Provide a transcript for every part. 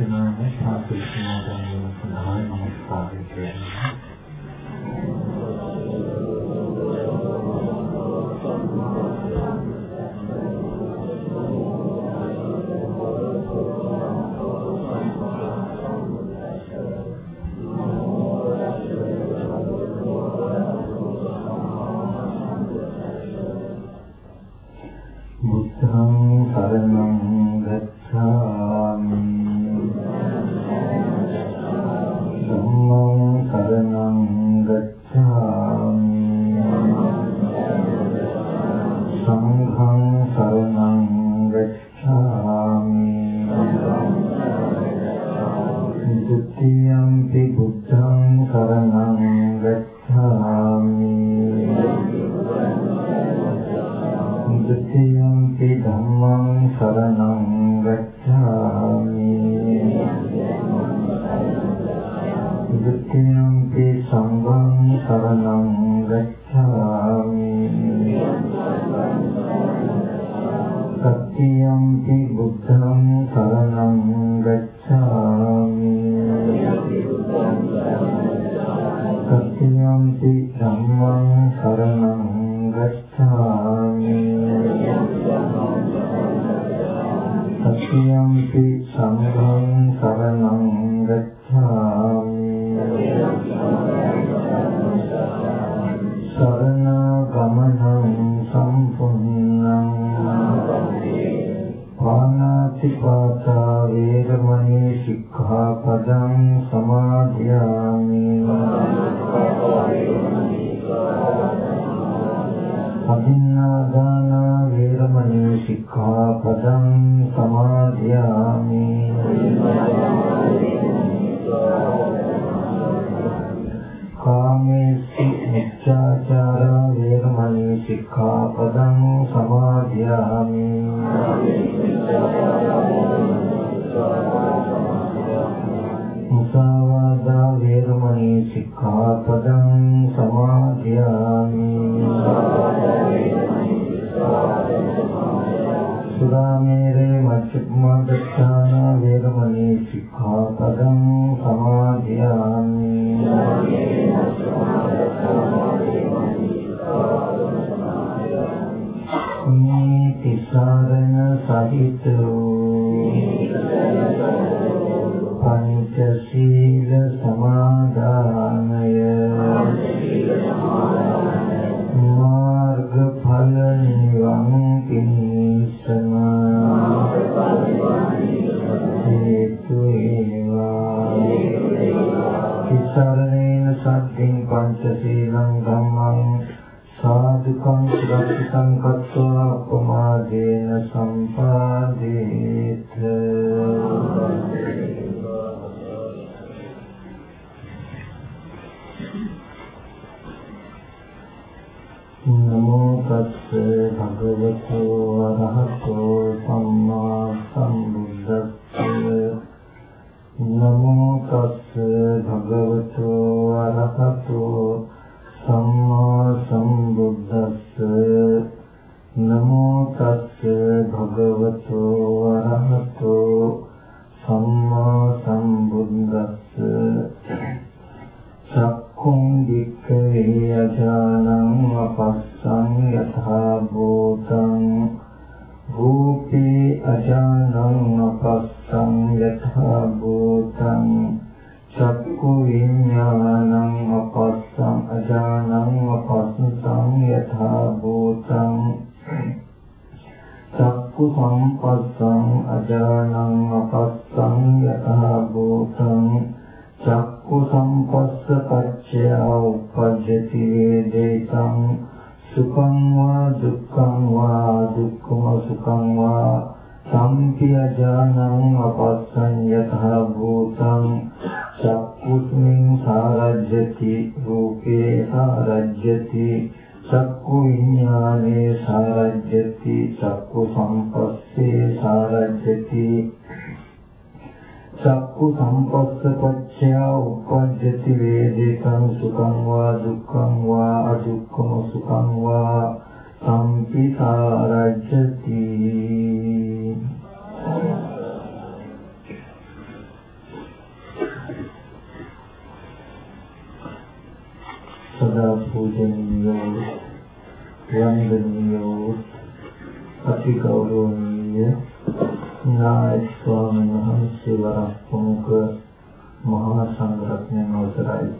අන්තිමට සාපේක්ෂව සඳහා භූතං චක්කු විඤ්ඤාණං අපස්සං අජානං අපස්සං යථා භූතං චක්කු සංපස්සං අජානං අපස්සං යථා භූතං චක්කු සංපස්ස පච්චය උපජ්ජති වේදිතං සුඛං වා දුක්ඛං වා දුක්ඛම සුඛං වා सम्प्यजानम् अपसंयतः भूतम् चक्षुष्मिन् सारज्यति, रूपे सारज्यति। चक्षुविज्ञाने सारज्यति, चक्षुसम्पस्से सुखं वा दुःखं वा अदुःखमसुखं वा। සම්පිතාරජ්ජති සදා පූජනීයෝ වන්දනීයෝ අති ගෞරවනීය නායක ස්වාමීන් වහන්සේලා ප්‍රමුඛ මහා සංඝරත්නයන් අවසරයි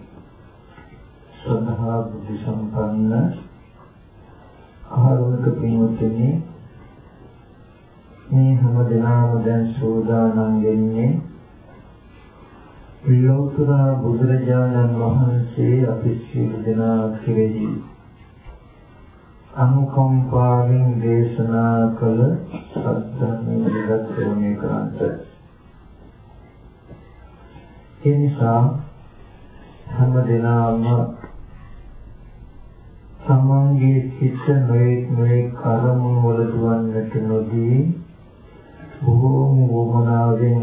සදා බුද්ධ සම්පන්න ආරෝණක පින්වත්නි මේ හැම දිනම දැන් සෝදානම් වෙන්නේ ලෝතර බුදුරජාණන් වහන්සේ අපි සියලු දෙනා කෙරෙහි අනුකම්පාවෙන් දේශනා කළ සත්‍යමය විගතෝණය කරන්ට. ඒ නිසා හැම දිනම සමන්ගේ සිත නොයෙක් නොයෙක් කර්ම වල දුවන්නට නොදී බොහෝම වමනාවෙන්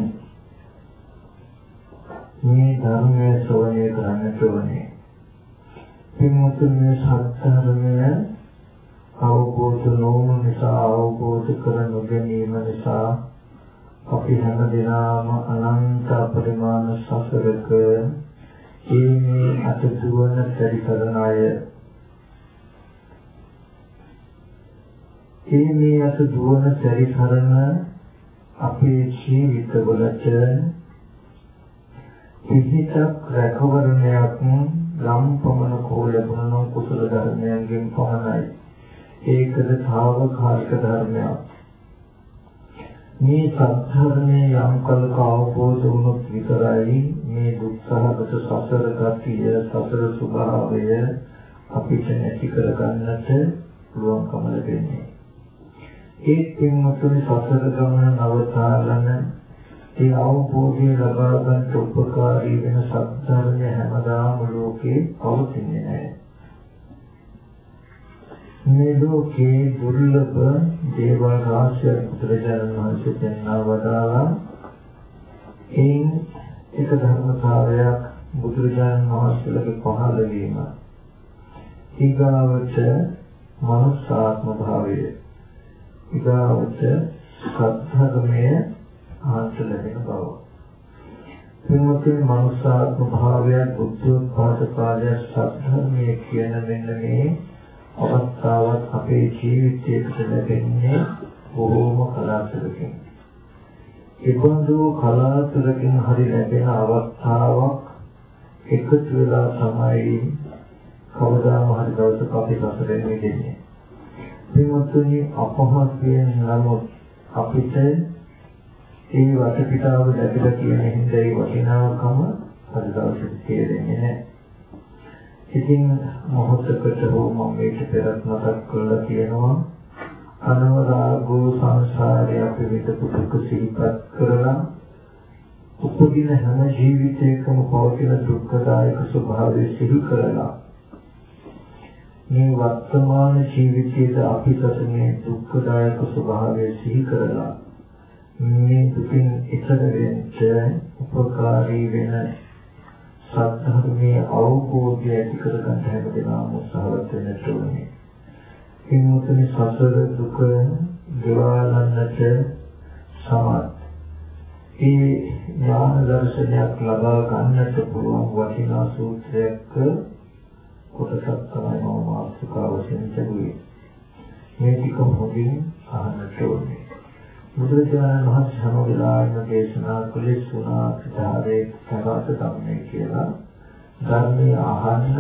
මේ ධර්මය ශ්‍රවණය කරන්නට ඕනේ. පින්වතුනි සත්‍යධර්මය අවබෝධ නොවන නිසා අවබෝධ කර නොගැනීම නිසා අපි හැම දිනම අනන්ත පරිමාණ සසරක ඒ මේ අත දුවන පරිකරණ අය ඒ මේ අත දුවන පරිකරණ අපේ ජීවිතවලට පිහිටක් රැකවරණයක් ගම් පමණ කෝ ලැබුණු කුසල ධර්මයන්ගෙන් පමණයි ඒකද తాවකාලික ධර්මයක්. මේ සත්‍යධර්මයේ යම් කලක අවබෝධ වුණොත් විතරයි මේ දුක්සහගත සසර ගතිය සසර ස්වභාවය අපිට නැති කරගන්නට පුළුවන්කම ලැබෙන්නේ. ඒ පින්වතුනි සසර ගමන නවතාලන ඒ අවබෝධය ලබා ගන්න උපකාරී වෙන සත්‍යධර්මය හැමදාම ලෝකේ පවතින්නේ නැහැ. මේ ලෝකේ දුර්ලභ දේවල් රාශියක් බුදුරජාණන් වහන්සේ දෙන්නා වදාලා එයින් එක ධර්මතාවයක් බුදුරජාණන් වහන්සේලගේ පහළ වීම. ඊගාවට මනුස්සාත්ම භාවය. ඊගාවට සත්‍යධර්මය ආන්ත ලැබෙන බව පින්වත්නි මනුස්සාත්ම භාවය බුද්ධෝත්පාද කාලය සත්‍යධර්මය කියන මෙන්න මේ අවස්ථාවක් අපේ ජීවිතයකට ලැබෙන්නේ බොහෝම කලාතුරකින්. ඒබඳු කලාතුරකින් හරි ලැබෙන අවස්ථාවක් එකතු වෙලා තමයි කවදාම හරි දවසක අපි සසරෙන් මිදෙන්නේ. මේ අපහසුයෙන් නමුත් අපිට ඒ වටපිටාව ලැබිලා තියෙන හින්දා ඒ වටිනාකම හරි දවසක තේරෙන්නේ නැහැ. ඉතින් මොහොතකට හෝ මම මේක පෙරත් මතක් කරලා කියනවා අනවරාගෝ සංසාරය අපි විඳපු දුක සිහිපත් කරලා උපදින හැම ජීවිතයකම පවතින දුක්ඛදායක ස්වභාවය සිහි කරලා මේ වර්තමාන ජීවිතයේ අපිට මේ දුක්ඛදායක ස්වභාවය සිහි කරලා මේ දුකින් ඈතර වෙන්න උපකාරී වෙන සත්‍යධර්මයේ අවබෝධය ඇති කරගන්න හැමදේම උත්සාහවත් වෙන්න ඕනේ. ඉන්මුතුනි සසර දුක ගෙවාලන්නට සමත්. ඒ ඥාන දර්ශනයක් ලබා ගන්නට පුළුවන් වටිනා සූත්‍රයක් කොටසක් තමයි මම මාතෘකාව වශයෙන් ලැබුවේ. මේ ටික හොඳින් අහන්නට ඕනේ. බුදුරජාණන් වහන්සේ හැම වෙලාවෙම දේශනා කළේ සුණාචාරයේ සරත ධම්මේ කියලා ධර්මය අහන්න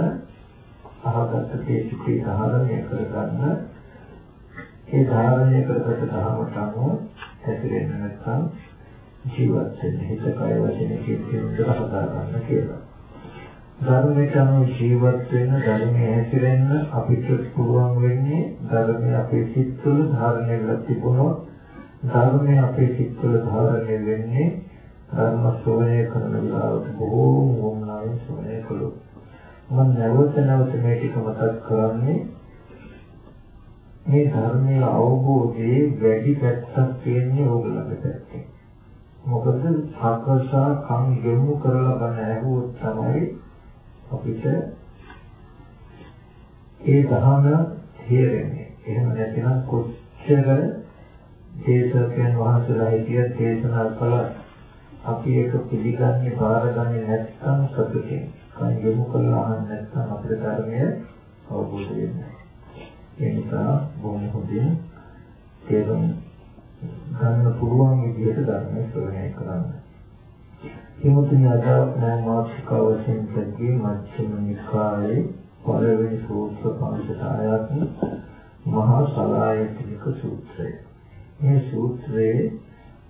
අහගත්ත දේ සුඛී ධාරණය කරගන්න ඒ ධාරණය කරගත ධර්මයට අනුව හැසිරෙන්න නැත්නම් ජීවත් වෙන්න හිත කය වචන කියන හදා ගන්න කියලා. ධර්මයට අනුව ජීවත් වෙන ධර්මයේ හැසිරෙන්න අපිට පුළුවන් වෙන්නේ ධර්මයේ අපේ සිත් තුළ ධාරණය වෙලා තිබුණොත් ධර්මයේ අපේ සිත්වල ධාරණය වෙන්නේ ධර්ම ශ්‍රවණය කරන වෙලාවට බොහෝ වුණාවෙන් ශ්‍රවණය කළොත් මම නැවත නැවත මේ ටික මතක් කරන්නේ මේ ධර්මයේ අවබෝධයේ වැඩි පැත්තක් තියෙන්නේ ඕගොල්ලන්ගේ පැත්තේ. මොකද සාකච්ඡා කම් යොමු කරලා ගන්න ඇහුවොත් තමයි අපිට ඒ ධර්ම තේරෙන්නේ. එහෙම නැතිනම් කොච්චර දේශකයන් වහන්සේලා හිටිය දේශනා කළා අපි ඒක පිළිගන්නේ බාරගන්නේ නැත්නම් සතුටින් කන් යොමු කරලා අහන්න නැත්නම් අපේ ධර්මය අවබෝධ වෙන්නේ ඒ නිසා බොහොම හොඳින් තේරුම් ගන්න පුළුවන් විදිහට ධර්මයේ ශ්‍රවණය කරන්න. හිමුතුනි අද මම මාසික වශයෙන් දෙකේ මධ්‍යම නිකායේ පළවෙනි සූත්‍ර පංචකායත් මහා සලායතික සූත්‍රය. මේ සූත්‍රයේ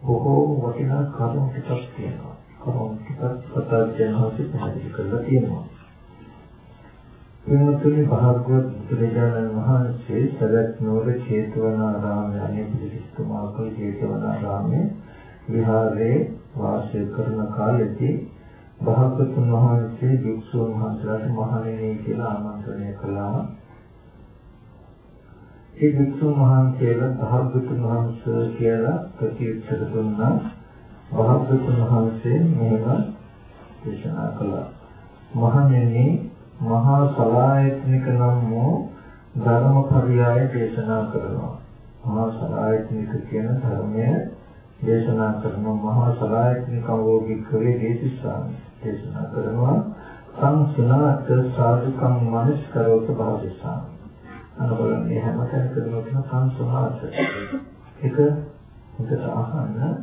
බොහෝ වටිනා කරුණු ටිකක් තියෙනවා. කරුණු ටිකක් පතර්ජනහසේ පැහැදිලි කරලා තියෙනවා. පින්වත්නි භාග්‍යවත් බුදුරජාණන් වහන්සේ සරත් නෝර චේතවනාරාමයේ අනිපිලිස්තුමාකල් චේතවනාරාමයේ විහාරයේ වාසය කරන කාලෙදී භාග්‍යවතුන් වහන්සේ භික්ෂුන් වහන්සේලාට මහණෙනි කියලා ආමන්ත්‍රණය කළා. ඒ භික්ෂුන් වහන්සේලා භාග්‍යවතුන් වහන්සේ කියලා ප්‍රතිඋත්තර දුන්නා. භාග්‍යවතුන් වහන්සේ මෙහෙම දේශනා කළා. මහණෙනි මහා සලායතනික නම් වූ ධර්මපරියාය දේශනා කරනවා. මහා සලායතනික කියන ධර්මය දේශනා කරන මහා සලායතනික අවෝගිකවේ දේශිස්සාමි දේශනා කරනවා සංසනාත සාධුකම් මනස් කරවත භාවිස්සාමි අනබලන්නේ හැම තැනකදම තියෙන සංසනාත. එක හොඳට අහන්න.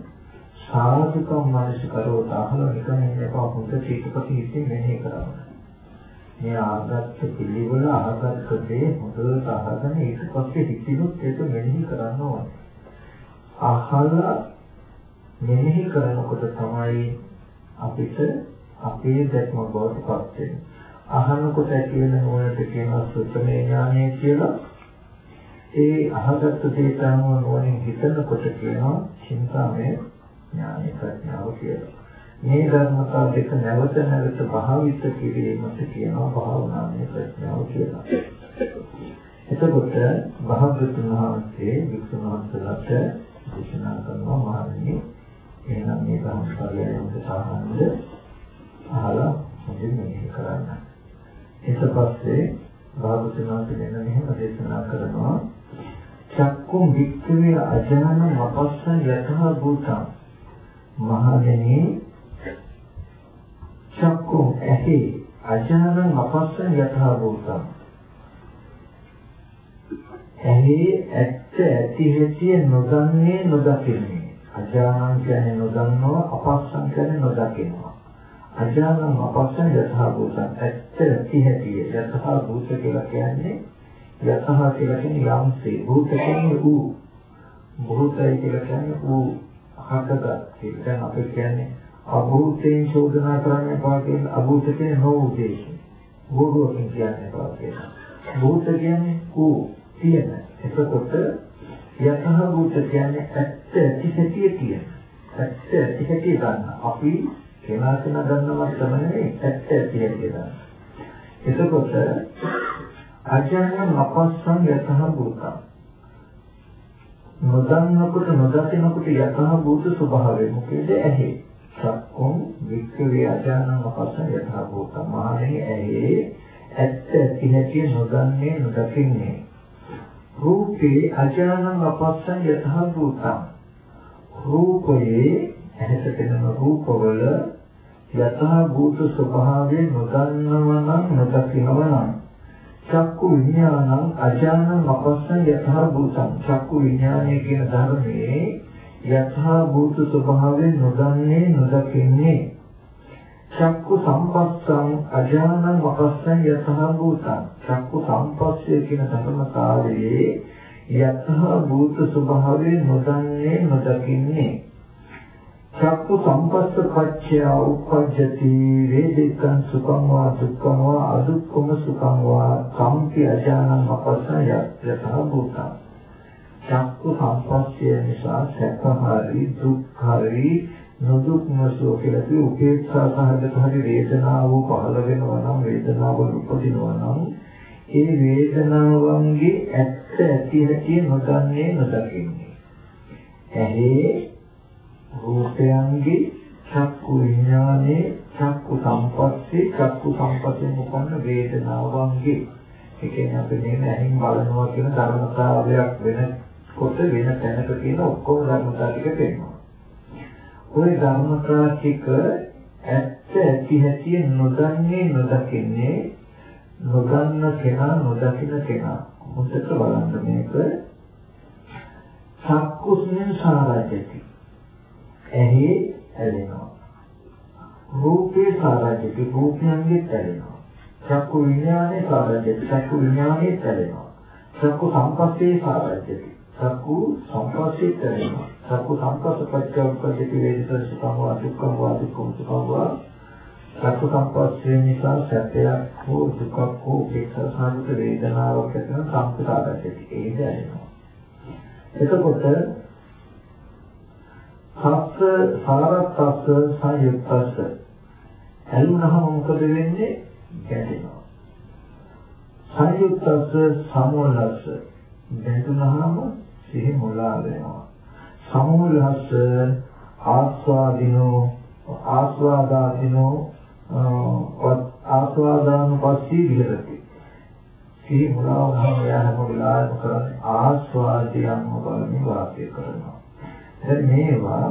සාධුකම් මනස් කරවත අහලා නිකන් ඉන්නපා හොඳ චිත්තපති හිතේ මෙහෙ කරනවා මේ ආගත්ත පිළිවෙල ආගත්ත දේ හොඳට අහගෙන ඊට පස්සේ හිතිනොත් ඒක මෙනෙහි කරන්න ඕනේ. අහලා මෙනෙහි කරනකොට තමයි අපිට අපේ දැක්ම බවට පත් වෙන්නේ. අහනකොට ඇති වෙන මොනට කියනවා සුත්තමේ ඥානය කියලා. ඒ අහගත්ත දේට අනුව නොවනින් හිතනකොට කියනවා චින්තාමය ඥානය ප්‍රඥාව කියලා. මේ ධර්මතා දෙක නැවත නැවත භාවිත කිරීමට කියනවා භාවනාමය ප්‍රඥාව කියලා. එතකොට භාග්‍යතුන් වහන්සේ වික්ෂුන් වහන්සේලාට දේශනා කරනවා මහණෙනි එහෙනම් මේ ධර්මස්කල්යයන්ට සාහනද අහලා හොඳින් මෙහෙ කරන්න. ඊට පස්සේ භාග්‍යතුන් වහන්සේ දෙන මෙහෙම දේශනා කරනවා. චක්කුම් වික්ඛවේ අජනන මපස්ස යතහ භූතං. මහණෙනි චක්කු ඇහි අජානං අපස්සං යථා භූතං. ඇහි ඇත්ත ඇති හැටි නොදන්නේ නොදකින්නේ. අජානං කියන්නේ නොදන්නවා අපස්සං කියන්නේ නොදකිනවා. අජානං අපස්සං යථා භූතං ඇත්ත ඇති හැටි යථා භූත කියලා කියන්නේ යථා කියලා කියන්නේ යම්සේ. භූත කියන්නේ ඌ. භූතයි කියලා කියන්නේ ඌ. හටගත් ඒක දැන් අපි කියන්නේ අභූතයෙන් චෝදනා කරන්න එපා කියන අභූත කියන්නේ නොඋදේශ. බොරුවකින් කියන්න එපා කියන. භූත කියන්නේ ඌ. තියෙන. එතකොට යතහ භූත කියන්නේ ඇත්ත. ඇතිසතිය කියන. ඇත්ත ඇතිසතිය ගන්න. අපි කෙනා කෙනා ගන්නවත් තමයි ඇත්ත ඇතිය කියලා. එතකොට අජාන අපස්සං යතහ භූතං නොදන්නකොට නොදකිනකොට යතහ භූත ස්වභාවය මොකේද ඇහි සක්කොම් වික්ඛවේ අජානං අපස්සන යථා භූත මානෙහි ඇහි ඇත්ත ඇති හැටි නොදන්නේ නොදකින්නේ රූපේ අජානං අපස්සන යථා භූතං රූපයේ ඇහැට පෙනෙන රූපවල යථා භූත ස්වභාවය නොදන්නවනම් නොදකිනවනම් චක්කු විඥානං අජානං අපස්සන යථා භූතං. චක්කු විඥානය කියන ධර්මයේ යථා භූත ස්වභාවයෙන් නොදන්නේ නොදකින්නේ. චක්කු සම්පස්සං අජානං වපස්සං යථා භූතං. චක්කු සම්පස්සේ කියන ධර්මතාවයේ යථා භූත ස්වභාවයෙන් නොදන්නේ නොදකින්නේ. චක්කු සම්පස්ස පච්චය උපජ්ජති වේදිකං සුඛං වා දුක්ඛං වා අදුක්ඛම සුඛං වා සම්පි අජානං වපස්සං යථා භූතං. චක්කු සංස්පර්ශය නිසා සැපහරි දුක්ඛරි නොදුක්මසෝ කියලා කිය උපේක්ෂා සහගත හරි වේදනාව පහළ වෙනවා නම් වේදනාව උපදිනවා නම් ඒ වේදනාවන්ගේ ඇත්ත ඇති හැටි නොදන්නේ නොදකින්නේ. ඇහි රූපයන්ගේ චක්කු විඥානේ චක්කු සංපස්සේ චක්කු සංපස්සේ මොකන්න වේදනාවන්ගේ ඒ කියන්නේ අපි මේ ඇහින් බලනවා කියන ධර්මතාවයක් වෙන කොට වෙන තැනක තියෙන ඔක්කොම ධර්මතා ටික පේනවා. ওই ධර්මතා ටික ඇත්ත ඇති හැටි නොදන්නේ නොදකින්නේ නොදන්න කෙනා නොදකින කෙනා හොඳට බලන්න මේක චක්කුස්මින් සාරජ්‍යති. ඇහි ඇලෙනවා. රූපේ සාරජ්‍යති රූපයන්ගේ ඇලෙනවා. චක්කු විඥානේ සාරජ්‍යති චක්කු විඥානේ ඇලෙනවා. චක්කු සංපස්සේ සාරජ්‍යති. චක්කු සංපස්සේ ඇලෙනවා. චක්කු සංපස්සපච්ච උපදිත වේදිත සුඛං වා දුක්ඛං වා දුක්ඛං සුඛං වා චක්කු සංපස්සේ නිසා සැපයක් හෝ දුකක් හෝ උපේක්ෂා සාහිත වේදනාවක් ඇතිවන සංස්කාරයයි ඒ දැනෙනවා. එතකොට සත්‍ය සාරත්තස්ස සංයුක්තස්ස ඇලුනහම මොකද වෙන්නේ? ගැටෙනවා. සංයුක්තස්ස සමෝලස්ස බැඳුනහම සිහි මුලා වෙනවා. සමෝලස්ස ආස්වාදිනෝ ආස්වාදාදිනෝ ආස්වාදානුපස්සී විහෙරති. සිහි මුලා වුණාම එයා හැම වෙලාවෙම කරන්නේ ආස්වාදයන්ම බලමින් වාසය කරනවා. දැන් මේවා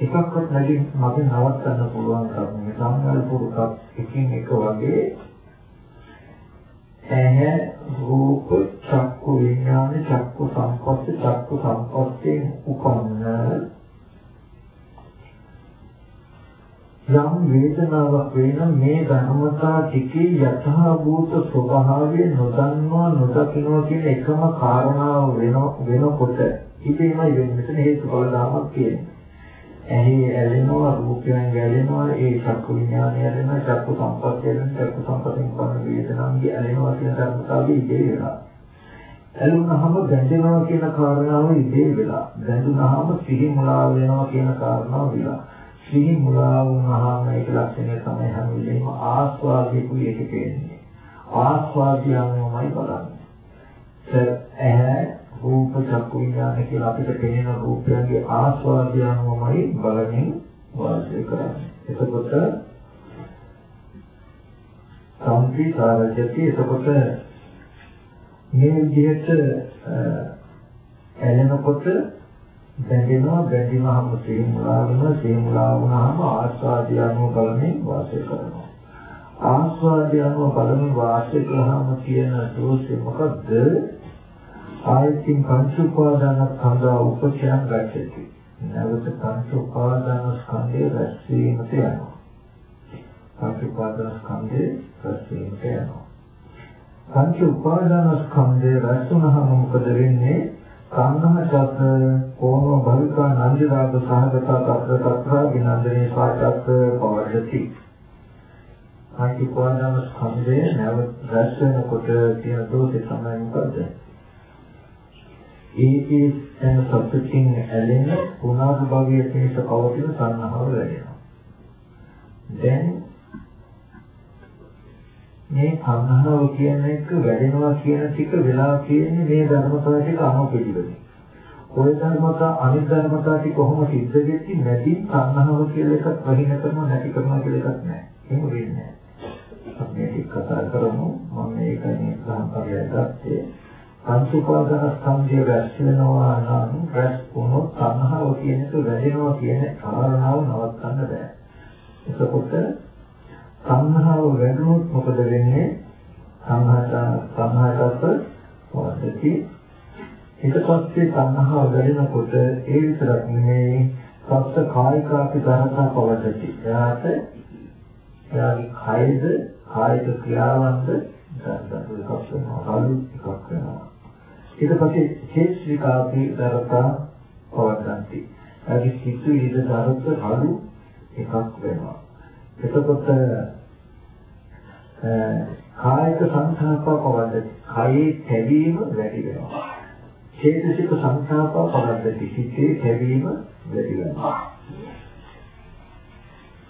එකක්වත් නැති මගෙන් නවත්තන්න පුළුවන් කම මේ සංගල් පුරුකක් එකින් එක වගේ ඇහැ රූප චක්කු විඥාන චක්කු සංපස්ස චක්කු සංපස්සේ උපන්න යම් වේදනාවක් වෙන මේ ධර්මතා ටිකේ යථා භූත ස්වභාවය නොදන්නවා නොදකින්නවා කියන එකම කාරණාව වෙන වෙනකොට ඉතින්මයි වෙන්නේ මෙතන හේතුඵල ධර්මයක් කියන්නේ. ඇහි ඇලෙනවා රූපයෙන් ගැලෙනවා ඒ චක්කු විඥානය ඇලෙනවා චක්කු සංපස්ස ඇලෙනවා චක්කු සංපස්සෙන් පන්න වේදනාන්ගේ ඇලෙනවා කියන ධර්මතාවය ඉදේ වෙනවා. ඇලුනහම බැඳෙනවා කියන කාරණාව ඉදේ වෙලා. බැඳුනහම සිහි මුලා වෙනවා කියන කාරණාව විලා. සිහි මුලා වුණාම ඒක ලක්ෂණය තමයි හැම වෙලේම ආස්වාදයේ එක කියන්නේ. ආස්වාදයන්මයි බලන්නේ. ඇහැ රූප චක්කු විඥාන කියලා අපිට පෙනෙන රූපයන්ගේ ආස්වාදයන්මයි බලමින් වාසය කරන්නේ. එතකොට සම්පීතාරජති එතකොට මේ විදිහට ඇලෙනකොට බැඳෙනවා බැඳීමම සේමුලා වෙනවා සේමුලා වුණාම ආස්වාදය අනුව බලමින් වාසය කරනවා. ආස්වාදය අනුව බලමින් වාසය කළාම කියන දෝෂය මොකද්ද? ආයතින් පංච උපාදාන ස්කන්ධ උපචයන් ගැටෙති නැවත පංච උපාදාන ස්කන්ධය රැස් වීමට යනවා. පංච උපාදාන ස්කන්ධය රැස් වීමට යනවා. පංච උපාදාන ස්කන්ධය රැස් වුණාම මොකද වෙන්නේ? කන්නහචත් කෝම භවිකා නන්දි රාග සහගත තත්ත්ව තත්ත්ව විනන්දනේ පාචත් පවර්ධති. අන්ති කෝණම ස්කන්ධේ නැව රැස් වෙනකොට තියෙන දෝෂේ තමයි මොකද්ද? ඒකේ දැන් සත්‍යකින් ඇලෙන පුනාද භවයේ තේස පවතින සංහව වැඩෙනවා. දැන් මේ සංහව කියන එක වැඩෙනවා කියන ටික වෙලා කියන්නේ මේ ධර්මතාව ටික අනුපිළිවෙලින්. ඔය ධර්මතා අනිත් ධර්මතා ටික කොහොම සිද්ධ වෙච්චි නැති සංහව කියලා එකක් වහින කරනවා නැති කරනවා කියලා එකක් නැහැ. එහෙම වෙන්නේ නැහැ. අපි මේක කතා කරමු. මම මේකනේ සම්පර්යය ගත්තේ. පංච උපාදාන ස්කන්ධය රැස් වෙනවා නම් රැස් වුණොත් සංහව කියන එක වැඩෙනවා කියන කාරණාව නවත්තන්න බෑ. එතකොට සංහාව වැඩුණොත් මොකද වෙන්නේ? සංහාට සංහාටත් වදති. ඊට පස්සේ සංහාව වැඩෙනකොට ඒ විතරක් නෙමෙයි සත්‍ය කායිකාපි ධර්මතා පවදති. එයාට එයාගේ කායද කායික ක්‍රියාවන්ද ධර්ම එකක් වෙනවා. කලු එකක් වෙනවා. ඊට පස්සේ චේතසිකාපි ධර්මතා පවදන්ති. එයාගේ සිතු ඊට ධර්ම කලු එකක් වෙනවා. එතකොට කායික සංස්කාරප පවද්දති. කායේ තැවීම වැඩි වෙනවා. චේතසික සංස්කාරප පවද්දති. සිතේ තැවීම වැඩි වෙනවා.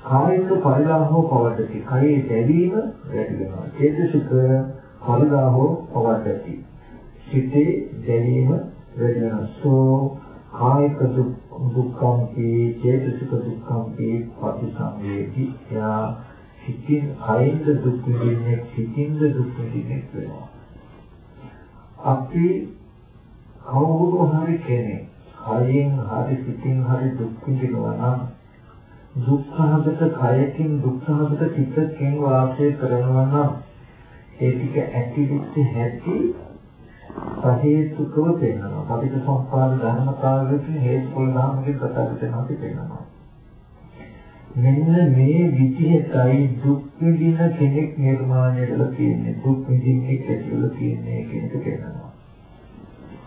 කායික පරිලාහෝ පවද්දති. කායේ තැවීම වැඩි වෙනවා. චේතසික පරිලාහෝ පවද්දති. සිතේ දැවීම වැඩි වෙනවා. සෝ කායික දුක් දුක්ඛම්පි චේතසික දුක්ඛම්පි පටිසංවේදී. යා සිතින් කයින්ද දුක් විඳින්නේ සිතින්ද දුක් විඳින්නේ වෙනවා අපි කවුරු හරි කෙනෙක් කයෙන් හරි සිතින් හරි දුක් විඳිනවා නම් දුක්ඛහගත කයකින් දුක්ඛහගත සිතකින් වාසය කරනවා නම් ඒ ටික ඇතිවෙච්ච හැටි සහේතුකව පෙන්වනවා. පටිච්චසමුප්පාද ධර්මතාවයකින් හේතුඵල ධර්මකින් කතා කරනවා පෙන්වනවා. මෙන්න මේ විදිහටයි දුක් විඳින කෙනෙක් නිර්මාණය කරලා තියෙන්නේ. දුක් විඳින්නේ කියලා තියෙන්නේ කියන එක පෙන්වනවා.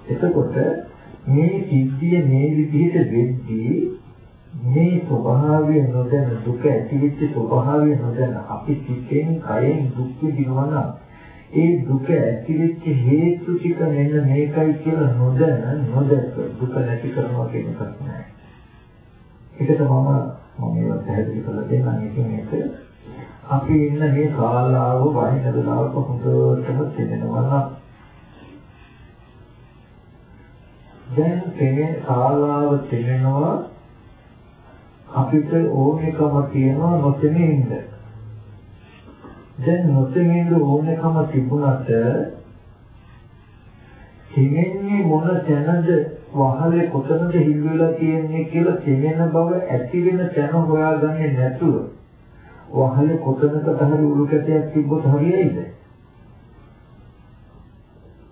එතකොට මේ සිද්ධිය මේ විදිහට වෙද්දී මේ ස්වභාවය නොදැන දුක ඇතිවෙච්ච ස්වභාවය නොදැන අපි සිතෙන් කයෙන් දුක් විඳිනවා නම් ඒ දුක ඇතිවෙච්ච හේතු ටික මෙන්න මේකයි කියලා නොදැන නොදැක දුක නැති කරනවා කියන එකක් නෑ. ඒකට මම මම ඒවා පැහැදිලි කරලා දෙන්නම් ඉතින් මේක අපි ඉන්න මේ ශාලාව වහින වෙලාවක හොඳටම තේරෙනවා නම් දැන් තේරෙන ශාලාව තේරෙනවා අපිට ඕනෙකම තියෙනවා නොතෙමේ ඉන්න. දැන් නොතෙමේ ඕනෙකම තිබුණාට හිමෙන්නේ මොන තැනද වහලේ කොතනද හිල් වෙලා තියෙන්නේ කියලා තේමෙන බව ඇති වෙන තැන හොයාගන්නේ නැතුව වහලේ කොතනකට හරි උළු කැටයක් තිබ්බොත් හරියයිද?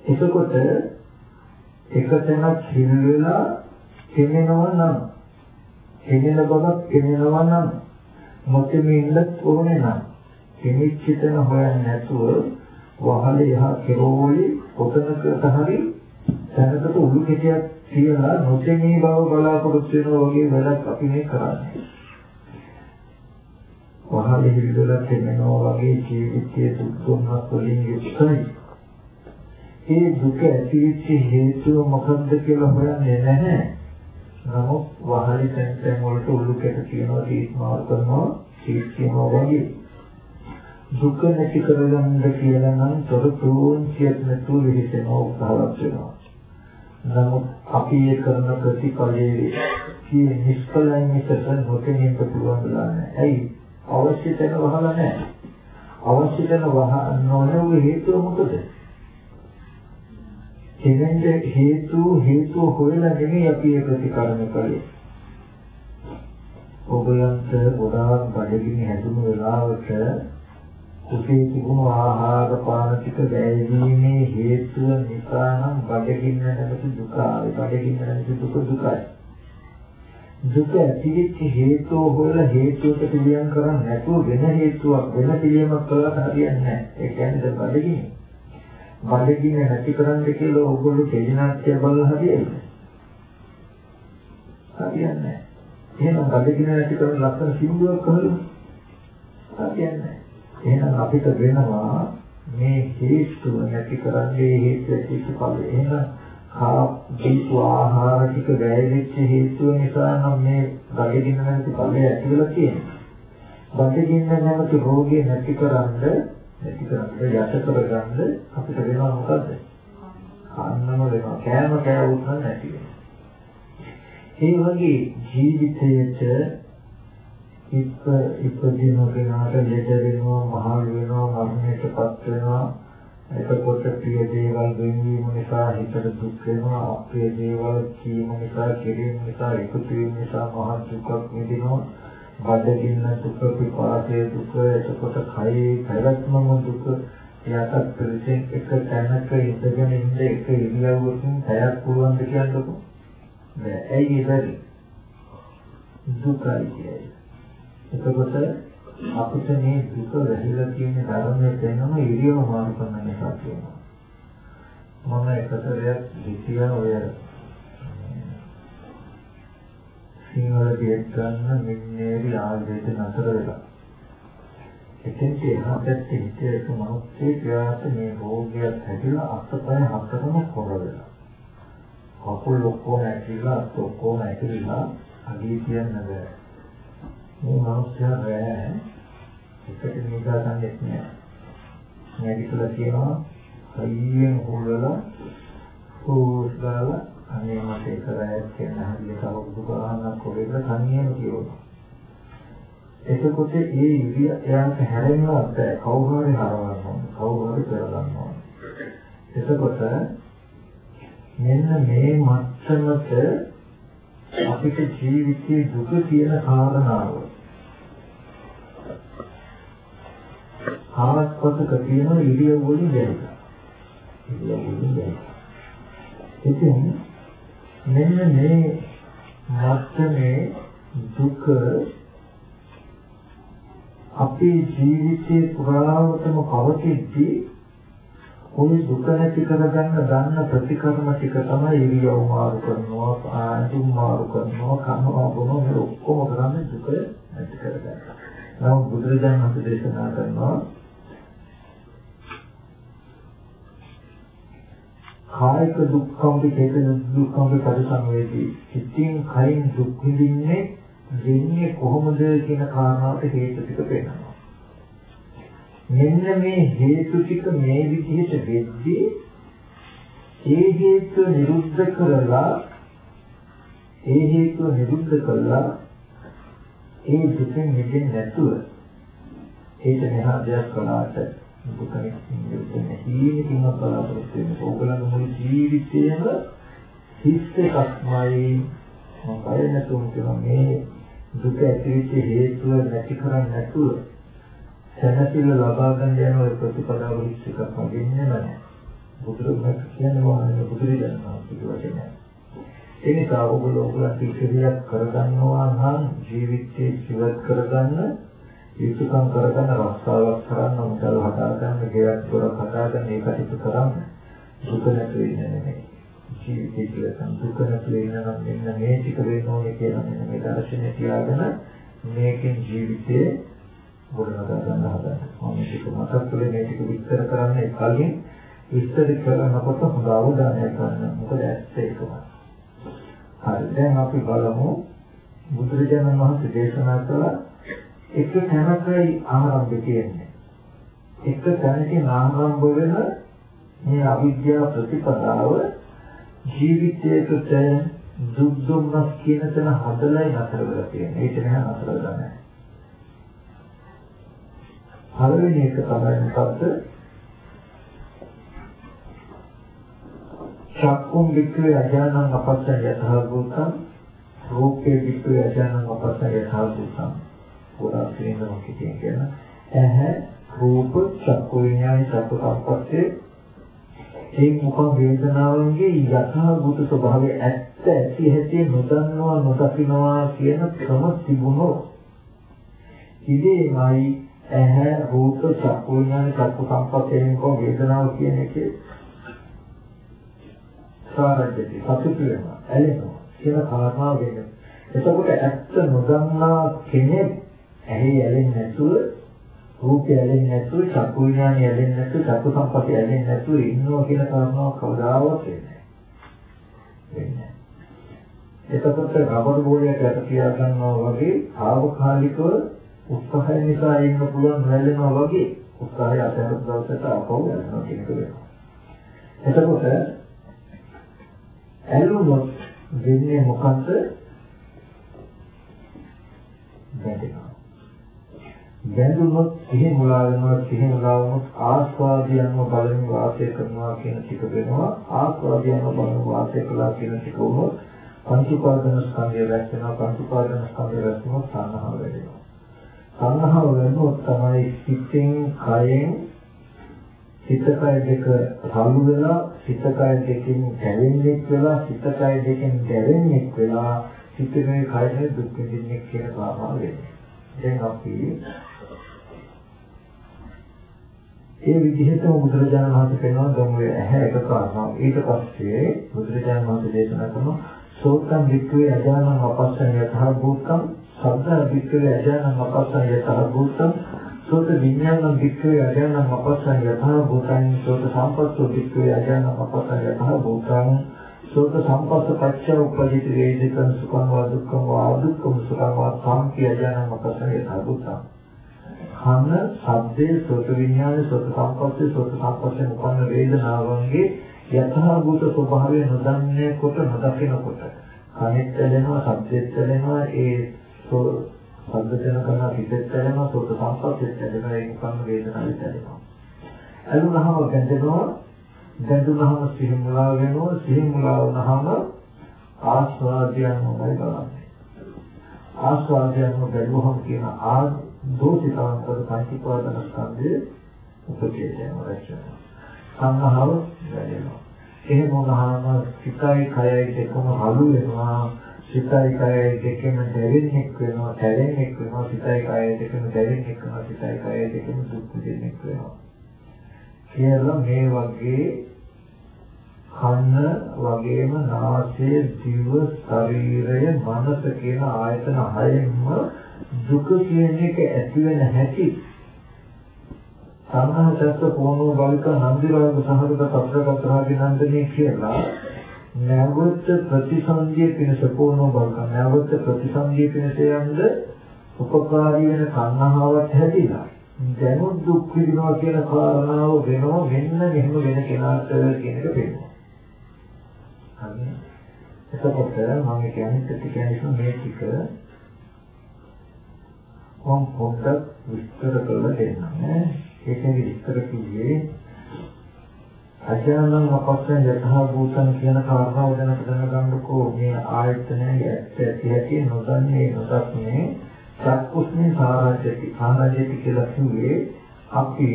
එතකොට එක තැනක් හිල් වෙලා තේමෙනවා නම් එදෙන බවක් එනවා නම් මොකෙමි ඉන්නත් ඕනේ නම් කෙනෙක් හිතන හොයන්නේ නැතුව වහලේ යහ කෙරෝලි කොතනකට හරි තැනකට උළු කෙටියක් තියලා නොතෙමී බව බලාපොරොත්තු වෙනවා වගේ වැඩක් අපි මේ කරන්නේ. වහලේ හිල්ලලා තෙමනවා වගේ ජීවිතයේ දුක් දුන්නත් වලින් යුක්තයි. ඒ දුක ඇතිවෙච්ච හේතුව මොකක්ද කියලා හොයන්නේ නැහැ. නමුත් වහලි තැන් තැන් වලට උළු කැට තියනවා තීස්මාල් කරනවා සීස් කියනවා වගේ දුක නැති කරගන්න කියලා නම් තොරතුරුන් කියත් නැතුව විහිදෙනවා උත්සාහවත් වෙනවා. නමුත් අපි ඒ කරන ප්‍රතිඵලයේ කී නිෂ්ඵලයි මිසක නොකෙනින් පුළුවන් වෙලා නැහැ. ඇයි? අවශ්‍ය තැන වහලා නැහැ. අවශ්‍ය තැන වහ නොනව හේතුව මොකද? එවෙන්ද හේතු හේතු හොයලා නෙමෙයි අපි ඒ ප්‍රතිකරණ කළේ. ඔබලන්ට ගොඩාක් බඩගිනි හැදුණු වෙලාවට කුසේ තිබුණු ආහාර පාන ටික වැයවීමේ හේතුව නිසා නම් බඩගින්න නැති දුක ආවේ. බඩගින්න නැති දුක දුකයි. දුක ඇතිවෙච්ච හේතුව හොයලා හේතුවට පිළියම් කරන්නේ නැතුව වෙන හේතුවක් වෙන පිළියමක් කළාට හරියන්නේ නැහැ. ඒ කියන්නේ බඩගිනි. බඩගින්න නැති කරන්න කියලා ඕගොල්ලෝ ටෙලිනාට්‍ය බලලා හරියයිද? හරියන්නේ නැහැ. එහෙනම් බඩගින්න නැති කරන ලක්ෂණ සිංදුවක් අහලා හරියන්නේ නැහැ. එහෙනම් අපිට වෙනවා මේ හේතු නැති කරන්නේ හේතු ඇතිවෙච්ච ඵලය. එහෙනම් කා දීපු ආහාර ටික වැයවිච්ච හේතුව නිසා නම් මේ බඩගින්න නැති ඵලය ඇති වෙලා තියෙන්නේ. බඩගින්න නැති රෝගේ නැති කරන්නේ නැති කරන්න යට කරගන්න අපිට වෙනවා මොකද්ද? කන්නම වෙනවා. කෑම කෑවොත් නම් නැති වෙනවා. ඒ වගේ ජීවිතයට ඉප ඉපදින කෙනාට ලෙඩ වෙනවා, මහලු වෙනවා, මරණයටපත් වෙනවා. එතකොට ප්‍රිය දේවල් වෙනවීම නිසා හිතට දුක් වෙනවා, අප්‍රිය දේවල් කීම නිසා, කිරීම නිසා, එකතු වීම නිසා මහ දුකක් විඳිනවා. බඩගින්න දුක පිපාසය දුක. එතකොට කයේ පැවැත්මම දුක. එයාට ප්‍රතිසෙන් එක තැනක ඉඳගෙන ඉන්න එක ඉරියව්වකින් පැයක් පුළුවන් ද කියන්නකො? නෑ ඇයි ඒ බැරි? දුකයි කියන්නේ එතකොට අපිට මේ දුක වැහිලා තියෙන ධර්මයේ තේනම ඉරියව් මාරු කරන නිසා කියනවා මම එකතරයක් හිතියා ඔය සිංහල දෙයක් ගන්න මින්නේරි ආයුධයට නතර වෙලා. එතෙන්ට එහා පැත්තේ හිටිය එක මිනිස්සේ ක්‍රියාවට මේ රෝගයක් හැදිලා අත්පය හතරම කොර වෙලා. කකුල් ඔක්කොම ඇකිලා අත් ඔක්කොම ඇකිලා අගේ කියන්න බෑ. මේ මිනිස්යා රෑ එකට නිදා ගන්නෙත් නෑ. නැගිටලා කියනවා හයියෙන් හොල්ලලා හොස් ගාලා අනේ මට ඒක රැයක් කියන හරියට අවුරුදු ගානක් කොහෙද තනියම කියනවා. එතකොට ඒ ඉරිය එයාට හැරෙන්නවත් බෑ. කවුරු හරි හරවන්න ඕන. කවුරු හරි කරගන්න ඕන. එතකොට මෙන්න මේ මට්ටමට අපිට ජීවිතයේ දුක කියන කාරණාව ආත්පසක තියෙන ඉරියව් වලින් දැනෙනවා. ඉරියව් වලින් දැනෙනවා. ඉතින් මෙන්න මේ මත්තමේ දුක අපේ ජීවිතේ පුරාවටම පවතිද්දී ওই දුක නැති කරගන්න ගන්න ප්‍රතිකර්ම ටික තමයි ඉරියව් මාරු කරනවා ආඳුම් මාරු කරනවා කනවා බොනවා මේ ඔක්කොම කරන්නේ දුක නැති කරගන්න. නමුත් බුදුරජාණන් වහන්සේ දේශනා කරනවා කායික දුක්ඛම් විකේත දුක්ඛම් පරිසංවේදී සිතින් කයින් දුක් විඳින්නේ වෙන්නේ කොහොමද කියන කාරණාවට හේතු ටික පෙන්නනවා. මෙන්න මේ හේතු ටික මේ විදිහට වෙද්දී ඒ හේතු නිරුද්ධ කරලා ඒ හේතු නිරුද්ධ කළා ඒ දුකෙන් මිදෙන්නේ නැතුව ඒක මෙහා දෙයක් කළාට දුක නිරුද්ධ නැතිවීමකින් බලාපොරොත්තු වෙන ඕගලන් මුළු ජීවිතේම හිස් එකක්මයි මම බය නැතුව කියන මේ දුක ඇතිවෙච්ච හේතුව නැති කරන්නේ නැතුව සැනසෙල්ල ලබා ගන්න යන ඔය ප්‍රතිපදාව විශ්ිකක් වගේන්නේ නැහැ. බුදුරජාණන් කියන්නේ මොනවද බුදුරජාණන් වහන්සේගේ වචනය. ඒ නිසා ඔයගොල්ලෝ ඔයගලන්ට ඉතිරියක් කරගන්නවා නම් ජීවිතේ ජීවත් කරගන්න යුතුයකම් කරගන්න රස්සාවක් කරන්න මුදල් හදාගන්න ගෙයක් දොරක් හදාගන්න ඒ කටයුතු කරන්න දුක නැති වෙන්නේ නැහැ. ජීවිතේ කියලා දුක නැති වෙන නම් මෙන්න මේ ටික වෙන්න ඕනේ කියලා මෙන්න මේ දර්ශනය තියාගෙන මේකෙන් ජීවිතේ ගොඩනගා ගන්න හදනවා. මම මේක මතක් කළේ මේ ටික විස්තර කරන්න කලින් විස්තර කරනකොට හොඳ අවධානයක් ගන්න. මොකද ඇත්ත ඒකමයි. හරි දැන් අපි බලමු බුදුරජාණන් වහන්සේ දේශනා කළ එක තැනකයි ආරම්භ කියන්නේ. එක තැනකින් ආරම්භ වෙන මේ අවිද්‍යාව ප්‍රතිපදාව ජීවිතයකට දුක් දුම්නස් කියන තැන හදලා නතර කරලා තියෙනවා. ඒක නෑ නතර කරලා නෑ. පළවෙනි එක තමයි මොකද්ද? චක්කුම් වික්‍රේ අජානං අපස්සය යථා භූතං රූපේ වික්‍රේ අජානං අපස්සය යථා භූතං පොරක් කියනවා කියන ඇහැ රූප චක්කු විඤ්ඤාණ චක්කු සම්පස්සේ ඒ මොකක් වේදනාවන්ගේ යථා භූත ස්වභාවය ඇත්ත ඇති හැටි නොදන්නවා නොදකින්නවා කියන ක්‍රම තිබුණොත් ඉදීමයි ඇහැ රූප චක්කු විඥාන චක්කු සංපස්සයෙන් කෝ වේදනාව කියන එකේ සාරජ්‍යති සතුට වෙනවා ඇලෙනවා කියන කාරණාව වෙන්නේ. එතකොට ඇත්ත නොදන්නා කෙනෙක් ඇහි ඇලෙන්නේ නැතුව රූපය ඇලෙන්නේ නැතුව චක්කු විඥානය ඇලෙන්නේ නැතුව චක්කු සංපස්සය ඇලෙන්නේ නැතුව ඉන්නවා කියන කාරණාව කවදාවත් වෙන්නේ නැහැ. එතකොට රබර් බෝලයක් යට තියා ගන්නවා වගේ ආවකාලිකව උත්සාහය නිසා ඉන්න පුළුවන් රැළෙනවා වගේ උත්සාහය අතහැරපු දවසට ආපහු යනවා කියන එක වෙනවා. එතකොට ඇලුනොත් වෙන්නේ මොකද්ද? බැඳුනොත් සිහි මුලා වෙනවා සිහි මුලා වුනොත් ආස්වාදියන්ව බලමින් වාසය කරනවා කියන ටික වෙනවා. ආස්වාදියන්ව බලමින් වාසය කළා කියන ටික වුනොත් පංච උපාදාන ස්කන්ධය රැස් වෙනවා පංච උපාදාන ස්කන්ධය රැස් වෙනවා සංහව වෙනවා සංහව වෙනකොට තමයි සිතෙන් කයෙන් සිත කය දෙක රළු වෙලා සිත කය දෙකෙන් ගැලෙන්නේ වෙලා සිත කය දෙකෙන් ගැලෙන්නේ වෙලා සිතේ කය දුක් විඳින්නේ කියන කාරණාව වෙන්නේ. දැන් අපි ඒ විදිහට බුදුරජාණන් වහන්සේ කියනවා ධම්මයේ ඇහැ එක කාරණාව. ඊට පස්සේ බුදුරජාණන් වහන්සේ දේශනා කරනවා සෝතම් වික්‍රේ අජානං අපස්සන යතහ භූතං සබ්බ වික්‍රේ අජානං අපස්සන යතහ භූතං සෝත විඥානං වික්‍රේ අජානං අපස්සන යතහ භූතං සෝත සම්පස්සෝ වික්‍රේ අජානං අපස්සන යතහ භූතං සෝත සම්පස්ස පච්ච උපජිත වේදිකං සුඛං වා දුක්ඛං වා අදුක්ඛං සුඛං වා සාම්පි අජානං අපස්සන යතහ භූතං කන සද්දේ සෝත විඥානේ සෝත සම්පස්සේ සෝත සම්පස්සේ උපන්න වේදනාවන්ගේ යථා භූත ස්වභාවය නොදන්නේ කොට නොදකිනකොට කනෙත් ඇලෙනවා සද්දෙත් ඇලෙනවා ඒ සද්ද දෙන කරන පිටෙත් ඇලෙනවා සෝත සංපස්සෙත් ඇලෙනවා ඒක කන්න වේදනාවෙත් ඇලෙනවා. ඇලුනහම ගැඳෙනවා ගැඳුනහම සිහිමුලා වෙනවා සිහිමුලා වුනහම ආස්වාදයන් මොකයි බලන්නේ. ආස්වාදයන් බැලුවහම කියන ආ දෝෂිතාන්තර පංචීපාදන ස්කන්ධයේ උපකේතයන් රැස් වෙනවා සංහව වැඩෙනවා එහෙම වුණාම සිතයි කයයි දෙකම හලු වෙනවා. සිතයි කයයි දෙකම දැවෙන්නෙක් වෙනවා. දැවෙන්නෙක් වෙනවා. සිතයි කයයි දෙකම දැවෙන්නෙක් වෙනවා. සිතයි කයයි දෙකම දුක් විඳින්නෙක් වෙනවා. කියලා මේ වගේ කන්න වගේම නාසය, දිව, ශරීරය, මනස කියන ආයතන හයෙන්ම දුක කියන එක ඇති වෙන හැටි සංඝාසස්ස පොණෝ බලික නන්දිරාග සහගත සත්‍රකතරාගේ නන්දනේ කියලා නැවත ප්‍රතිසන්දිය පිණිස පොණෝ බලික නැවත ප්‍රතිසන්දිය පිණිස යන්න උපකාරී වෙන සංහාවක් හැදිලා දැනුත් දුක් විඳිනවා කියන කාරණාව වෙනව මෙන්න මෙහෙම වෙන කෙනාට කියන එක වෙනවා. හරි. එතකොට මම කියන්නේ ප්‍රතික්‍රියාවෙන් මේ ටික මම පොඩ්ඩක් විස්තර කරලා දෙන්නම්. ඒකෙන් විස්තර කිව්වේ අජානං අපස්සෙන් යථා භූතං කියන කාරණාව දැන දැනගන්නකෝ. මේ ආයතනයේ ඇත්ත ඇති ඇති නොදන්නේ නොදක්නේ. චක්කුස්නේ සාරජ්‍යති. සාරජ්‍යති කියලා කිව්වේ අපි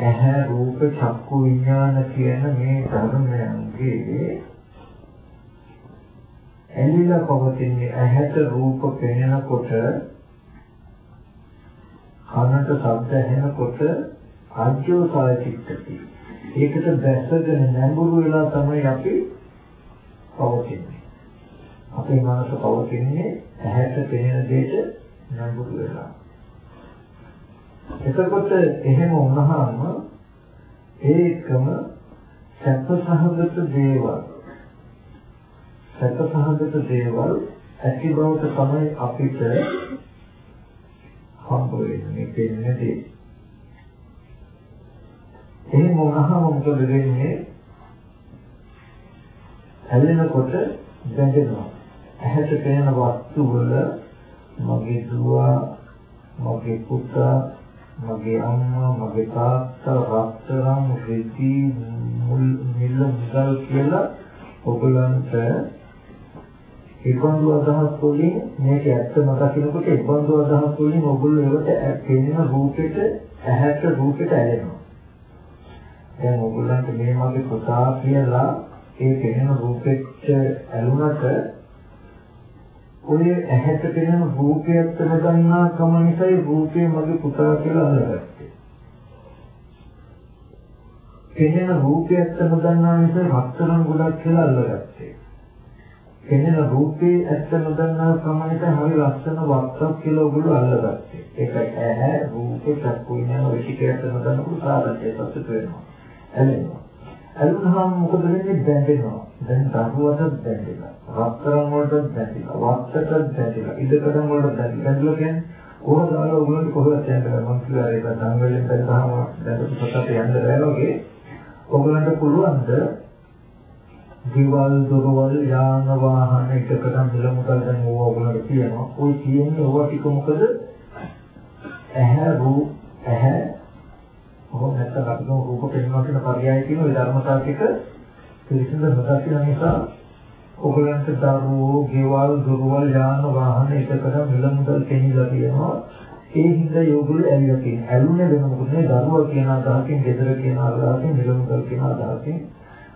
ඇහැ රූප චක්කු විඥාන කියන මේ ධර්මයන්ගේ එළිලා පවතින ඇහැට රූප පෙනෙනකොට කනට ශබ්ද ඇහෙනකොට ආජ්‍යෝසාය චිත්තති. ඒකට දැසගෙන නැඹුරු වෙලා තමයි අපි පවතින්නේ. අපේ මනස පවතින්නේ ඇහැට පෙනෙන දෙයට නැඹුරු වෙලා. එතකොට එහෙම වුණාම ඒකම සත්‍යසහගත දේවල් සත්‍යසහගත දේවල් ඇති බවට තමයි අපිට හම්බ වෙන්නේ දෙන්නේ දේ. එහෙම වුණාම මොකද වෙන්නේ? හැලෙනකොට බැඳෙනවා. ඇහැට පෙනෙන වස්තු වල මගේ දුව, මගේ පුතා, මගේ අම්මා, මගේ තාත්තා, රත්තරන්, රිදී, මුල්, මිල, මුදල් කියලා ඔයගලන්ට ඒබඳු අදහස් වලින් මේක ඇත්තම දකින්නකොට ඒබඳු අදහස් වලින් ඔයගොල්ලෝ ඒකට පෙනෙන රූපෙට ඇහැට රූපෙට ඇලෙනවා. දැන් ඔයගොල්ලන්ට මේ වගේ පුතා කියලා ඒ පෙනෙන රූපෙට ඇලුනට ඔය ඇහැට පෙනෙන රූපයත් ගන්නා කම නිසායි රූපේ මගේ පුතා කියලා අල්ලගත්තේ. පෙනෙන රූපයත් ගන්නා නිසා රත්තරන් ගොඩක් කියලා අල්ලගත්තේ. පෙනෙන රූපේ ඇත්ත නොදන්නා සමයට හරි ලස්සන වක්සක් කියලා ඔයගොල්ලෝ අල්ලගත්තේ. ඒක ඇහැ රූප චක්කු විඤ්ඤාණ ඔය ටික ඇත්ත නොදන්නකොට සාධකයේ සතුට වෙනවා. ඇලෙනවා. ඇලුනහම මොකද වෙන්නේ බැඳෙනවා. දැන් දරුවට බැඳෙනවා. රත්තරන් වලට බැඳෙනවා. වක්සටත් බැඳෙනවා. ඉදකඩම් වලට බැඳෙනවා කියන්නේ කොහොමද ඔයගොල්ලෝ කොහොමද යන්නේ මම කියලා ඒක සංවේලෙන් බැලුවාම දැන් පොතට යන්න බැහැ වගේ ඔයගොල්ලන්ට පුළුවන්ද දේවල් දොරවල් යාන වාහන එකකට මිල මුදල් දැන් ඕවා ඔයගොල්ලන්ට තියෙනවා. ওই කියන්නේ ඕවා ටික මොකද? ඇහැ රූප ඇහැ කොහොම නැත්තම් අපිට රූප පෙන්වන කියන පරයය කියන ඒ ධර්මතාව ටික පිළිසිඳ හදා කියලා නිසා ඔයගොල්ලන්ට දරුවෝ දේවල් දොරවල් යාන වාහන එකකට මිල මුදල් දෙන්නලා තියෙනවා. ඒ හින්දා යෝගුල් ඇවිල්ලා තියෙනවා. ඇලුනේ වෙන මොකද? දරුවා කියන අදහසින්, දෙදර කියන අදහසින්, මිල මුදල් කියන අදහසින්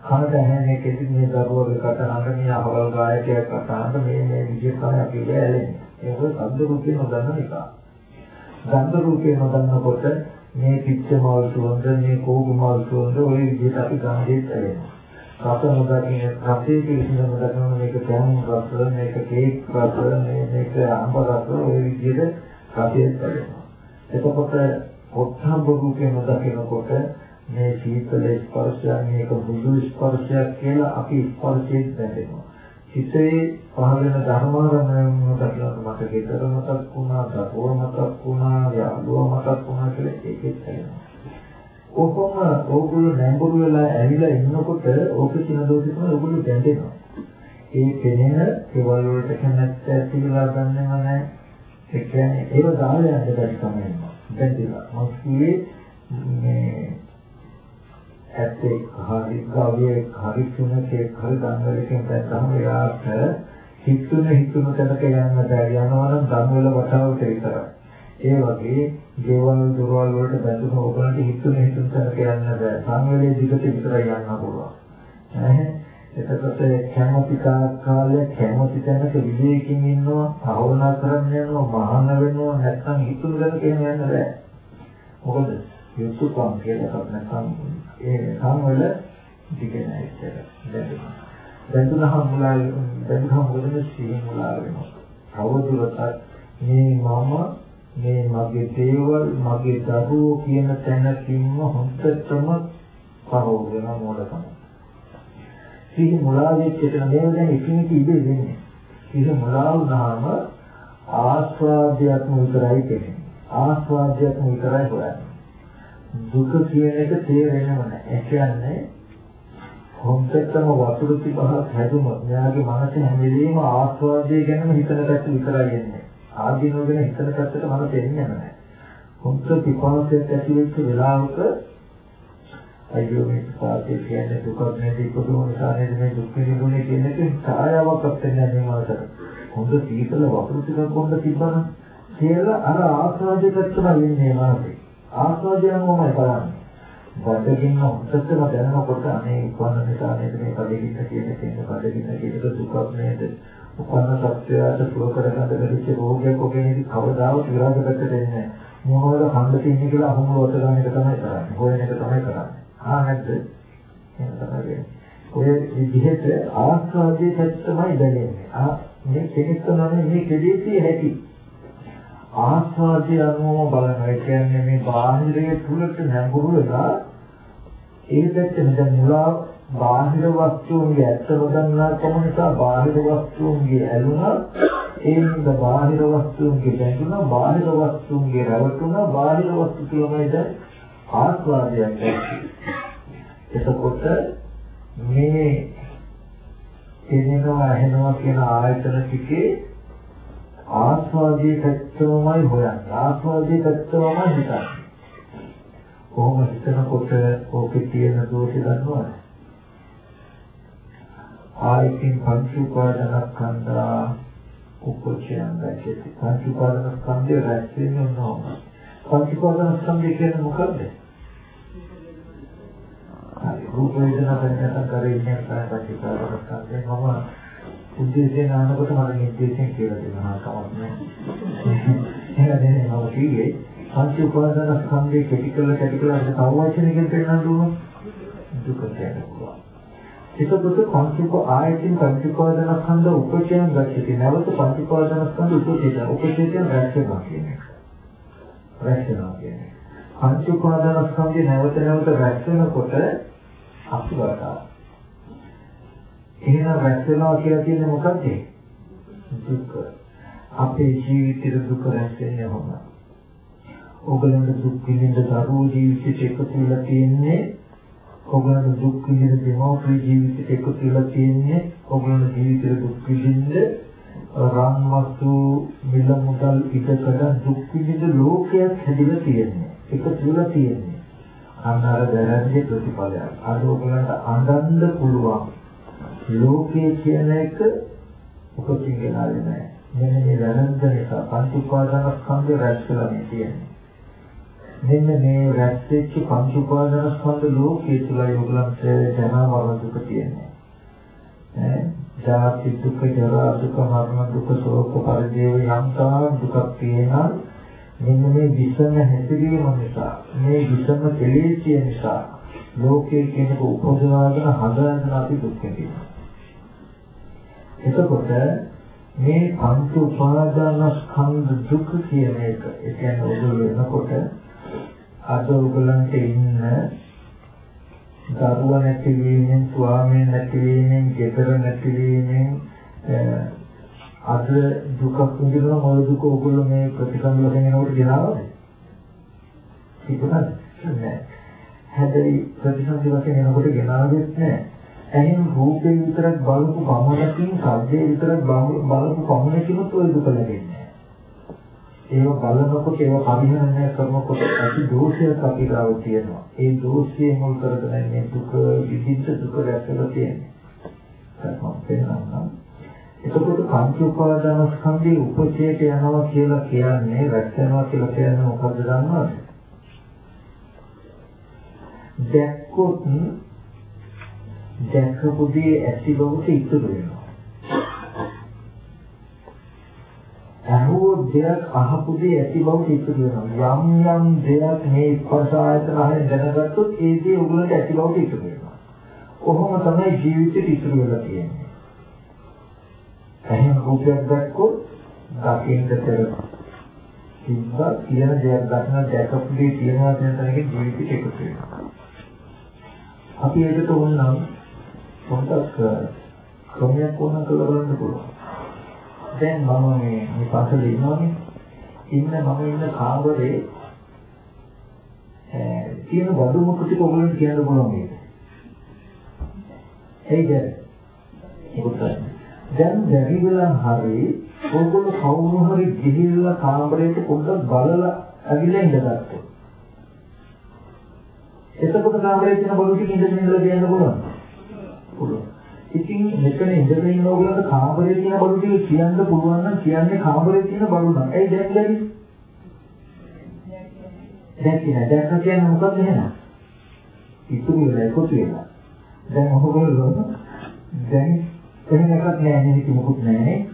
කනට ඇහෙන්නේ කෙටි මේ දරුවගේ කතාවක මේ අහවල් ගායකයා කතාවක මේ මේ විදිහට තමයි අපි ඇලෙන්නේ. ඒක ශබ්ද රූපේ නොදන්න එක. ගන්ධ රූපේ නොදන්නකොට මේ පිච්චමල් සුවඳ, මේ කෝගුමල් සුවඳ ඔය විදිහට අපි ගන්ධෙත් ඇලෙනවා. රස නොදකින් රසයේ කිසිම නොදකින් මේක කෑම රස, මේක කේක් රස, මේක අම්බ රස ඔය විදිහට රසයත් ඇලෙනවා. එතකොට ඔත්හම්බ රූපේ නොදකින්කොට මේ සීතල ස්පර්ශයක් මේක බුදු ස්පර්ශයක් කියලා අපි ස්පර්ශයෙන් දැනෙනවා. හිතේ පහළ වෙන ධර්මාරමණයන් මතකලා මට ගෙදර මතක් වුණා, දරුව මතක් වුණා, යාළුවා මතක් වුණා කියලා ඒකෙත් දැනෙනවා. ඔකොම ඕගොල්ලෝ නැඹුරු වෙලා ඇවිල්ලා ඉන්නකොට ඕක කියන දෝෂෙ තමයි ඕගොල්ලෝ දැනෙනවා. ඒ පෙනෙන ඒවල් වලට කැමැත්ත ඇතිවලා ගන්නව නැහැ. ඒ කියන්නේ ඒව දාලා යන්න බැරි තමයි. දැන් මම කියේ මේ ඇත්තේ හරි ගාවේ හරි තුනකේ හරි දන්නලකින් දැක්කම එයාට හිතුන හිතුන තැනක යන්න බැහැ යනවා නම් ධම් වල වටාවට විතරයි. ඒ වගේ දේවල් දුරවල් වලට බැඳුන ඕගලන්ට හිතුන හිතුන තැනක යන්න බැහැ. සංවේලයේ දිගට විතරයි යන්න පුළුවන්. එතකොට කැමති කාලය කැමති තැනක විවේකයෙන් ඉන්නවා භාවනා කරන්න යනවා මහාන වෙනවා නැත්නම් හිතුන දේ කියන යන්න බෑ මොකද යුතුයකම් කියලා එකක් නැත්නම් ඒ සම්වල දිගෙන ඇත්තට දැනෙනවා දැනුනහම මුලා දැනුනහම මොකද සිහින් මුලා වෙනවා තවදුරටත් මේ මම මේ මගේ දේවල් මගේ දරුවෝ කියන තැනකින්ම හොඳටම පරෝ වෙන මොඩකම සිහි මුලා වෙච්ච එක නේද දැන් එකින් එක ඉබේ වෙන්නේ. සිහි මුලා වුණාම ආස්වාදයක් විතරයි කියන්නේ. ආස්වාදයක් විතරයි හොයන්නේ. දුක කියන එක තේරෙන්නම නැහැ. ඒ කියන්නේ හොඳටම වතුර තිබහක් හැදුනොත් මෙයාගේ මනසේ හැම වෙලෙම ආස්වාදය ගැනම හිතන පැත්ත විතරයි එන්නේ. ආදීනව ගැන හිතන පැත්තට මනස එන්නේ නැහැ. හොඳ පිපාසයක් ඇති වෙච්ච වෙලාවක අයියෝ මේ සාධේ කියන්නේ දුක නේද ඉපදුන නිසා නේද මේ දුක් විඳින්නේ කියන එක ඡායාවක් අපෙන්නේ නැහැ මේ මාතර. හොඳ සීතල වතුර ටිකක් බොන්න තිබ්බනම් කියලා අර ආස්වාදයේ පැත්තම වෙන්නේ මාසේ. ආස්වාදයමමයි කරන්නේ. බඩගින්න හොත්තටම දැනනකොට අනේ උපන්න නිසා නේද මේ බඩගින්න කියන තේන බඩගින්න කියන දුකක් නේද? උපන්න සත්‍යයට සුව කරගන්න බැරිච්ච රෝගයක් ඔබේ නේද කවදාවත් විරාජකට දෙන්නේ නැහැ. මොනවද හන්ද තින්නේ කියලා අහුම වත ගන්න එක තමයි කරන්නේ. හොයන එක තමයි කරන්නේ. ආ නැද්ද? එහෙම තමයි. ඔය විදිහට ආස්වාදයේ පැත්තමයි දැනෙන්නේ. ආ මේ කෙනෙක් තමයි මේ කෙදීසිය හැටි. ආස්වාදයේ අනුව බලනවා. ඒ කියන්නේ මේ බාහිරයේ තුලට නැඹුරු වෙලා ඒ පැත්තෙන් දැන් මුලා බාහිර වස්තුන්ගේ ඇත්ත නොදන්නා කම නිසා බාහිර වස්තුන්ගේ ඇලුනා. ඒ නිසා බාහිර වස්තුන්ගේ බැඳුනා බාහිර වස්තුන්ගේ රැවටුණා බාහිර වස්තු තුලමයි දැන් ආස්වාදයක් එතකොට මේ එනවා ඇහෙනවා කියන ආයතන ටිකේ ආස්වාදයේ පැත්තමයි හොයන්නේ. ආස්වාදයේ පැත්තමයි හිතන්නේ. කොහොම හිතනකොට ඕකේ තියෙන දෝෂය දන්නවද? ආයතින් පංච උපාදානස්කන්ධා උපචයන් දැක්කේ පංච උපාදානස්කන්ධය රැස් වෙන්නේ නැහැ පංච උපාදානස්කන්ධය කියන්නේ මොකද්ද? රූප වේදනා සංඥා කරේ ඉන්නේ තමයි පටිච්චසමුප්පාදයෙන් මම උද්දේශයෙන් ආනකොට මට නිර්දේශයෙන් කියලා දෙනවා කමක් නෑ. එහෙනම් දැන් මම කිව්වේ පංච උපාදාන ස්කන්ධේ කෙටි කරලා කෙටි කරලා අපිට සමවචනකින් පෙන්නන්න ඕන දුක කියනවා. ඒකකොට පංච උප ආයතින් පංච උපාදාන ස්කන්ධ උපචයන් දැක්කේ නැවත පංච උපාදාන ස්කන්ධ උපචේතන උපචේතන රැස්වෙනවා කියන්නේ. රැස්වෙනවා කියන්නේ. පංච උපාදාන ස්කන්ධේ නැවත නැවත රැස් වෙනකොට අසුබරතාව. එහෙනම් රැස් වෙනවා කියලා කියන්නේ මොකද්ද? දුක. අපේ ජීවිතේ දුක රැස් වෙන්නේ කොහොමද? ඔගලන්ට දුක් විඳින්න දරුවෝ ජීවිතේ එකතු වෙලා තියෙන්නේ ඔගලන්ට දුක් විඳින දෙමව්පිය ජීවිතේ එකතු වෙලා තියෙන්නේ ඔගලන්ට ජීවිතේ දුක් විඳින්න රාමතු මිල මුදල් ඉදකඩ දුක් විඳින ලෝකයක් හැදිලා තියෙන්නේ එකතු වෙලා තියෙන්නේ අන්න අර දැනන්නේ ප්‍රතිඵලයක්. අද ඔයගලන්ට අඳන්න පුළුවන්. ලෝකයේ කියන එක උපතින් ගෙනාවේ නැහැ. මෙන්න මේ දැනන්න නිසා පංච උපාදානස්කන්ධය රැස් වෙලා මේ තියෙන්නේ. මෙන්න මේ රැස් වෙච්ච පංච උපාදානස්කන්ධ ලෝකයේ තුලයි ඔයගලන්ට ජරා මරණ දුක තියෙන්නේ. ඈ ජාති දුක, ජරා දුක, මරණ දුක, ශෝක පරිදේව යම්තා දුකක් තියෙනවා. මෙන්න මේ විසම හැසිරීම නිසා මේ විසම කෙලෙසිය නිසා ලෝකයේ කෙනෙක් උපදවාගෙන හදාගෙන අපි දුක් විඳිනවා. එතකොට මේ පංච උපාදානස්කන්ධ දුක් කියන එක ඒ කියන්නේ ඔයගොල්ලෝ වෙනකොට අද ඔයගලන්ට ඉන්න දරුවා නැතිවීමෙන් ස්වාමීන් නැතිවීමෙන් ගෙදර නැතිවීමෙන් අද දුකක් විඳිනවා මොන දුක ඔයගොල්ලෝ මේ ප්‍රතිසංග වශයෙන් එනකොට ගෙනාවද? තිබුණාද? නෑ. හැබැයි ප්‍රතිසංග වශයෙන් එනකොට ගෙනාවෙත් නෑ. එහෙනම් රූපේ විතරක් බලපු පමණකින් සද්දේ විතරක් බලපු පමණකින් ඔය දුක ලැබෙන්නේ ඒව බලනකොට ඒව පරිහරණය කරනකොට ඇති දෝෂයක් අපි ගාව තියෙනවා. ඒ දෝෂය මුල් කරගෙන මේ දුක විදිහට දුක රැකලා තියෙන්නේ. ඒක මම පෙන්නන්නම්. එතකොට පංච උපාදාන ස්කන්ධේ උපචේත යනවා කියලා කියන්නේ රැස් වෙනවා කියලා කියන්නේ මොකද්ද දන්නවද? දැක්කොත් දැකපු දේ ඇති බවට ඉතුරු වෙනවා. අහුව දෙයක් අහපු දේ ඇති බවට ඉතුරු වෙනවා. යම් යම් දෙයක් මේ ස්පර්ශ ආයතන හයෙන් දැනගත්තොත් ඒ දේ උගලට ඇති බවට ඉතුරු වෙනවා. කොහොම තමයි ජීවිතේ ඉතුරු වෙලා තියෙන්නේ. එහෙනම් රූපයක් දැක්කොත් දකින්න තර තිබ්බා කියන දෙයක් දක්න දැකපු දේ තියනවා කියන තැනකින් ජීවිතේ එකතු වෙනවා. අපි ඒකට ඕනනම් පොඩ්ඩක් ක්‍රමයක් ඕන කරලා බලන්න පුළුවන්. දැන් මම මේ මේ පස්සේ ඉන්නවනේ. ඉන්න මම ඉන්න කාමරේ තියෙන බඩු මුකුත් ටික ඔයගොල්ලන්ට කියන්න පුළුවන් මේක. ඒද? දැන් දැරිවලා හරි ඔයගොල්ලෝ කවුරු හරි ගිහිල්ලා කාමරේට පොඩ්ඩක් බලලා ඇවිල්ලා ඉඳගත්තා. එතකොට කාමරේ තියෙන බඩු ටික ඉඳගෙන ඉඳලා කියන්න පුළුවන්. පුළුවන්. ඉතින් මෙතන ඉඳගෙන ඉන්න ඕගොල්ලන්ට කාමරේ තියෙන බඩු ටික කියන්න පුළුවන් නම් කියන්නේ කාමරේ තියෙන බඩු නම්. ඇයි දැන් බැරි? දැන් කියන දැන් කියන්නේ මොකක්ද එහෙනම්? ඉතුරු වෙලා එකතු වෙලා. දැන් ඔයගොල්ලෝ දැන් එහෙම එකක් නෑ නෙවෙයි මොකුත් නෑනේ.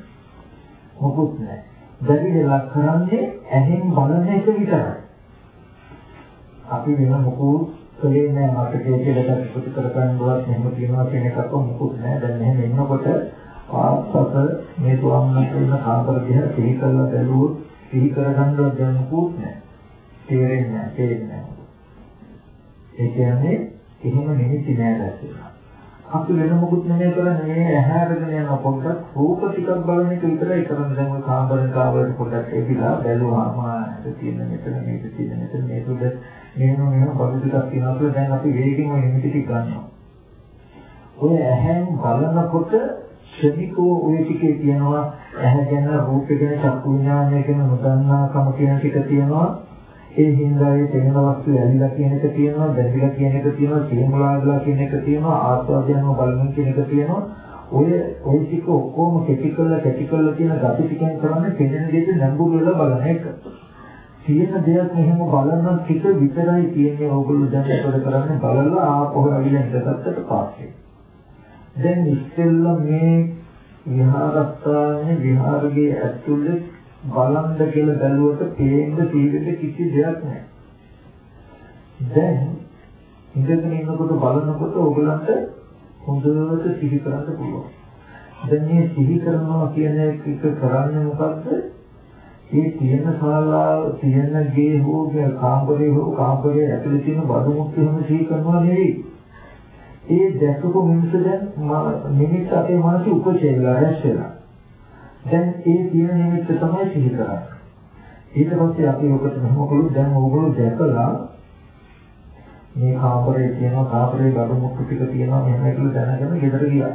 මොකුත් නෑ. බැරිදලා කරන්නේ ඇහෙන් බලන එක විතරයි. අපි වෙන මොකුත් කලේ නෑ. මතකයේ කියලා එකතු කර ගන්නවත් එහෙම කියනවා කියන එකක් මොකුත් නෑ. දැන් මෙහෙම ඉන්නකොට ආස්පස මේ ස්වාමීන් වහන්සේ කාපර දිහා සිහි කරලා බැලුවොත් සිහි කරගන්නවත් දැන් මොකුත් නෑ. තේරෙන්නේ නෑ තේරෙන්නේ නෑ. ඒ කියන්නේ එහෙම නිමිති නෑ දැක්කේ. අපි වෙන මොකුත් නෙමෙයි කරන්නේ. මේ ඇහැරගෙන යන පොඩ්ඩක් රූප ටිකක් බලන එක විතරයි කරන්නේ. දැන් ඔය කාමරේ කාවලට පොඩ්ඩක් එවිලා බැලුවාම තියෙන මෙතන මේක තියෙන මෙතන මේ තුඩ මෙහෙම මෙහෙම බඩු ටිකක් තියෙනවා කියලා දැන් අපි වේගෙන් ওই නිමිති ටික ගන්නවා. ඔය ඇහෙන් බලනකොට ශනිකෝ ඔය ටිකේ තියෙනවා ඇහැ ගැන රූප ගැන චක්කු විඥානය ගැන නොදන්නාකම කියන ටික තියෙනවා. ඒ හින්දා ඒ තේන වස්තු ඇලිලා කියන එක තියෙනවා, දැරිලා කියන එක තියෙනවා, සීමුලාගලා කියන එක තියෙනවා, ආස්වාදයන්ව බලමින් කියන එක තියෙනවා. ඔය ඔය ටික ඔක්කොම කැටි කරලා කැටි කරලා තියෙන gati ටිකෙන් කරන්නේ පෙනෙන දෙයට නම්බු වෙලා බලන එක. තියෙන දෙයක් මෙහෙම බලන ටික විතරයි තියෙන්නේ ඕගොල්ලෝ දැන් ඒකද කරන්නේ බලලා ආපහු අවිලා ඉඳගත්තට පස්සේ. දැන් ඉස්සෙල්ලා මේ විහාරස්ථානේ විහාරයේ ඇතුළේ බලන්න කියලා බැලුවට පේන්න තීරෙන්න කිසි දෙයක් නැහැ. දැන් ඉඳගෙන ඉන්නකොට බලනකොට ඕගලන්ට හොඳට සිහි කරන්න පුළුවන්. දැන් මේ සිහි කරනවා කියන එක කරන්නේ මොකද්ද? මේ තියෙන ශාලාව තියෙන ගේ හෝ කාමරේ හෝ කාමරේ ඇතුලේ තියෙන බඩු මුට්ටු හැම සිහි කරනවා නෙවෙයි. ඒ දැකපු මිනිස්සු දැන් නිමිත්ත අපේ මනසේ උපචේ වෙලා රැස් වෙලා. දැන් ඒ තියෙන නිමිත්ත තමයි සිහි කරන්නේ. ඊට පස්සේ අපි ඔකට මෙහෙම කළොත් දැන් ඕගොල්ලෝ දැකලා මේ කාමරේ තියෙන කාමරේ බඩු මුට්ටු ටික තියෙනවා මෙහෙම කියලා දැනගෙන ගෙදර ගියා.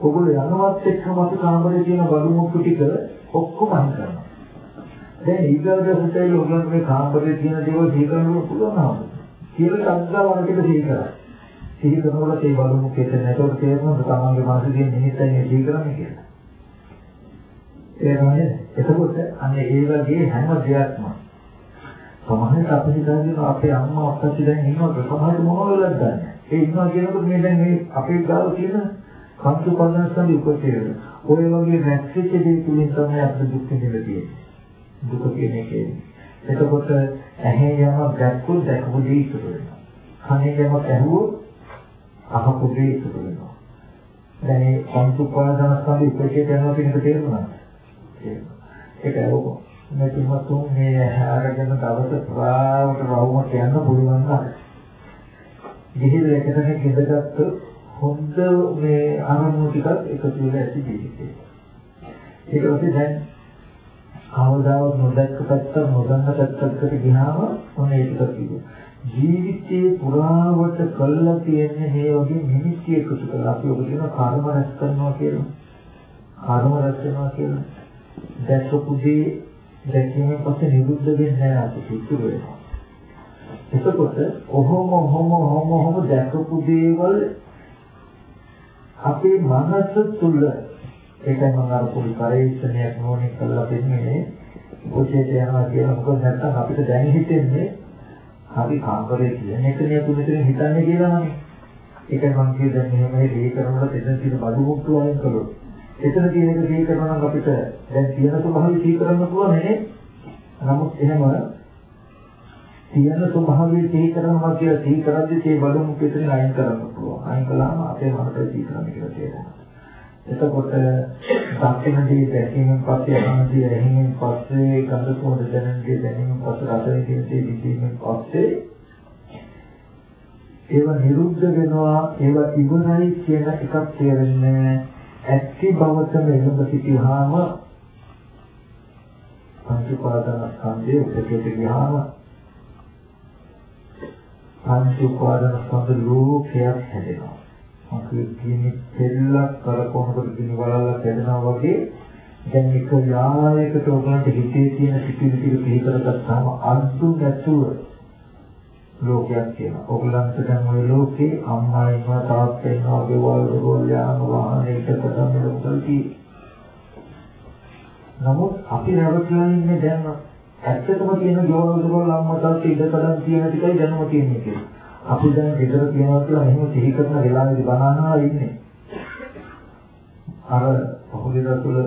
ඕගොල්ලෝ යනවත් එක්කම අපි කාමරේ තියෙන බඩු මුට්ටු ටික ඔක්කොම අහිං කරනවා. දැන් ඊගොල්ලෝ හිතේ ඔයගොල්ලෝ මේ කාමරේ තියෙන දේවල් සිහි කරන්න පුළුවන් නේද? කියලා සංග්‍රහ වරකට සිහි කරා. සිහි කරනකොට ඒ බලමු කෙතන නැතොත් තේරෙනවද තමන්ගේ මානසික නිමිත්තයි මේ සිහි කරන්නේ කියලා. ඒ එතකොට අන්නේ ඒ වගේ හැම දෙයක්ම සමහරවිට අපි හිතන්නේ අපේ අම්මා අප්පච්චි දැන් ඉන්නවද සමහරවිට මොනවද දන්නේ. ඒ ඉන්නවා කියනකොට මේ දැන් මේ අපේ ගාව තියෙන කන්තු පන්නස්සන් උපතේ. ඔය වගේ නැක්සිච්ච දේ තුලින් තමයි අපිට දුක් විඳින්න තියෙන්නේ. දුක කියන එකේ. එතකොට ඇහැ යමක් දැක්කොත් දැකපු දේ ඉතුරු වෙනවා. කනේ යමක් ඇහුවොත් අහපු දේ ඉතුරු වෙනවා. දැන් මේ පංචුපාදානස්කන්ධ ඉපදේ යනවා කියන එක තේරුණාද? ඒක ඒක මේ තුමතුන් මේ අරගෙන දවස පුරාවට රවුම කියන්න පුළුවන් නම් ගිහිල්ලා එකතැනක ඉඳගත්තු හොඳ මේ අරමුණු ටිකක් එකතු වෙලා ඇති ජීවිතේ. ඒක ඔස්සේ දැන් කවදාවත් නොදැක්ක පැත්ත නොදන්න පැත්තකට ගියාම ඔන්න ඒක කිව්වා. ජීවිතේ පුරාවට කළා තියෙන්නේ මේ වගේ නිමිති එකතු කරලා අපි ඔබ කියන කර්ම රැස් කරනවා කියලා. කර්ම රැස් කරනවා කියලා. දැක්කපු දේ දැකීමෙන් පස්සේ නිරුද්ධ වෙන්නේ නැහැ අපි සිද්ධ වෙනවා. එතකොට ඔහොම ඔහොම ඔහොම ඔහොම දැකපු දේවල් අපේ මනස තුල ඒකයි මම අර පොඩි පරිශ්‍රණයක් නෝනේ කරලා දෙන්නේ ඔච්චර යනවා කියලා මොකද නැත්තම් අපිට දැන් හිතෙන්නේ අපි කාමරේ කියන එක නේ තුනකින් හිතන්නේ කියලානේ ඒකයි මම කියේ දැන් මෙහෙම මේ කරනකොට එතන තියෙන බඩු මුට්ටු අයින් කළොත් එතන තියෙන එක දී කරනවා නම් අපිට දැන් තියෙන ස්වභාවය දී කරන්න පුළුවන් නේ. නමුත් එහෙම තියෙන ස්වභාවය දී කරනවා කියලා දී කරද්දී ඒ බඩු මුට්ටු එතන අයින් කරන්න පුළුවන්. අයින් කළාම අපේ මනසේ දී කරන්න කියලා තේරෙනවා. එතකොට දක්ෂිනදී දැකීමෙන් පස්සේ අහනදී ඇහිමෙන් පස්සේ ගඳ සුවඳ දැනෙනදී දැනීමෙන් පස්සේ රස විඳිනදී විඳීමෙන් පස්සේ ඒව නිරුද්ධ වෙනවා ඒව ඉවරයි කියන එකක් තේරෙන්නේ ඇත්ති බවටම එළඹ සිටියාම පංච උපාදානස්කන්ධයේ උපකේත ගියාම පංච උපාදානස්කන්ධ ලෝකයක් හැදෙනවා. අපි කියන්නේ දෙල්ලක් කරකවනකොට කිනි වලල්ලක් හැදෙනවා වගේ දැන් එක යායකට ඔයගලන්ට හිතේ තියෙන සිතිවිලි ටික පිළිකරගත්තාම අන්තු නැතුව ලෝකයක් කියනවා. ඔයගලන්ට දැන් ওই ලෝකේ අම්මා ඉන්නවා තාත්තා ඉන්නවා ගෙවල් දොරවල් යාන වාහන එකකට තමයි නමුත් අපි රැවටිලා ඉන්නේ දැන් ඇත්තටම තියෙන ගෙවල් දොරවල් අම්මා තාත්තා ඉඩකඩම් තියෙන ටිකයි දැනුම තියෙන්නේ කියලා. අපි දැන් ගෙදර තියනවා කියලා එහෙම සිහි කරන වෙලාවෙදි බනනවා ඉන්නේ. අර පොහොලේ දතුල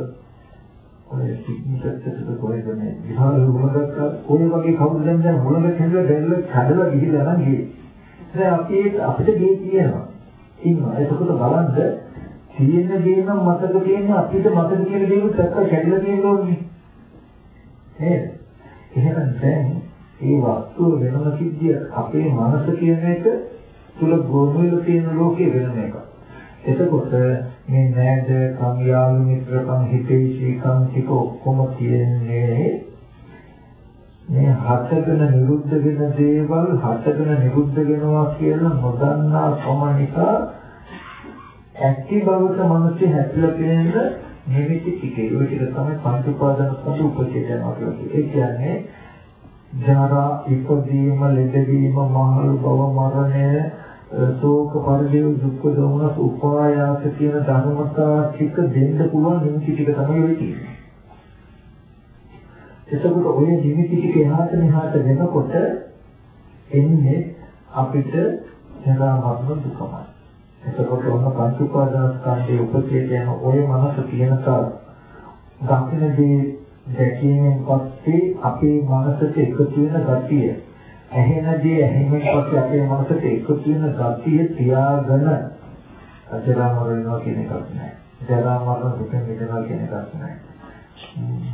ඔය සිග්නිෆිකන්ට් කොහෙද මේ විහාර වුණාට කොයි වගේ කවුද දැන් දැන් මුලඟ හැදලා දැල්ල කඩලා ගිහිල්ලා නම් ගියේ. දැන් අපි අපිට ගේ කියනවා. ඉන්නවා. ඒකකොට බලන්න තියෙන දේ නම් මතක තියෙන්නේ අපිට මතක තියෙන දේ උත් දැක්ක කැඩලා තියෙන්න ඕනේ. නේද? එහෙනම් දැන් ඒ වස්තුව වෙනම සිද්ධිය අපේ මනස කියන එක තුල ගොනු වෙලා තියෙන ලෝකේ වෙනම එකක්. එතකොට මේ නෑද කම්යාලු මිත්‍රකම් හිතේශීකම් ටික ඔක්කොම තියෙන්නේ මේ හතගෙන නිරුද්ධ වෙන දේවල් හතගෙන නිරුද්ධ වෙනවා කියලා නොදන්නා කම නිසා ඇක්ටි බවට මිනිස්සු හැපිලා තියෙන නිමිති ටිකේ ඔය ටික තමයි පංච උපාදාන ස්කන්ධ උපචේතන වගේ. ඒ කියන්නේ ජරා ඉපදීම ලෙඩවීම මහලු බව මරණය ශෝක පරිදේව දුක්ඛ දෝමනස් උපායාස කියන ධර්මතා ටික දෙන්න පුළුවන් නිමිති ටික තමයි ඔය තියෙන්නේ. එතකොට ඔය නිමිති ටික එහාට මෙහාට වෙනකොට එන්නේ අපිට ජරා මරණ දුකමයි. එතකොට ඔන්න පංච උපාදානස්කන්ධයේ උපචේත යන ඔය මනස තියෙන කාල දකින්නේ දැකීමෙන් පස්සේ අපේ මනසට එකතු වෙන ගතිය ඇහෙන දේ ඇහිමෙන් පස්සේ අපේ මනසට එකතු වෙන ගතිය තියාගෙන අජරාමර වෙනවා කියන එකක් නෑ. ජරා මරණ දුකෙන් මිදෙනවා කියන එකක් නෑ.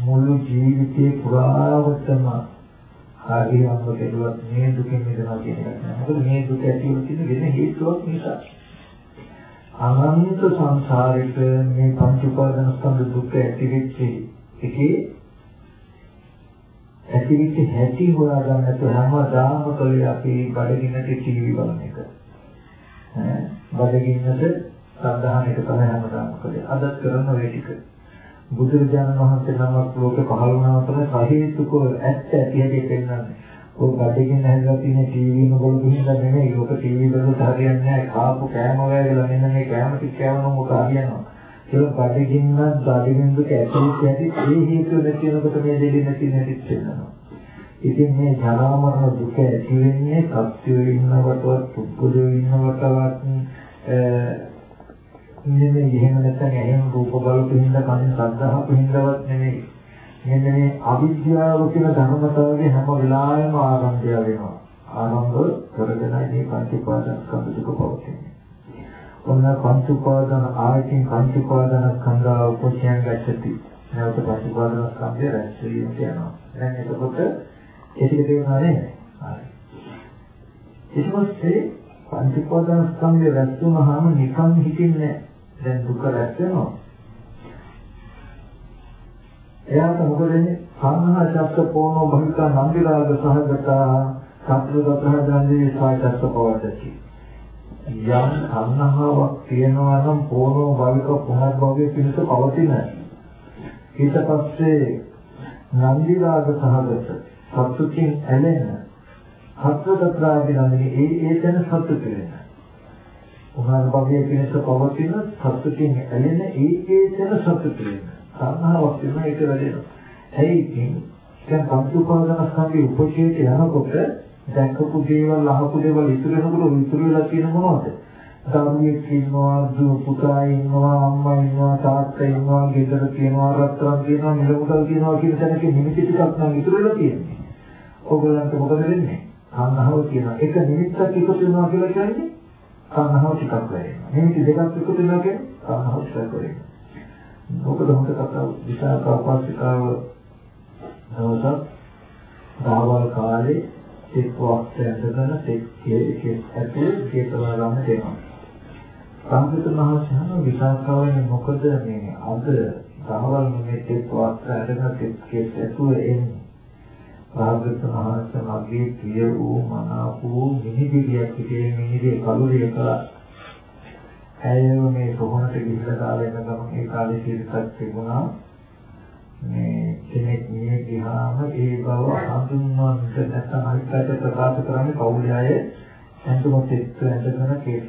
මුළු ජීවිතේ පුරාවටම හරියම්ම කෙරුවත් මේ දුකෙන් මිදෙනවා කියන එකක් නෑ. මොකද මේ දුක ඇති වෙන්නේ වෙන හේතුවක් නිසා. අනන්ත සංසාරික මේ පංච උපාදාන ස්කන්ධ දුක ඇති වෙච්ච එකේ ඇතිවිච්ච හැටි හොයාගන්න නැතුව හැමදාම කලේ අපි බඩගින්නට ටීවී බලන එක. ඈ බඩගින්නට සද්ධාහන එක තමයි හැමදාම කලේ. අදත් කරන ඔය ටික. බුදුරජාණන් වහන්සේ නමක් ලෝකේ පහළ වුණා තමයි සහේතුක ඇත්ත ඇති හැටි පෙන්වන්නේ. ඔය බඩගින්න හැදලා තියෙන ටීවී වල බලන නෙමෙයි. ඔක ටීවී වල හරියන්නේ නැහැ. කාපු කෑම වේගලා මෙන්න මේ කෑම ටික කෑවනම් මොක හරියනවා. ඒක බඩගින්නක් බඩගින්දුක ඇතුළේ ඇති ඒ හේතුව නැති වෙනකොට මේ දෙලි නැති නැති වෙනවා. ඉතින් මේ ජරා මරණ දුක ඇති වෙන්නේ සත්‍යෝ ඉන්නවටවත් පුද්ගලයෝ ඉන්නවටවත් නෙමෙයි එහෙම නැත්නම් එහෙම රූප බලපු හින්දා කන්නේ සද්ධාහපු හින්දාවත් නෙමෙයි. මෙන්න මේ අවිද්‍යාව කියන ධර්මතාවයේ හැම වෙලාවෙම ආරම්භය වෙනවා. ආරම්භ කරගෙනයි මේ පංච උපාදාන ස්කන්ධ දුක පවතින්නේ. ඔන්න පංච උපාදාන ආයතින් පංච උපාදාන ස්කන්ධා උපචයන් ගැච්ඡති. නැවත පංච උපාදාන ස්කන්ධය රැස් වීම කියනවා. දැන් එතකොට ඒ ටික තේරුණා නේද? හරි. ඊට පස්සේ පංච උපාදාන ස්කන්ධය රැස් වුණාම නිකන් හිතින්නේ දැන් දුක රැස් වෙනවා. එයාට මොකද වෙන්නේ? සංහා ශබ්ද පොණෝ භවිකා නම්බිරාග සහගත සත්‍ය දතහදන්නේ සායතස්ස පවතති. යම් සංහාවක් තියෙනවා නම් පොනෝ භවික පුනර්භවයේ පිණිස පවතින. ඊට පස්සේ නන්දි රාග සහගත සතුටින් ඇලෙන හත්වදත්‍රාදී නන්දි ඒ ඒ තැන සතුට වෙන. පුනර්භවයේ පිණිස පවතින සතුටින් ඇලෙන ඒ ඒ තැන සතුට වෙන. සංහාවක් වෙන එක වැඩෙනවා. ඇයි ඉතින් දැන් පංච උපාදාන ස්කන්ධයේ උපචේත යනකොට දැකපු දේවල් අහපු දේවල් ඉතුරු වෙනකොට ඉතුරු වෙලා තියෙන මොනවද? දරුවෙක් ඉන්නවා දූ පුතා ඉන්නවා අම්මා ඉන්නවා තාත්තා ඉන්නවා ගෙදර තියෙනවා රත්තරන් තියෙනවා මිල මුදල් තියෙනවා කියන තැනක නිමිති ටිකක් නම් ඉතුරු වෙලා තියෙන්නේ. ඕගොල්ලන්ට මොකද වෙන්නේ? කන්නහව කියන එක නිමිත්තක් එකතු වෙනවා කියලා කියන්නේ කන්නහව ටිකක් වෙනවා. නිමිති දෙකක් එකතු වෙනවා කියන්නේ කන්නහව ටිකක් වෙනවා. මොකද හොඳ කතාව විශාක අපස්සිකාව දවසක් දහවල් කාලේ එක් වක්තයන් දෙන එක් කේ ඇතුලේ කේතවා ගන්න දෙනවා. සංකෘත මහසහන විශාකාවෙන් මොකද මේ අද දහවල් මේ එක් වක්තයන් දෙන එක් කේ ඇතුලේ එන්නේ. භාග්‍යවත් මහසහන මගේ ප්‍රිය වූ මනාප වූ මිනිදිරියක් පිටේ මිනිදිරිය කලුරිය කළා. ඇය මේ කොහොමද ගිහිල්ලා දාලා එන ගමන් ඒ කාලේ සිරිතක් තිබුණා මේ කෙනෙක් මිය ගියාම ඒ බව හඳුන්වන්නට නැත්නම් අනිත්‍යයට ප්‍රකාශ කරන්නේ කවුරුයි අය අන්තිමට එක්ක ඇඳගෙන කේස්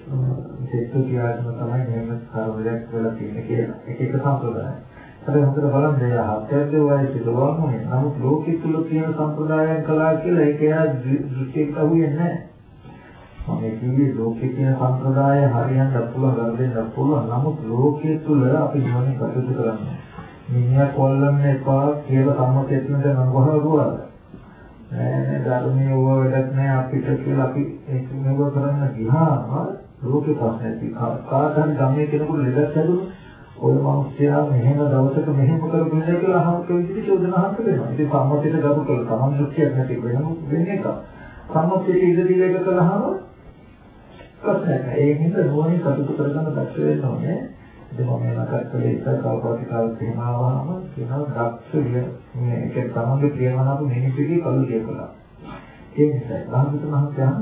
දෙත්තු කියාගෙන තමයි නියම කාර්යයක් වෙලා තියෙන්නේ කියලා. ඒක එක සම්ප්‍රදායයි. හැබැයි හොඳට බලන්න දෙය හත්යක්ද වයසේ දවන්නේ. නමුත් ලෝකෙ තුල තියෙන සම්ප්‍රදායන් කලා කියලා ඒක එයා දෘෂ්ටියක් අහුවෙන්නේ නැහැ. මම කිව්වේ ලෝකයේ තියෙන සම්ප්‍රදාය හරියන්න පුළුවන් ගන්න පුළුවන්. නමුත් ලෝකයේ තුල අපි ජීවනය කටයුතු කරන්නේ. මිනිහා කොල්ලන්න එපා කියලා සම්මතයෙන් නම් වහරුවාද. නෑ ධර්මයේ ඕව වැඩක් නෑ අපිට කියලා අපි ඒක නෙව කරන්න ගියාම ලෝකේ ප්‍රශ්නයක් කාටන් ගමේ කෙනෙකුට ලෙඩක් හැදුණොත් ඔය මිනිස්සයා මෙහෙම දවසක මෙහෙම කරපු ඉඳලා කියලා අහක විදිහට චෝදනා අහක වෙනවා. ඉතින් සම්මතයට ගරු කළා. තමන් දෘෂ්ටියක් නැති වෙනම වෙන්නේ එක. සම්මතයට ඉඳ දීලා එක කළාම ප්‍රශ්නයක් නෑ. ඒ හින්දා නෝනින් කටයුතු කරගන්න දක්ෂ වෙන්න ඕනේ. ඉතින් මම මතක් කළේ ඉස්සර කල්පතිකාව තේමාවම කියනවා දක්ෂ මේ ඒක තමයි ප්‍රියමනාප මිනිස්සුගේ කලු කියකලා. ඒ නිසා භාගතුන් මහත්තයා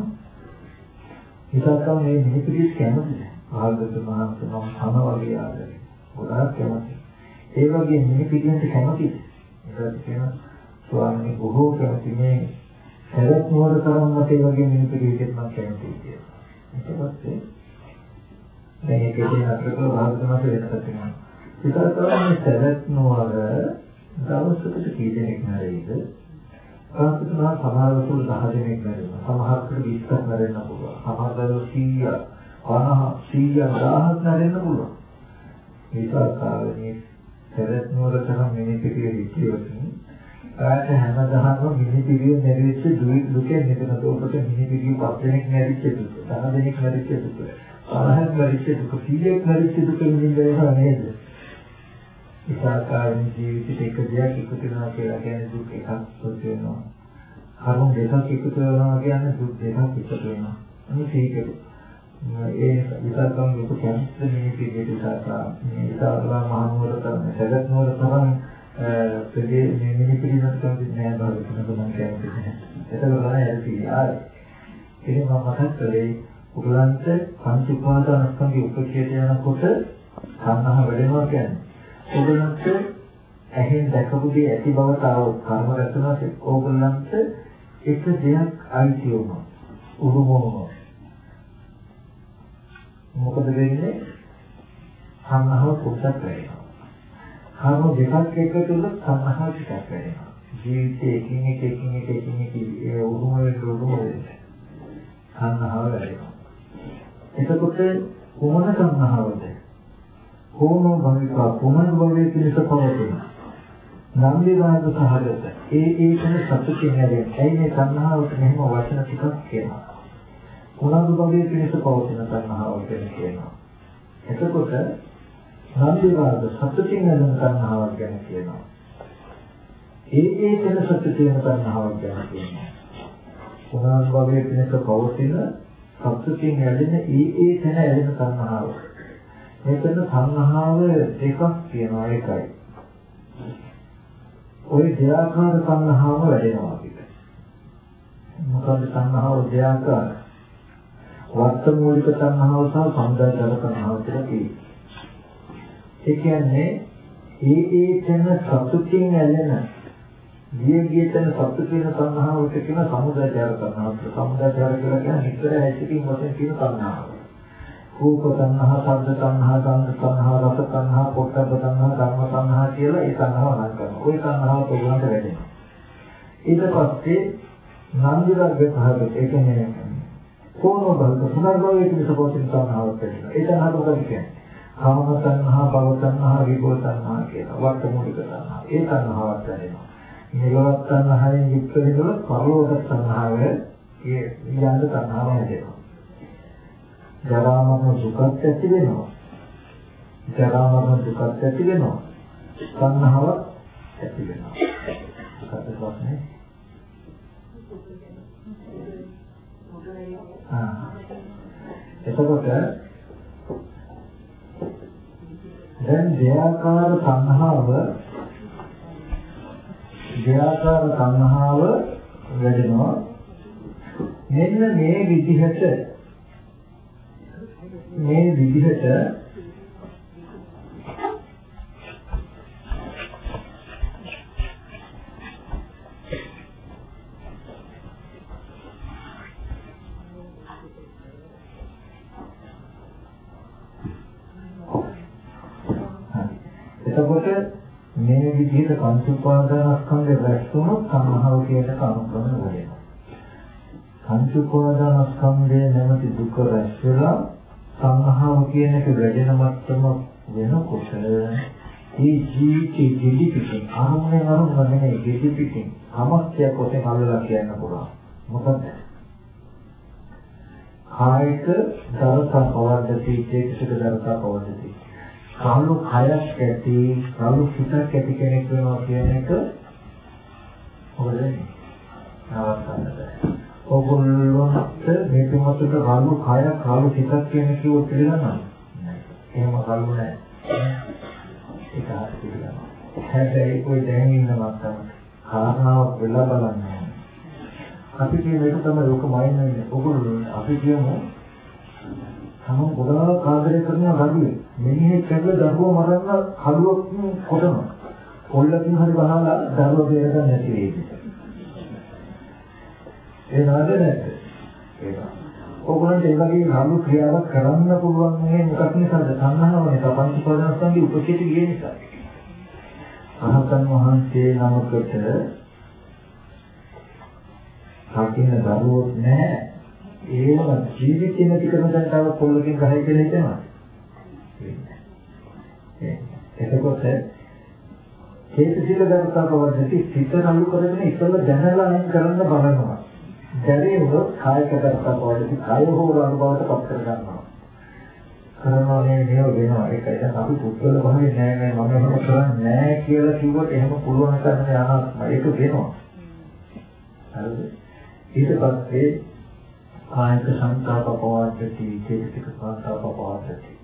හිතකම මේ මිනිස්සුගේ කැමතිද? භාගතුන් මහත්තයා මම තන වගේ ආදරේ. ගොඩාක් කැමති. ඒ වගේ මිනිස්සුන්ට කැමතිද? ඒකට කියන ස්වාමීන් බොහෝ කැමති මේ සරත් නුවර තරම්මට ඒ වගේ මිනිස්සුගේ මම කැමතියි කියලා. ඊට පස්සේ දැන් ඒකේ අතර කළ භාගතුනට වෙනසක් තියෙනවා. විතර තමයි සරත් නොවර දවසකට කී දෙනෙක් නැරෙයිද? භාගතුනා සමහර තුල 10 දෙනෙක් නැරෙනවා. සමහරකට 20ක් නැරෙන්න පුළුවන්. සමහර දවස් 100 50 100 1000ක් නැරෙන්න පුළුවන්. ඒකාකාරී සරත් නොවර තරම් මිනිස්සුගේ විදියකින් කාට හැමදාම මිනිපිරිය නැරිච්ච දුකෙන් මිදෙන තෝකට මිනිපිරිය පස් දෙනෙක් නැරිච්ච දුක, දහ දෙනෙක් නැරිච්ච දුක, පහක් නැරිච්ච දුක, සීයක් නැරිච්ච දුක නිදෙනවා නේද? ඉසාකාරී ජීවිතේ එක දෙයක් එකතු වෙනවා කියලා කියන්නේ දුක එකක් සුත් වෙනවා. කරුණ දෙකක් එකතු වෙනවා කියන්නේ දුක් දෙකක් එකතු වෙනවා. අනිත් ඒකද ඒ විතරකම් දුක කැමති මිනිපිරිය ඉසාකා මේ ඉසාකලා මහනුවර කරන සගත් නුවර තරම් ප්‍රදේ මේ මිනිපිරිනත් කවුද නෑ බාරකට මම කියන්නේ. ඒක තමයි ඇති ආයි. ඒක මම මතක් කළේ උගලන්ට පංච උපාදානස්කන්ධයේ උපකේත යනකොට සංහහ වැඩෙනවා කියන්නේ. උගලන්ට ඇහෙන් දැකපු දේ ඇති බවට ආව කර්ම රැස්නවා ඕගොල්ලන්ට එක දෙයක් අයිති වුණා. උරුමවම. මොකද වෙන්නේ? සංහව කුසක් වෙනවා. කර්ම දෙකක් එකතු වුණොත් සංහාව ටිකක් වෙනවා. ජීවිතේ එකින් එක එකින් එක එකින් එක ඒ උරුම වෙන්න උරුම වෙන්න. සංහාව වැඩෙනවා. එතකොට කොමන සංහාවද? කොමන භවිකා කොමන භවයේ පිණිස පවතින. නම් විවාද සහගත. ඒ ඒ කෙන සතුටින් හැදෙන. ඇයි මේ සංහාවට මෙහෙම වචන ටිකක් කියනවා. කොමන භවයේ පිණිස පවතින සංහාව කියනවා. එතකොට සංවිවාද සත්‍යයෙන් යන තණ්හාවක් ගැන කියනවා. ඒ ඒ තැන සත්‍යයෙන් තණ්හාවක් ගැන කියනවා. උනාන් වගේ කෙනෙක් පවතින සත්‍යයෙන් යැදෙන ඒ ඒ තැන යැදෙන තණ්හාව. මෙතන තණ්හාව දෙකක් කියනවා ඒකයි. ওই දෙආකාර තණ්හාව වැඩෙනවා අපිට. මොකද තණ්හාව දෙආකාර වර්ත මූලික තණ්හාව සහ සමුදාය තණ්හාව කියලා කියනවා. ඒ කියන්නේ ඒ ඒ තැන සතුටින් ඇලෙන ගිය ගිය තැන සතුට වෙන සංහාවට කියන සමුදායචාර කරනවා. සමුදායචාර කියලා කියන්නේ හිතර ඇසිතින් වශයෙන් කියන සංහාව. රූප සංහා, ශබ්ද සංහා, ගන්ධ සංහා, රස සංහා, පොට්ටබ්බ සංහා, ධම්ම සංහා කියලා ඒ සංහාව නම් කරනවා. ওই සංහාව පොදුනට වැඩෙනවා. ඊට පස්සේ නන්දි වර්ග සහගත ඒ කියන්නේ කෝණෝ බලක පුනර්භවයේ පිණිස පවතින තණ්හාවක් වෙනවා. ඒ තණ්හාව මොකද කියන්නේ? කාම තණ්හා, භව තණ්හා, විභව තණ්හා කියන වර්තමූලික තණ්හා. ඒ තණ්හාවක් වෙනවා. නිරවත් තණ්හාවෙන් යුක්ත වෙනකොට පරලෝක තණ්හාව ඒ යන්න තණ්හාව හැදෙනවා. ජරා මරණ දුකත් ඇති වෙනවා. ජරා මරණ දුකත් ඇති වෙනවා. තණ්හාව ඇති වෙනවා. ඒකත් ප්‍රශ්නේ. ආ. එතකොට දැන් දෙයාකාර තණ්හාව දෙයාකාර තණ්හාව වැඩෙනවා. මෙන්න මේ විදිහට මේ විදිහට එතකොට මේ විදිහට පංච උපාදානස්කන්ධය රැස් වුණොත් සංහව කියන කනුක්‍රම වෙනවා. පංච උපාදානස්කන්ධය නැමැති දුක රැස් වෙලා සංහව කියන එක වැඩෙන මට්ටම වෙනකොට ඒ ජීවිතේ දෙලි පිටින් අරමුණේ අරමුණ නෙමෙයි දෙලි පිටින් සමස්තයක් ඔතේ කල්ලා කියන්න පුළුවන්. මොකද කායික දරතා පවද්දති චේතසික දරතා පවද්දති කලු කයක් ඇති කලු සිතක් ඇති කෙනෙක් වෙනවා කියන එක මොකද නවත්තන්න බෑ. ඔගොල්ලොන්ට මේ තුමතුට කලු කය කලු සිතක් කියන කිව්ව පිළිගන්නවා. එහෙම කලු නෑ. ඒක හරි පිළිගන්නවා. හැබැයි કોઈ දැන් ඉන්න මත්තම කාරණාවක් වෙලා බලන්නේ. අපි කියන එක තමයි ලෝක මයින් වෙන්නේ. ඔගොල්ලෝ අපි කියමු තමන් ගොඩාක් ආදරය කරන ගඩුවේ මිනිහෙක් කැඩලා දරුවෝ මරන්න කඩුවක් කොටනවා. කොල්ලකින් හරි බහලා දරුවෝ බේරගන්න නැති වෙයි. ඒ නේද නැද්ද? ඒක. ඔයගොල්ලන්ට ඒ වගේ කරු ක්‍රියාවක් කරන්න පුළුවන් මේ මොකක් නිසාද? සංහාවනේ තපන්ති පදනස්සන්ගේ උපකේත ගිය නිසා. අහතන් වහන්සේ නමකට හකින දරුවෝ නැහැ. ඒව ජීවිතේ නැති කරන දන්තාව කොල්ලකින් ගහයි කියලා හිතනවා. එතකොට චේතසික ධර්මතාව වර්ධති සිත නළු කරගෙන ඉතල දැනලා අයින් කරන්න බලනවා. දැරියව කායික ධර්මතාව වර්ධති කාය හෝ අනුභවයට පත් කර ගන්නවා. කරනවා නේ මේව වෙනවා. ඒකයි දැන් අපි පුද්ගල භාවයේ නෑ නෑ මම එහෙම කරන්නේ නෑ කියලා කිව්වොත් එහෙම පුළුවන් කරන්න යනවා. ඒක වෙනවා. හරිද? ඊට පස්සේ කායික සංතාප පවද්දති චේතසික සංතාප පවද්දති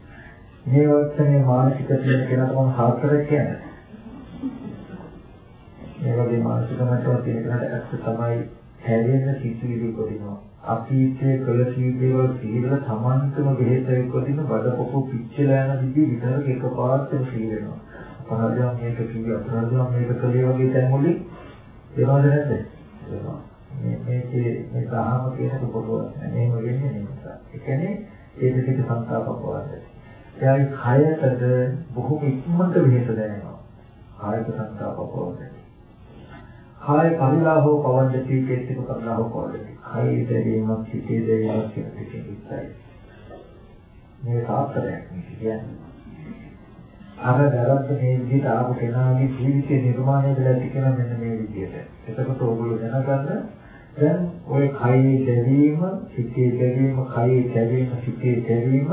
මේ වචනේ මානසික තියෙන කෙනා තමයි හතර කියන්නේ. මේ වගේ මානසික මට්ටම තියෙන කෙනාට ඇත්ත තමයි හැදෙන්න සිතුවිලි කොටිනවා. අතීතයේ කළ සීදේවල් සිහිදලා සමාන්තම බෙහෙතේ කොටින බඩපොකු පිච්චලා යන විදිහ විතරක එකපාරටම සිහිනවා. අපරාධයක් මේක කිව්වේ අපරාධයක් මේක කළේ වගේ තැන් වලින් ඒවද නැද්ද? ඒවා. මේ මේකේ මේ සාහම කියනක පොදුවක් නෑ. එහෙම වෙන්නේ නෙමෙයි. ඒ කියන්නේ ඒක පිට සංස්කාරයක් වගේ. එයාගේ කයටද බොහොම ඉක්මනට වෙහෙස දැනෙනවා. කායික සංස්කාරයක් වගේ. කාය පරිලාහෝ පවද්දති කේතික පරිලාහෝ පවද්දති. කායේ දැරීමක් සිටේ දැරීමක් කියන දෙකෙන් ඉස්සයි. මේ සාත්‍රයක් කියන්නේ. අර වැරද්ද මේ විදිහට ආපු කෙනාගේ ජීවිතේ නිර්මාණය වෙලා තියෙන මෙන්න මේ විදිහට. එතකොට ඕගොල්ලෝ දැනගන්න දැන් ওই කයේ දැරීම, සිතේ දැරීම, කයේ දැරීම, සිතේ දැරීම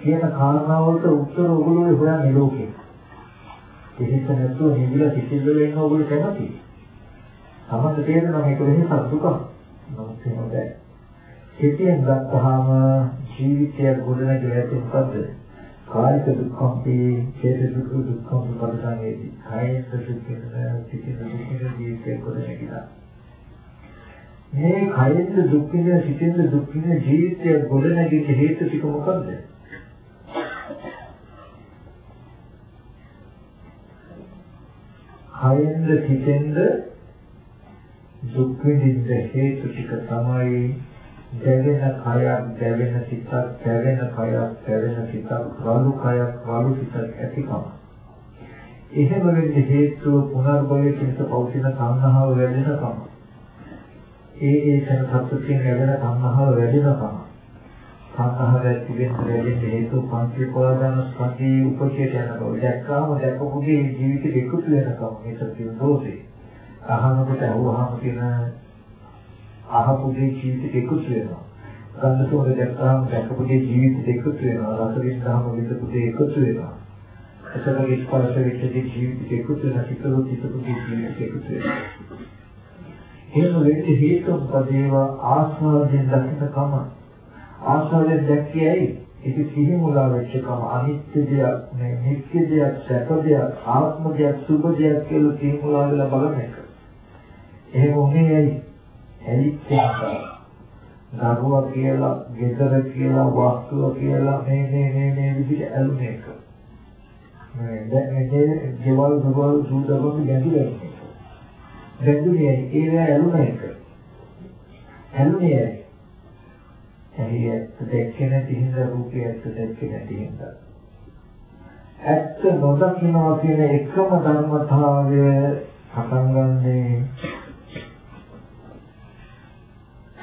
කියන කාරණාවලට උත්තර ඕගොල්ලෝ හොයන්නේ ලෝකේ. එහෙත් නැතුව නිවිලා සිතිවිල්ල ඉන්න ඕගොල්ලෝ කැමතියි. තමන්ට තේරෙනවා මේක වෙනසක් දුකක්. නමුත් එහෙම බෑ. සිතියෙන් ගත්තාම ජීවිතය ගොඩනැගිලා ඇති මොකද්ද? කායික දුක්ඛම්පි, චේතසික දුක්ඛම්පි පරිසංවේදී. කායික දුක්ඛින, සිතින් දුක්ඛින ජීවිතය ගොඩනැගිලා. මේ කායික දුක්ඛින, සිතින් දුක්ඛින ජීවිතය ගොඩනැගිච්ච හේතු ටික මොකද්ද? කයෙන්ද සිතෙන්ද දුක් විඳින්න හේතු ටික තමයි දැවෙන කයක් දැවෙන සිතක් දැවෙන කයක් දැවෙන සිතක් වලු කයක් වලු සිතක් ඇතිකම එහෙම වෙන්න හේතුව පුනර්භවයේ පිණිස පෞසින සංහාව වැඩෙනකම ඒ ඒ තන සත්‍යයෙන් ලැබෙන සංහව වැඩිනකම සංහව ඇති වෙන දෙයෙන් හේතු පංච උපාදාන ස්කන්ධී උපචේත යන බව දැක්කාම දැකපුගේ ජීවිත දෙකුත් වෙනකම් මේ සත්‍ය දෝෂේ. අහනකොට අහුවාම කියන අහපු දේ ජීවිත දෙකුත් වෙනවා. ගන්න සෝද දැක්කාම දැකපු දේ ජීවිත දෙකුත් වෙනවා. රස විඳාම විඳපු දේ එකතු වෙනවා. එතකොට ස්පර්ශ වෙච්ච දේ ජීවිත දෙකුත් වෙනවා සිතෝ සිතපු දේ ජීවිත දෙකුත් වෙනවා. එහෙම වෙච්ච හේතුන් පදේව ආස්වාදයෙන් දකින්නකම ආස්වාදයෙන් දැක්කේයි ඒක සිහි මුලා වෙච්ච කම අනිත්‍ය දෙයක් මේ නිත්‍ය දෙයක් සැප දෙයක් ආත්ම දෙයක් සුභ දෙයක් කියලා සිහි මුලා වෙලා බලන එක. එහෙම උනේ ඇයි? ඇයි කියලා. දරුවා කියලා, ගෙදර කියලා, වස්තුව කියලා මේ මේ මේ මේ විදිහට ඇලුන එක. මේ දැන් මේ ගෙවල් දොරවල් සූදානම් ගැඹුරයි. වැදුනේ ඒව ඇලුන එක. ඇලුනේ ඇයි? ඇයි ඇත්ත දැක්කේ නැති හින්දා රූපේ ඇත්ත දැක්කේ නැති හින්දා. ඇත්ත නොදකින්නවා කියන එකම ධර්මතාවය පටන් ගන්නේ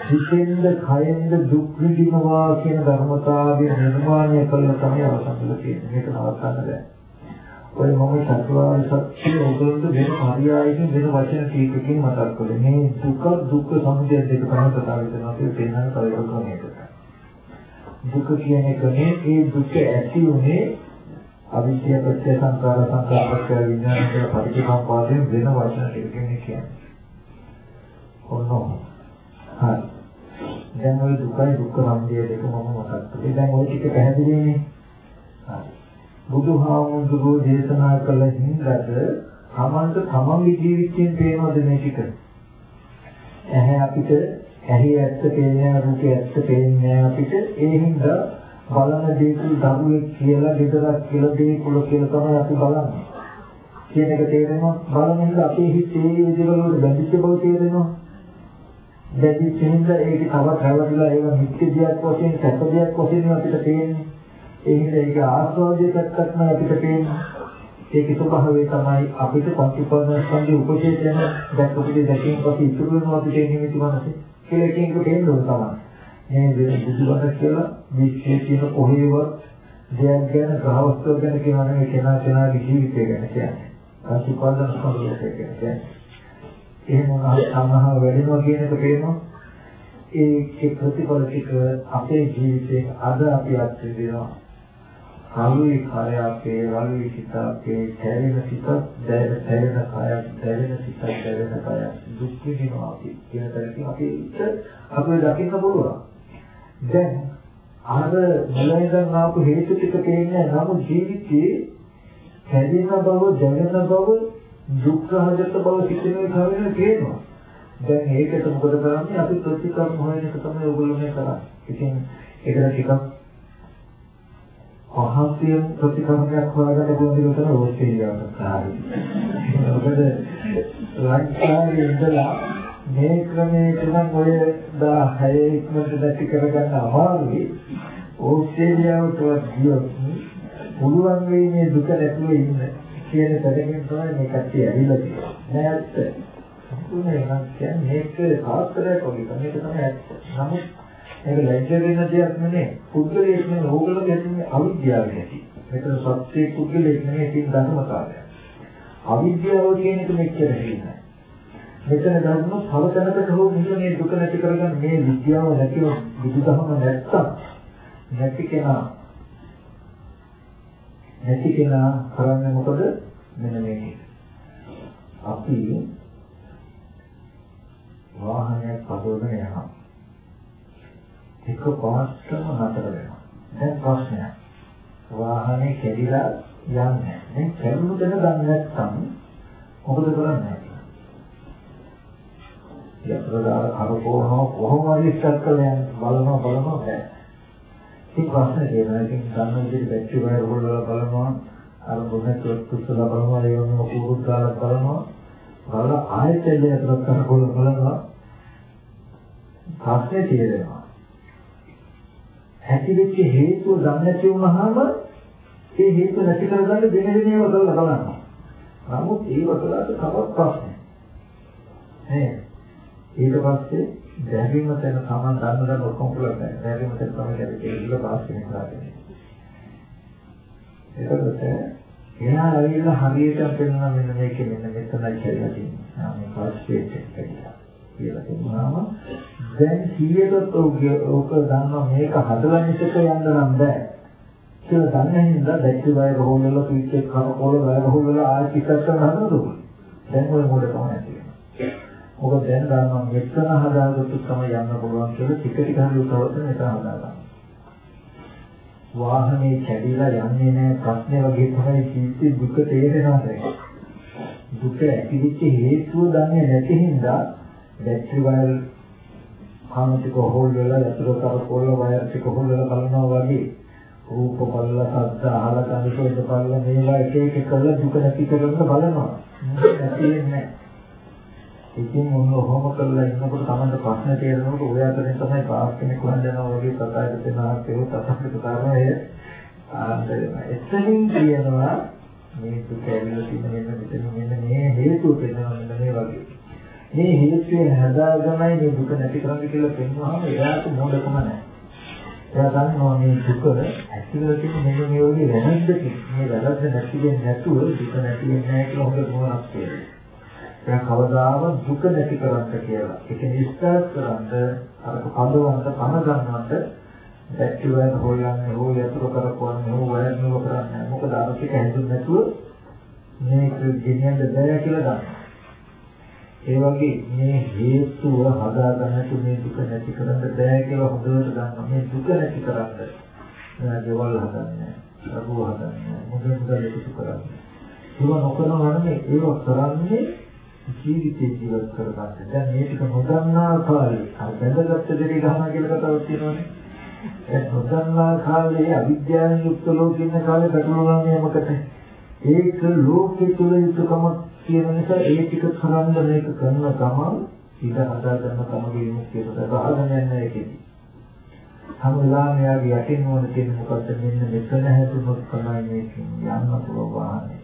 සිතෙන්ද කයෙන්ද දුක් විඳිනවා කියන ධර්මතාවය නිර්මාණය කළා තමයි අවසන් වෙලා තියෙන්නේ. මේක නවත්තන්න බෑ. ඔය මම චතුරාර්ය සත්‍ය ඔයගොල්ලෝ වෙන පරියායකින් වෙන වචන කීපකින් මතක් කළේ. මේ දුක දුක් සමුදය දෙක තමයි කතා කරනවා කියලා තේරෙන කල්පනායකට. දුක කියන එකනේ ඒ දුක ඇති උනේ අවිද්‍යාව ප්‍රත්‍ය සංකාර සංකාර ප්‍රත්‍ය විඥාන කියලා පරිච්ඡේදයෙන් වෙන වචන ටිකකින් කියන්නේ. ඔන්න හරි. දැන් ওই දුකයි දුක්ඛ සමුදය දෙක මම මතක් කළේ. දැන් ওই ටික පැහැදිලිනේ. හරි. බුදුහාමුදුරුවෝ දේශනා කළ හින්දාද තමන්ට තමන්ගේ ජීවිතයෙන් පේනවද මේ ටික? ඇහැ අපිට ඇහි ඇත්ත පේන්නේ රූපේ ඇත්ත පේන්නේ අපිට ඒ හින්දා බලන දේකුල් දරුවෙක් කියලා දෙදරක් කියලා දේකුල කියලා තමයි අපි බලන්නේ. කියන එක තේරෙනවා බලන හින්දා අපේ හිතේ විදිහවලට බැඳිච්ච බව තේරෙනවා. බැඳිච්ච හින්දා ඒක තවත් හැවටිලා ඒක මිත්‍ය දෙයක් වශයෙන් සැප දෙයක් වශයෙන් අපිට තේරෙන්නේ. ඒ හින්දා ඒක ආස්වාදයේ පැත්තක් නෑ අපිට පේන්නේ. ඒකේ ස්වභාවය තමයි අපිට පංච උපාදානස්කන්ධයේ උපචේතන දැක්කපිට දැකීම පස්සේ ඉතුරු වෙනවා අපිට එන්නේ නිති මනසේ. කියලා එකෙන් දෙන්න ඕන තමයි. මේ වෙන බුදුබණ කියලා මේ කියන කොහේවත් දෙයක් ගැන ග්‍රහවස්තුව ගැන කියනවා නෙවෙයි කෙනා කෙනාගේ ජීවිතය ගැන කියන්නේ. පංච උපාදානස්කන්ධය ගැන කියන්නේ. එහෙම අහහ වැඩිනවා කියන එක පේනවා. ඒකේ ප්‍රතිඵල ටික අපේ ජීවිතේ අද අපි අත්විඳිනවා. කලුයි කය අපේ වලුයි සිත අපේ දැවෙන සිත දැවෙන දැවෙන කය දැවෙන සිත දැවෙන කය දුක් විඳිනවා අපි. කියන තරකින් අපි අපේ දකින්න පුළුවන්. දැන් අර මුලින්ම ආපු හේතු ටික තේන්නේ නමුත් ජීවිතේ හැදෙන බව දැවෙන බව දුක් සහගත බව සිටිනේ කවෙන තියෙනවා දැන් ඒකට මොකද කරන්නේ? අපි ප්‍රතිකර්ම හොයන එක තමයි ඔයගොල්ලෝ මේ කරන්නේ. ඉතින් ඒකට ටිකක් පහසිය ප්‍රතික්‍රමයක් හොයාගන්න පුළුවන් දෙයක් තමයි ඕස්ට්‍රේලියාවට කාර්යය. මොකද ලංකාවේ ඉඳලා මේ ක්‍රමයට නම් ඔය 16 ඉක්මනට දැටි කරගන්න අමාරුයි. ඕස්ට්‍රේලියාවට ගියොත් පුළුවන් වෙයි මේ දුක නැතුව ඉන්න කියන තැනකින් තමයි මේ කට්ටිය ඇවිල්ලා තියෙන්නේ. නෑ ඇත්ත. සම්පූර්ණයෙන් නම් කියන්නේ මේක සාස්ත්‍රයක් වගේ මේක තමයි ඇත්ත. නමුත් ඒක ලැජ්ජ වෙන දෙයක් නෙමෙයි. පුද්ගලයෙක් නෙමෙයි ඕගොල්ලෝගේ ඇතිනේ අවිද්‍යාව ඇති. මෙතන සත්‍ය පුද්ගලයෙක් නෙමෙයි තියෙන ධර්මතාවය. අවිද්‍යාව කියන එක මෙච්චර හේනයි. මෙතන ධර්ම සමතනකට හෝ මෙන්න මේ දුක නැති කරගන්න මේ විද්‍යාව නැතිව බුදුදහම නැත්තම් නැති කෙනා නැති කෙනා කරන්නේ මොකද? මෙන්න මේක. අපි වාහනයක් පදවගෙන යනවා. එක පාස්ටම නතර වෙනවා. දැන් ප්‍රශ්නයක්. වාහනේ කැඩිලා යන්නේ. දැන් කැඩුණු තැන දන්නේ නැත්නම් මොකද කරන්නේ? යතරදාර කරකෝනෝ කොහොම හරි ස්ටාර්ට් කරලා යන්න බලනවා බලනවා බෑ. ඉතින් ප්‍රශ්නේ තියෙනවා. ඉතින් ගන්න විදිහට බැටරි වයර් වල බලනවා. අර මොහොත කුස්සලා බලනවා. ඒ වගේම කුරුත් ගාලා බලනවා. බලලා ආයෙත් එල්ලේ අතරක් කරකෝල බලනවා. ප්‍රශ්නේ තියෙනවා. ඇතිවෙච්ච හේතුව දන්නේ නැති වුනහම ඒ හේතුව නැති කරගන්න දෙන දෙන ඒවා කරලා බලන්න. නමුත් ඒව කළාට තවත් ප්‍රශ්න. නේද? ඊට පස්සේ දැරීම තැන සමාන දන්න දන්න ඔක්කොම පුළුවන් නෑ. දැරීම තැන තමයි ඒක ඉල්ල පාස් වෙන කරන්නේ. එතකොට එයා ඇවිල්ලා හරියට පෙන්වන මෙන්න මේක මෙන්න මෙතනයි කියලා තියෙනවා. මේ පස්සේ කියලා. කියලා කියනවාම දැන් 100කට ඕක දන්නවා මේක හදලා මිසක යන්න නම් බෑ. කියලා දන්නේ හින්දා බැටරි වයර් හොල්ලලා ස්විච් එක කරකවල වයර් හොල්ලලා ආයෙත් පිටත් කරන හදනකොට දැන් ඔය මොඩකම නැති වෙනවා. මොකද දැන් ගන්නවා මෙතන හදාගත්තු තමයි යන්න පුළුවන් කියලා ටික ටික හරි උත්සාහයෙන් මෙතන හදාගන්න. වාහනේ කැඩිලා යන්නේ නැහැ ප්‍රශ්නේ වගේ තමයි ජීවිතේ දුක තේරෙනවා දැන්. දුක ඇතිවෙච්ච හේතුව දන්නේ නැති හින්දා බැටරි වයර් කාමතික හොල් වෙලා යතුරු කරකවල වයර් ටික හොල් වෙලා බලනවා වගේ රූප බලලා සද්ද අහලා කනිකෙද බලලා මේවා එක එක කරලා දුක නැති කරන්න බලනවා. නැති වෙන්නේ ඉතින් මොන ඔහොම කරලා ඉන්නකොට තමයි ප්‍රශ්න තේරෙනකොට ඔය අතරින් තමයි පාස් කෙනෙක් වන්දනවා වගේ කතාවක තනාකේ තතකට තරමය ආන්දරම එතනින් කියනවා මේ දුක ඇවිල්ලා තියෙන මෙන්න මෙතන මෙන්න මේ හේතුව වෙනවා මෙන්න මේ වගේ. මේ හේතුව හදාගමයි මේ දුක නැති කරන්නේ කියලා පෙන්වහම එයාට මොඩකම නැහැ එයා දන්නවා මේ දුක ඇතිවලා තියෙන මෙන්න මේ වගේ වැරද්දකින් මේ වැරද්ද නැති වෙන්නේ නැතුව දුක නැති වෙන්නේ නැහැ කියලා හොඳ මොනක් කියලා එයා කවදාවත් දුක නැති කරන්න කියලා. ඒක නිස්සාර කරන්න අර පදවන්ත පන ගන්නවට දැක්කවන හොයන්නේ හෝ යතුරු කරපුවන්නේ හෝ වයර්නුව කරන්නේ. මොකද අර ටික හැදුන්නේ නැතුව මේක ගෙනියන්න බෑ කියලා දන්නවා. ඒ වගේ මේ හේතුව හදාගන්නට මේ දුක නැති කරන්න බෑ කියලා හොඳට දන්නවා. මේ දුක නැති කරන්න නෑ දේවල් හදන්නේ. ලඝු හදන්නේ. මොකද මුදල් එකතු කරන්නේ. ඒව නොකරනවා නෙමෙයි ඒව කරන්නේ ජීවිතේ ජීවත් කරගන්න. දැන් මේ ටික නොදන්නා කාලේ අර බඳගත්ත දෙවි ගහනවා කියලා කතාවක් තියෙනවානේ. ඒ නොදන්නා කාලේ අවිද්‍යාවෙන් යුක්ත ලෝකෙ ඉන්න කාලේ පැටලුණානේ මොකද? ඒක ලෝකෙ තුල යුතුකම කියන නිසා ඒ ටික කරන්න මේක කරන ගමන් ඉඳ හදා ගන්න තමගේ විමුක්තියට සබහාගෙන යන එකේදී. හැම වෙලාවෙම යාගේ යටින් ඕන තියෙන මොකද්ද මෙන්න මෙතන හැදුනොත් තමයි මේක යන්න පුළුවන් වාහනේ.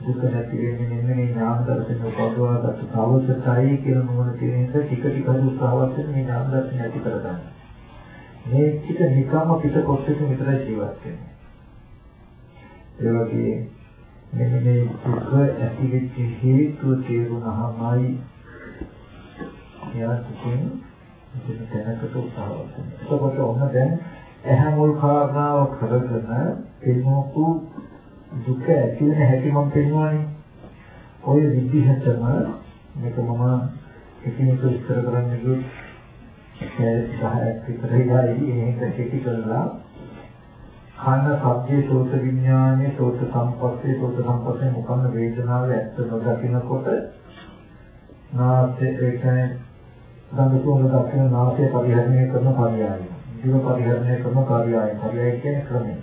දුක නැති වෙන්නේ මෙන්න මේ ඥාන දර්ශන උපදවාගත්තු සාවසතයි කියලා මොන තියෙන නිසා ටික ටික උත්සාහවත් වෙන මේ ඥාන දර්ශන ඇති කරගන්න. මේ ටික නිකම්ම පිට කොටසක විතරයි ජීවත් වෙන්නේ. ඒ වගේ මෙන්න මේ දුක ඇති වෙච්ච හේතුව තේරුණාමයි යාතුකින් ඉතින් දැනකට උත්සාහවත් වෙනවා. එතකොට ඔන්න දැන් එහා මුල් කාරණාව කරගෙන එන්නෝකු දුක ඇති වෙන හැටි මම පෙන්වන්නේ. ඔය විදිහටම මේක මම එකිනෙක විස්තර කරන්න ගියොත් ඒ 10ක් විතර ඉහළයි මේක කෙටි කරලා කන සබ්දේ සෝත විඥානයේ සෝත සම්පස්සේ සෝත සම්පස්සේ මොකන්න වේදනාව ඇත්ත නොදකිනකොට නාසය ඒ කියන්නේ ගඳ සුවඳ දක්වන නාසය පරිහරණය කරන පරියාය. දිව පරිහරණය කරන කාර්යය. පරියාය කියන්නේ ක්‍රමය.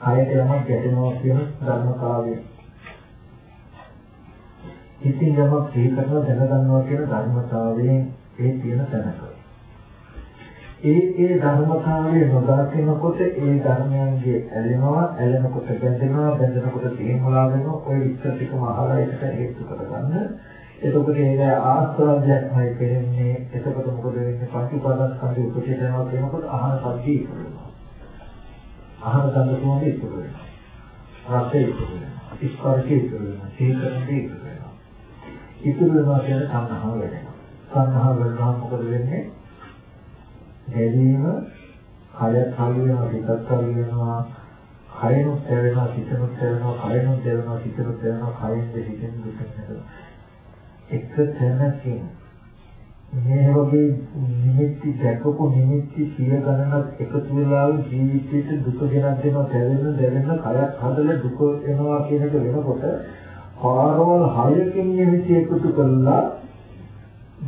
කයට යමක් ගැටෙනවා කියන ධර්මතාවය. ඉතින් යමක් සිහි කරනවා දැනගන්නවා කියන ධර්මතාවයෙන් ඒ තියෙන තැනක. ඒ ඒ ධර්මතාවය නොදකිනකොට ඒ ධර්මයන්ගේ ඇලෙනවා ඇලෙනකොට බැඳෙනවා බැඳෙනකොට තේමලා වෙනවා ඔය විස්තර ටිකම අහලා ඒකට හේතු කරගන්න. එතකොට ඒක ආස්වාදයක්මයි පෙරෙන්නේ. එතකොට මොකද වෙන්නේ? පංච උපාදානස්කන්ධය උපචේතනවා කියනකොට අහන පද්ධතිය ඉතුරුනවා. අහන ගන්න කොහොමද ඉතුරු වෙනවා. රසය ඉතුරු වෙනවා. ස්පර්ශය ඉතුරු වෙනවා. සීකරණය ඉතුරු වෙනවා. ඉතුරු වෙනවා කියන්නේ සංහාව වෙනවා. සංහාව වෙනවා මොකද වෙන්නේ? දැනීම කයත් හරි වෙනවා, හිතත් හරි වෙනවා. කයනොත් දැවෙනවා, හිතනොත් දැවෙනවා, කයනොත් දැවෙනවා, හිතනොත් දැවෙනවා, කයෙන් දෙහිතෙන් දුක වෙනවා. එක තැනකින් මේ වගේ නිමිති දැකපු නිමිති සිය ගණනක් එකතු වෙලා ජීවිතේට දුක ගෙනත් දෙනවා දැවෙන දැවෙන කයක් හදලා දුක එනවා කියන එක වෙනකොට පාරවල් හයකින් නිමිති එකතු කළා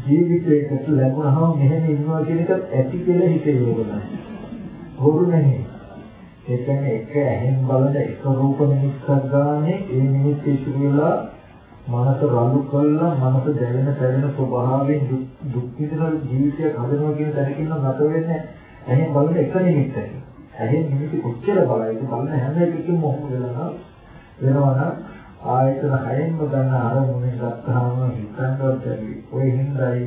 ජීවිතයකට ලැබුණාම මෙහෙම ඉන්නවා කියන එකත් ඇති කියලා හිතේ යෝගනා. හොරු නැහැ. ඒ කියන්නේ එක ඇහෙන් බලන එක රූප නිමිත්තක් ගානේ ඒ නිමිති ඉතුරු වෙලා මනස රළු කළා මනස දැවෙන පැවෙන ස්වභාවයෙන් දුක් විඳින ජීවිතයක් හදනවා කියන තැනකින් නම් ගත වෙන්නේ එහෙන් බලන එක නිමිත්තයි. එහෙන් නිමිති කොච්චර බලයිද බලන හැම එකකින්ම මොහොම වෙනවා වෙනවා නම් ආයතන හයෙන්ම ගන්න අරමුණෙන් ගත්තාම හිතන්නවත් බැරි. ඔය හිඳයි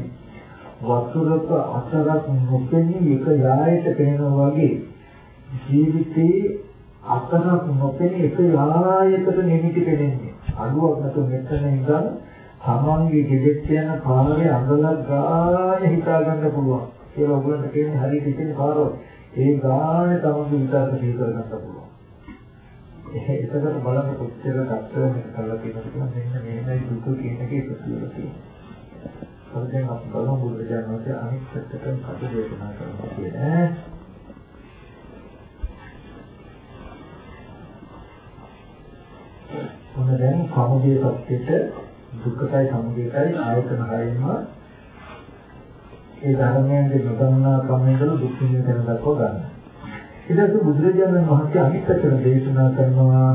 වතුරක අතරක් නොපෙනී එක යායට පේනවා වගේ ජීවිතේ අතරක් නොපෙනී එක යායකට නිමිති පෙනෙන්නේ. අඩුවක් නැතුව මෙතන ඉඳන් තමන්ගේ ගෙදෙට්ට යන පාරේ අඟලක් ගාන හිතා ගන්න පුළුවන්. කියලා ඔයගොල්ලන්ට කියන්නේ හරියට ඉතින් පාරවල්. ඒ ගානේ තමන්ගේ විතරක් සිහි කර ගන්න පුළුවන්. ඒකකට බලන්න කොච්චර දක්ෂව මේක කරලා තියෙනවද කියලා මෙන්න මෙහෙමයි දුක කියන එකේ ප්‍රතිවිරුද්ධ තියෙනවා. හරි දැන් අපි බලමු බුදුරජාණන් වහන්සේ අනිත් පැත්තට කටු දේශනා කරනවා කියන්නේ. මොන දැන් සමුදේ සත්‍යෙට දුක්ඛයි සමුදේයි ආයතන හයෙන්ම ඒ ධර්මයන්ගේ නොදන්නා කමෙන්දල දුක් විඳින දක්ව ගන්නවා. ඊට බුදුරජාණන් වහන්සේ අනිත්‍යතර දේශනා කරනවා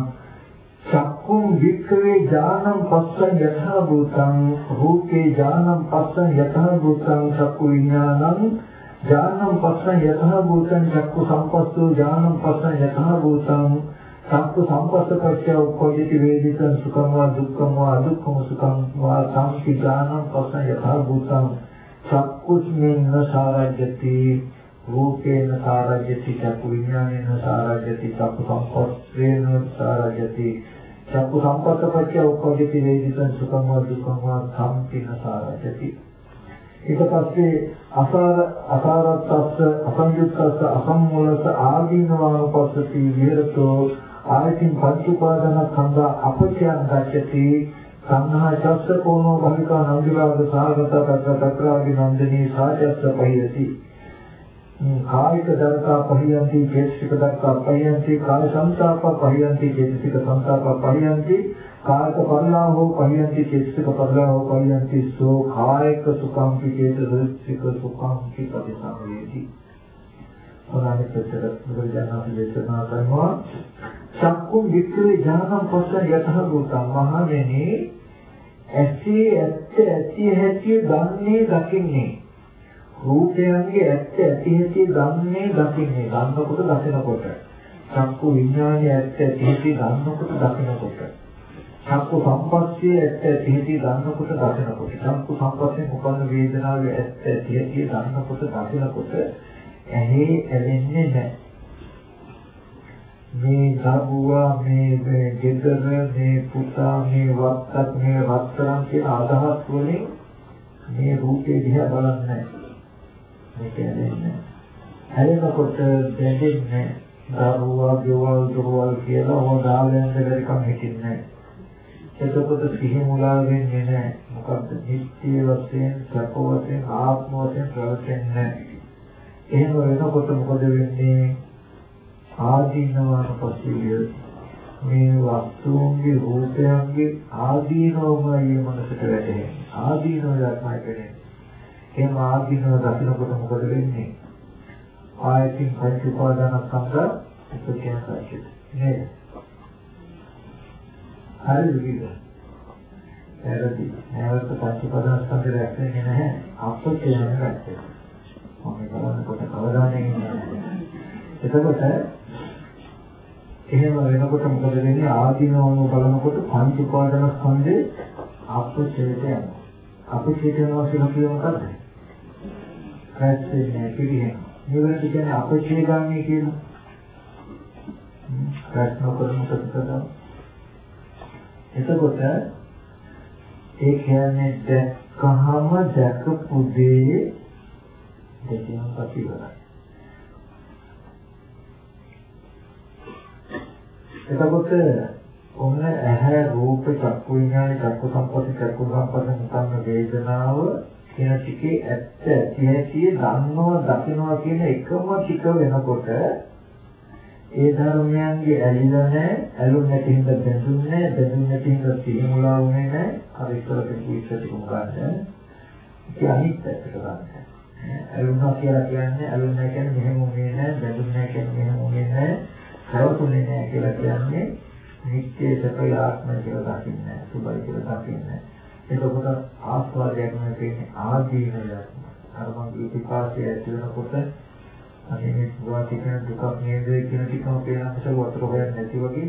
චක්කුම් වික්‍රේ ඥානං පස්සං යථා භූතං රූපේ ඥානං පස්සං යථා භූතං චක්කු විඥානං ඥානං පස්සං යථා භූතං චක්කු සම්පස්සෝ ඥානං පස්සං යථා භූතං චක්කු සම්පස්සපච්චය උපෝදිත වේදිතං සුඛං වා දුක්ඛං වා අදුක්ඛං සුඛං වා සම්පි ඥානං පස්සං යථා භූතං චක්කුස්මින්න සාරජ්‍යති. රූපේන සාරජ්‍යති චක්කු විඥානේන සාරජ්‍යති චක්කු සම්පස්සේන සාරජ්‍යති. චක්කු සම්පස්සපච්චය උපදිති වේදිතං සුඛං වා දුක්ඛං වා සම්පින සාරජ්‍යති. ඊට පස්සේ අසාර අසාරත්තස්ස අසංයුක්තස්ස අසම්මූලස්ස ආදීනවානුපස්සති විහෙරතෝ ආයතින් පංච උපාදාන කන්දා අපචයන් ගච්ඡති. සංහා චස්ස කෝණෝ භවිකා නන්දිරාග සාගත තත්ත තත්‍රාදි නන්දිනී සාචස්ස පහියති කායික දරතා පහියන්ති චේතසික දරතා පහියන්ති කාය සංතාප පහියන්ති චේතසික සංතාප පහියන්ති කායික පරිලාහෝ පහියන්ති චේතසික පරිලාහෝ පහියන්ති සෝ කායික සුඛං චේතසික සුඛං පටිසංවේති ඔනානේ පෙතර බුදුජානක දේශනා කරනවා. චක්කුම් වික්‍රේ ඥානම් පස්ස යතහ භූතං මහණෙනි ඇසී ඇත්ත ඇති හැටි දන්නේ දකින්නේ. රූපයන්ගේ ඇත්ත ඇති හැටි දන්නේ දකින්නේ දන්නකොට දකිනකොට. චක්කු විඥානයේ ඇත්ත ඇති හැටි දන්නකොට දකිනකොට. චක්කු සම්පස්සේ ඇත්ත ඇති හැටි දන්නකොට දකිනකොට. චක්කු සම්පස්සේ උපන්න වේදනාවේ ඇත්ත ඇති හැටි දන්නකොට දකිනකොට ඇහි ඇලෙන්නේ නැහැ. මේ දරුවා මේ ගෙදර මේ පුතා මේ වත්තක් මේ රත්තරන් කියන අදහස් වලින් මේ රූපේ දිහා බලන්නේ නැහැ. මේක ඇලෙන්නේ හැලෙනකොට දැනෙන්නේ දරුවා ගෙවල් දරුවල් කියලා ඕන දාලෙන් දෙකම හිටින්නේ එතකොට සිහි මුලා වෙන්නේ නැහැ මොකද්ද? නිත්‍ය වශයෙන් සැප වශයෙන් ආත්ම වශයෙන් ප්‍රවැත්ෙන්නේ එහෙම වෙනකොට මොකද වෙන්නේ? ආදීනවන පස්සේ මේ වස්තුන්ගේ රූපයන්ගේ ආදීනවමයි මනසට වැටෙන්නේ ආදීනව ධර්මයි කියන්නේ එහෙම ආදීනව දකින්නකොට මොකද වෙන්නේ? ආයතින් පංච උපාදානස්කන්ධ උපකේන සාහිත. නේද? හරි විදිහට. එරදී නැවත පංච උපාදානස්කන්ධ රැකෙන්නේ නැහැ. අපේ යන රැකේ. මම බලනකොට කවදාද ඉන්නේ. එතකොට එහෙම වෙනකොට මොකද වෙන්නේ? ආදීනවම බලනකොට පංච උපාදානස්කන්ධේ අපේ යනවා. අපේ යනවා කියලා කියන්නේ මොකක්ද? රැස් වෙන්නේ පිළිහෙන. නිවන කියන්නේ අපේක්ෂේ ගන්නේ කියන ප්‍රශ්න කරන ප්‍රතිපදාව. එතකොට ඒ කියන්නේ දැක්කහම දැකපු දේ දෙකම ප්‍රතිවරයි. එතකොට ඔන්න ඇහැ රූප චක්කු විඥාන චක්කු සම්පatti චක්කු සම්පatti මුතන්න වේදනාව කියන ටිකේ ඇත්ත ඇති ඇති දන්නවා දකින්නවා කියන එකම ටික වෙනකොට ඒ ධර්මයන්ගේ ඇලිලා නැහැ ඇලුන්නේ නැති හින්දා බැඳුන්නේ නැහැ බැඳුන්නේ නැති හින්දා සිහිමුලා වුනේ නැහැ. අර ඉස්සර කිව්ව ඉස්සරට මොකක්ද ඒ අනිත් පැත්තට ගන්න ඇලුනා කියලා කියන්නේ ඇලුන්නේ කියන්නේ මෙහෙම උනේ නැහැ බැඳුන්නේ කියන්නේ මෙහෙම උනේ නැහැ කරවතුනේ නැහැ කියලා කියන්නේ නිත්‍ය සත්‍ය ආත්මය කියලා දකින්නේ සුභයි කියලා දකින්නේ එතකොට ආස්වාදයක් නෙවෙයි ආදීනයක්. අර මගේ පිපාසය ඇති වෙනකොට අනේ මේ වාසික දුකක් නේද කියන ටිකම පේනකොට වතුර හොයන්නේ නැති වගේ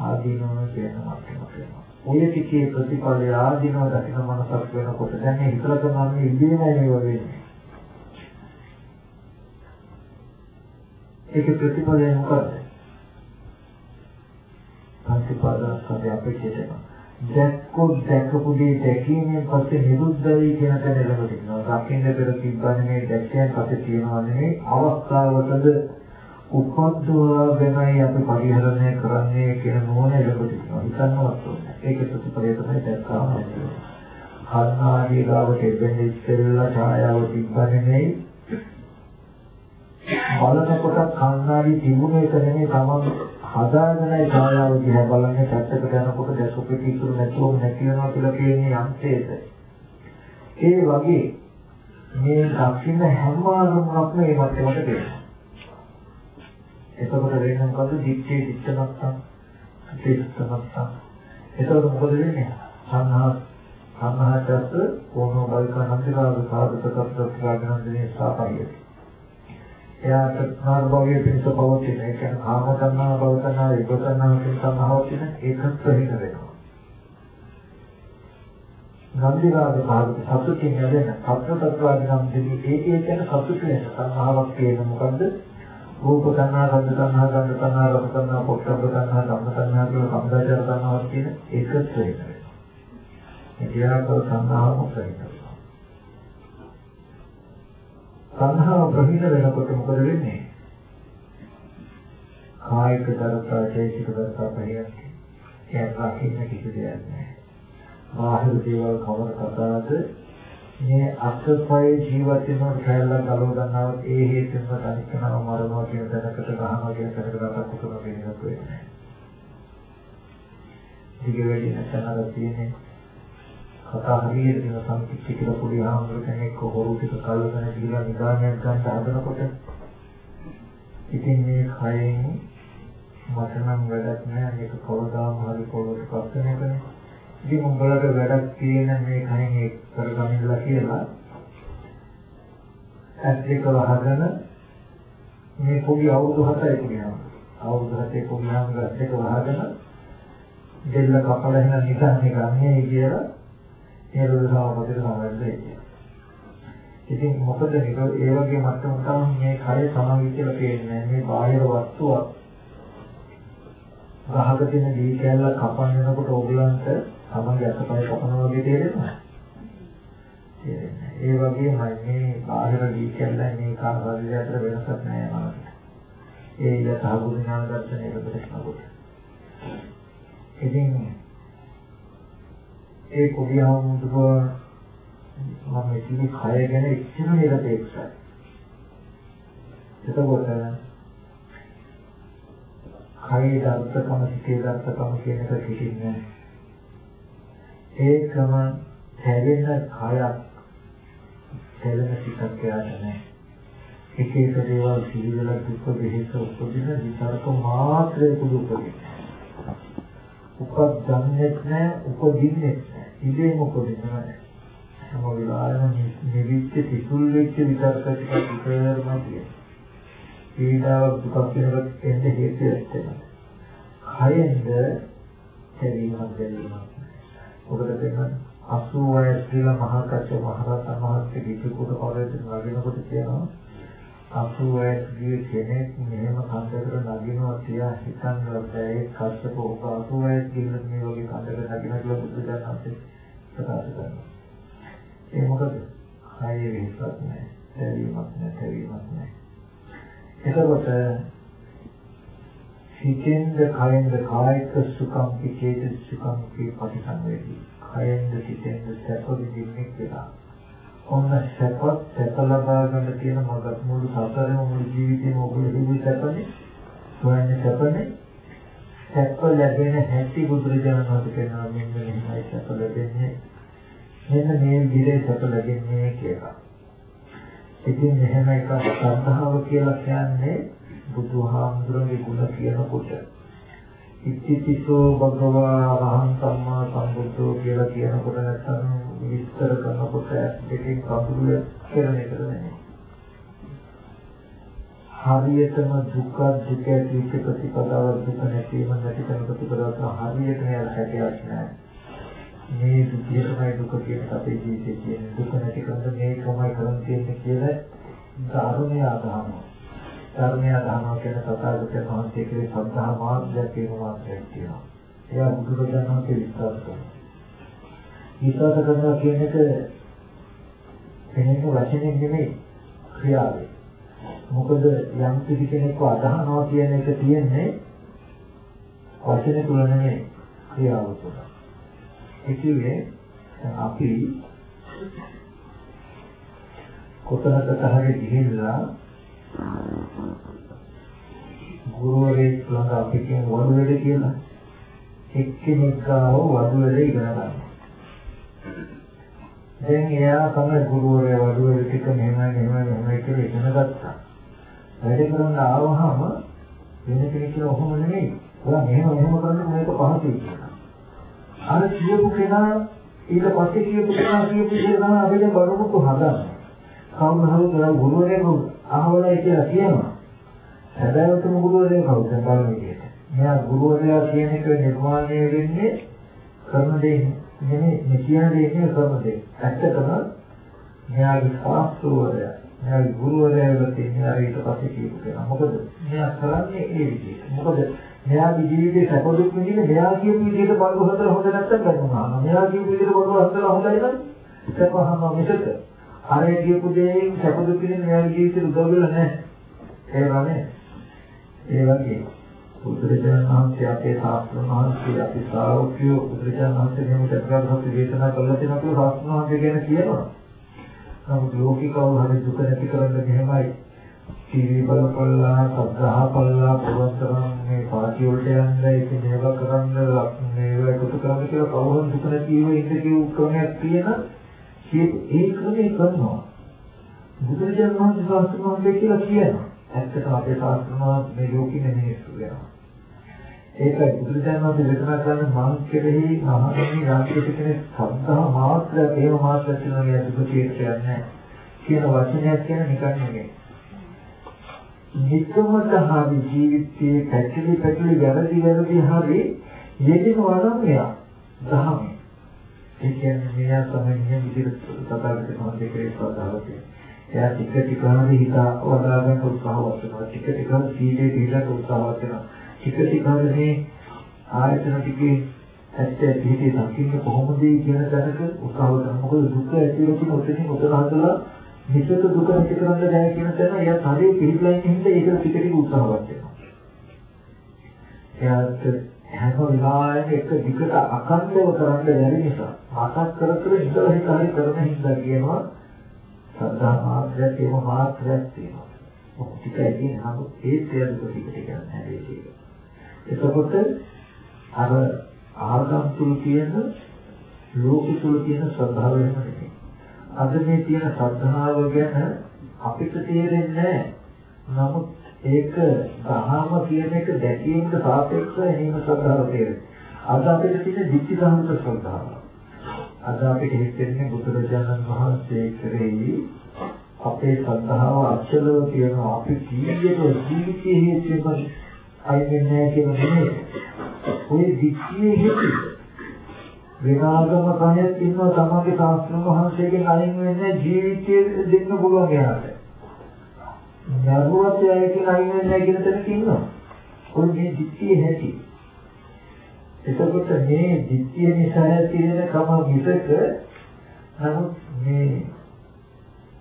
ආදීනව කියන මට්ටමට එනවා. ඔය ටිකේ ප්‍රතිඵලය ආධිනව දකින මනසක් වෙනකොට දැන් මේ හිතලා කරන්නේ ඉඳීමයි මේ වෙන්නේ. ඒක ප්‍රතිඵලය මොකද්ද? ප්‍රතිපදාස්කන්ධය අපිට දැක්කොත් දැකපු දේ දැකීමෙන් පස්සේ නිරුද්ධයි කියන තැන එළඹෙනවා. දකින්න පෙර තිබ්බනේ මේ දැක්කයන් පස්සේ තියෙනවා නෙමෙයි අවස්ථාවකද උපද්දවාගෙනයි අපි පරිහරණය කරන්නේ කියන නෝන එළඹෙනවා. හිතන්නවත් ඕනේ. ඒක ප්‍රතිපලය තමයි දැක්කාම කර්ණාදී ගාවට එබෙන්නේ ඉස්සෙල්ලා ඡායාව තිබ්බනේ නෙමෙයි. බලනකොට කර්ණාදී තිබුණේ එක නෙමෙයි තමන් හදාගෙනයි ඡායාව දිහා බලන්නේ පැත්තකට යනකොට දැසුපේ කිතුරු නැතුවම නැති වෙනවා කියලා කියන්නේ යම්සේද. ඒ වගේ මේ දක්ෂින හැම ආරමුණක්ම මේ මට්ටමට දෙනවා. එතකොට වෙන්නේ මොකද? දිත්තේ දිත්තනත්තම් දිත්තනත්තම්. එතකොට මොකද වෙන්නේ? සංහා සංහාචත් කොනෝ බල්කනන්දකාර සාධක සත්‍යස්ත්‍රාගනන්දනේ සාපයියේ එයාට සංස්කාර භවයේ පිණිස පවතින ඒ කියන්නේ කාම තණ්හා භව තණ්හා විභව තණ්හා කියන තණ්හාවකින් ඒකත් ප්‍රහිත වෙනවා. නන්දිරාග භාවිත සතුටින් නැදෙන සත්‍යතත්වාදී නම් දෙවි ඒකේ කියන සතුට වෙන තණ්හාවක් කියන මොකද්ද? රූප තණ්හා, ගන්ධ තණ්හා, ගන්ධ තණ්හා, රස තණ්හා, පොට්ටබ්බ තණ්හා, ධම්ම තණ්හා කියන සම්දාචර තණ්හාවක් කියන ඒකත් ප්‍රහිත වෙනවා. ඒ කියන තණ්හාවම ප්‍රහිත සංහාව ප්‍රහිත වෙනකොට මොකද වෙන්නේ? කායික දරතා චෛතසික දරතා ප්‍රහිත. ඒක රකින්න කිසි දෙයක් නැහැ. බාහිර දේවල් කවර කතාවද මේ අත්පය ජීවත් වෙන කැලල ගලව ගන්නවත් ඒ හේතුන්ම තනිකනව මරනවා කියන දැනකට ගහනවා කියන තැනකට රටක් උතුරන වෙනකොට වෙන්නේ. දිග වැඩි නැත්නම් අර තියෙන්නේ කතා හරියට දෙන සම්පිච්ච කියලා පොඩි ආම්බර කෙනෙක් හොරු ටික කල්පන දීලා නිදානයක් ගන්න හදනකොට ඉතින් මේ කයෙන් මට නම් වැඩක් නෑ. මේක කවදාම හරි පොළොවට පත් වෙන එකනේ. ඉතින් උඹලට වැඩක් තියෙන මේ කයෙන් ඒක කරගන්නilla කියලා ඇස් දෙක වහගෙන මේ පොඩි අවුරුදු 7යි කියනවා අවුරුදු 7 පොඩි ආම්බර දෙක වහගෙන දෙල්ල කපලා එහෙනම් නිකන් ගන්නේ කියලා නිරෝධ සමාපදිත සමවැද්දේ. ඉතින් මොකද ඒ වගේ මට්ටම තමයි මේ කය සමගි කියලා කියන්නේ. මේ බාහිර වස්තුවක් ගහක තියෙන දී කැල්ල කපන් වෙනකොට ඕගලන්ට සමගි අතපය කපනවා වගේ තේරෙනවා. ඒ වගේමයි මේ බාහිර දී කැල්ල මේ කාර්යය අතර වෙනසක් නැහැ මනසට. ඒ ඉල සාගුණ ඥාන දර්ශනය වෙනසක් ඉතින් ඒ පොඩි හමුදුව මම ඉතිරි කය ගැන ඉච්චන නිරපේක්ෂයි. එතකොට කයේ දර්ශකම සිටේ දර්ශකම කියන එක කිසින්නේ ඒකම හැදෙන කයක් හැදෙන සිතක් යාට නැහැ. එක එක දේවල් සිවිල දුක දෙහිස උපදින විතරක මාත්‍රේ කුඩු උපදින. උපදන්නේ නැහැ උපදින්නේ නැහැ. ඉලේ මොකද නෑ හැම වෙලාවෙම නිවිච්ච තිසුල් වෙච්ච විතර්ක ටිකක් විතරම තියෙනවා. පීඩාව දුකක් වෙනකොට එන්නේ හේතුවක් වෙනවා. කයෙන්ද දැරීමක් දැරීමක් ඔබට තේරෙනවා 80 වයස් කියලා මහා කච්ච මහරහතන් වහන්සේ විදුකුට පරිදි නගිනකොට කියනවා 80 වයස් ගිය කෙනෙක් මෙහෙම කන්දකට නගිනවා කියලා හිතන්න බැහැ ඒ කච්චක ඔබ 80 වයස් ගිහින් මේ වගේ කන්දකට නගිනවා කියලා බුදු දහමේ ප්‍රකාශ කරනවා. ඒ මොකද? කායේ වෙහසක් නැහැ, දැවීමක් නැහැ, තැවීමක් නැහැ. එතකොට හිතෙන්ද කයෙන්ද කායික සුඛම් පිචේත සුඛම් කී පටිසංවේදී. කයෙන්ද හිතෙන්ද සැප විඳින්නේ කියලා. ඔන්න සැපත් සැප ලබා ගන්න තියෙන මගත් මුළු සතරම මුළු ජීවිතේම ඔබේ හිමි සැපනේ. හොයන්නේ සැපනේ. සැප ලැබෙන හැටි බුදුරජාණන් වහන්සේ කියනවා මෙන්න මෙහෙමයි සැප ලැබෙන්නේ මෙන්න මේ විදිහේ සැප ලැබෙන්නේ කියලා. ඉතින් මෙහෙම එකක් ශ්‍රද්ධාව කියලා කියන්නේ බුදුහාමුදුරගේ ගුණ කියනකොට ඉතිතිසෝ භගවා රහං සම්මා සම්බුද්ධෝ කියලා කියනකොට නැත්නම් විස්තර කරනකොට දෙකෙන් කඳුළු කරන එකට නෙමෙයි. හරියටම දුක දුක ඇති ප්‍රතිපදාව දුක නැතිව නැති කරන ප්‍රතිපදාව හරියට නෑ හැටියක් නෑ මේ දුකයි දුක කියන අපේ ජීවිතයේ තියෙන දුක නැති කරන මේකමයි කරන් තියෙන්නේ කියලා ධර්මය අදහනවා. ධර්මය අදහනවා කියන කතාවක මහන්සිය කෙරේ සද්ධා මාර්ගයක් කියන මාර්ගයක් තියෙනවා. එයා බුදුරජාණන් වහන්සේ විශ්වාස කරනවා. විශ්වාස කරනවා කියන එක එන්නේ වචනෙන් නෙමෙයි ක්‍රියාවෙන්. මොකද යම් කිසි කෙනෙක්ව අදහනවා කියන එක තියෙන්නේ වචන තුල නෙමෙයි ක්‍රියාව තුළ. ඒ කියන්නේ අපි කොතනකට හරි ගිහිල්ලා ගුරුවරයෙක් ළඟ අපි කියන වඩු වැඩ කියලා එක්කෙනෙක් ගාව වඩු වැඩ ඉගෙන ගන්නවා. දැන් එයා තමයි ගුරුවරයා වඩු වැඩ ටික මෙහෙමයි මෙහෙමයි මෙහෙමයි කියලා ඉගෙන ගත්තා. වැඩ කරන්න ආවහම වෙන කෙනෙක් කියලා ඔහොම නෙමෙයි. ඔයා මෙහෙම මෙහෙම කරන්න මේක පහසුයි කියලා. අර කියපු කෙනා ඊට පස්සේ කියපු කෙනා කියපු දේ තමයි අපිට බලමුකෝ හදන්නේ. කවුරු හරි කියලා ගුරුවරයෙකු අහවලයි කියලා කියනවා. හැබැයිවතුම ගුරුවරයෙක් කවුද බලන විදිහට. මෙයා ගුරුවරයා කියන එක නිර්මාණය වෙන්නේ කරන දේ නෙමෙයි මේ කියන දේ නෙමෙයි කරන දේ. ඇත්තටම මෙයාගේ ශාස්ත්‍රවරයා මෙයාගේ ගුරුවරයා තියෙන අර ඊට පස්සේ කියපු කෙනා. මොකද මෙයා කරන්නේ ඒ විදිහට. මොකද මෙයාගේ ජීවිතේ සැප දුක් විඳින මෙයා කියපු විදිහට බලව හදලා හොඳ නැත්තම් ගන්නවා. මෙයා කියපු විදිහට බලව හදලා හොඳයි නම් සැපහම මිසක අර කියපු දේ සැප දුක් විඳින මෙයාගේ ජීවිතේ උදව් වෙලා නැහැ. ඒ වගේ ඒ වගේ බුදුරජාණන් වහන්සේ අපේ ශාස්ත්‍ර මහන්සිය අපි ශ්‍රාවකයෝ බුදුරජාණන් වහන්සේ ගැන දක්වපු දේශනා කළා තියෙනවා කියලා ශාස්ත්‍ර මහන්සිය ගැන කියනවා. නමුත් ලෝකිකව හරි දුක නැති කරන්න මෙහෙමයි. ටීවී බලපල්ලා සබ්දහා පල්ලා පුරවතරම් මේ පාටි වලට යන්න ඒක මේවා කරන්න මේවා එකතු කරන්න කියලා කවුරුන් දුක නැතිව ඉන්න කියු ක්‍රමයක් තියෙන ඒ ක්‍රමේ කරනවා. බුදුරජාණන් වහන්සේ ශාස්ත්‍ර මහන්සිය කියලා කියනවා. ඇත්තටම අපේ ශාස්ත්‍රම මේ ලෝකෙ මිනිස්සු වෙනවා ඒකයි බුදුරජාණන් වහන්සේ දේශනා කරන මං කෙරෙහි මහණෙනි යාන්ත්‍රික කෙනෙක් සද්ධා මාත්‍ර ඒව මාත්‍ර කියන මේ දුක කියන්නේ කියන වචනයක් කියන නිකන් නෙමෙයි. නිකමත හරි ජීවිතයේ පැටලි පැටලි වැරදි වැරදි හරි යෙදෙනවා නම් මෙයා දහම. ඒ කියන්නේ මෙයා තමයි විදිහට කතාවට සම්බන්ධ කරේ සදාවතේ. එයා ටික ටික හරි හිත වඩා ගන්න උත්සාහවත් වෙනවා. ටික ටික සීලේ පිළිලා උත්සාහවත් වෙනවා. ටික ටික මේ ආයතන ටිකේ ඇත්ත පිළිදී දකින්න කොහොමද කියන දැනක උත්සාහ කරනවා. මොකද දුක ඇති වෙන උත්සාහින් උත්සාහ කරලා විශේෂ දුක නැති කරන්න බැහැ කියන තැන එයා ශරීරය පිළිබලෙන් හින්දා ඒක ටික ටික උත්සාහවත් වෙනවා. එයාට හැම වෙලාවෙම එක දිගට අකණ්ඩව කරන්න බැරි නිසා ආසක් කර කර ඉඳලා හිත හරි කරන හින්දා කියනවා සද්ධා මාත්‍රයක් ඒව මාත්‍රයක් තියෙනවා. ඔක ටිකයි තියෙන නමුත් ඒ තේරුම් ටික ටික ගන්න හැදේ එතකොට අර ආගම් තුල තියෙන ලෝක තුල තියෙන ශ්‍රද්ධාව එහෙම නෙමෙයි. අද මේ තියෙන ශ්‍රද්ධාව ගැන අපිට තේරෙන්නේ නමුත් ඒක දහම කියන එක දැකීමට සාපේක්ෂව එහෙම ශ්‍රද්ධාව තේරෙන්නේ. අද අපිට තියෙන දික්ටි ධර්මක ශ්‍රද්ධාව. අද අපිට හිතෙන්නේ බුදුරජාණන් වහන්සේ කෙරෙහි අපේ ශ්‍රද්ධාව අචලව තියෙනවා. අපි කීයට ජීවිතයේ හේතුවෙන් අයින් වෙන්නේ කියන නෙමෙයි. ඔය දික්තියේ හේතු විනාගම කණයක් ඉන්නවා තමගේ ශාස්ත්‍ර මහන්සියගෙන් අයින් වෙන්නේ ජීවිතයේ දෙන්න පුළුවන් යාට. නරුවත් යයිකින් අයින් වෙන්නේ කියන තැනක ඉන්නවා. ඔය මේ දික්තියේ හැටි. එතකොට මේ දික්තිය නිසා තියෙන කම විසක නමුත් මේ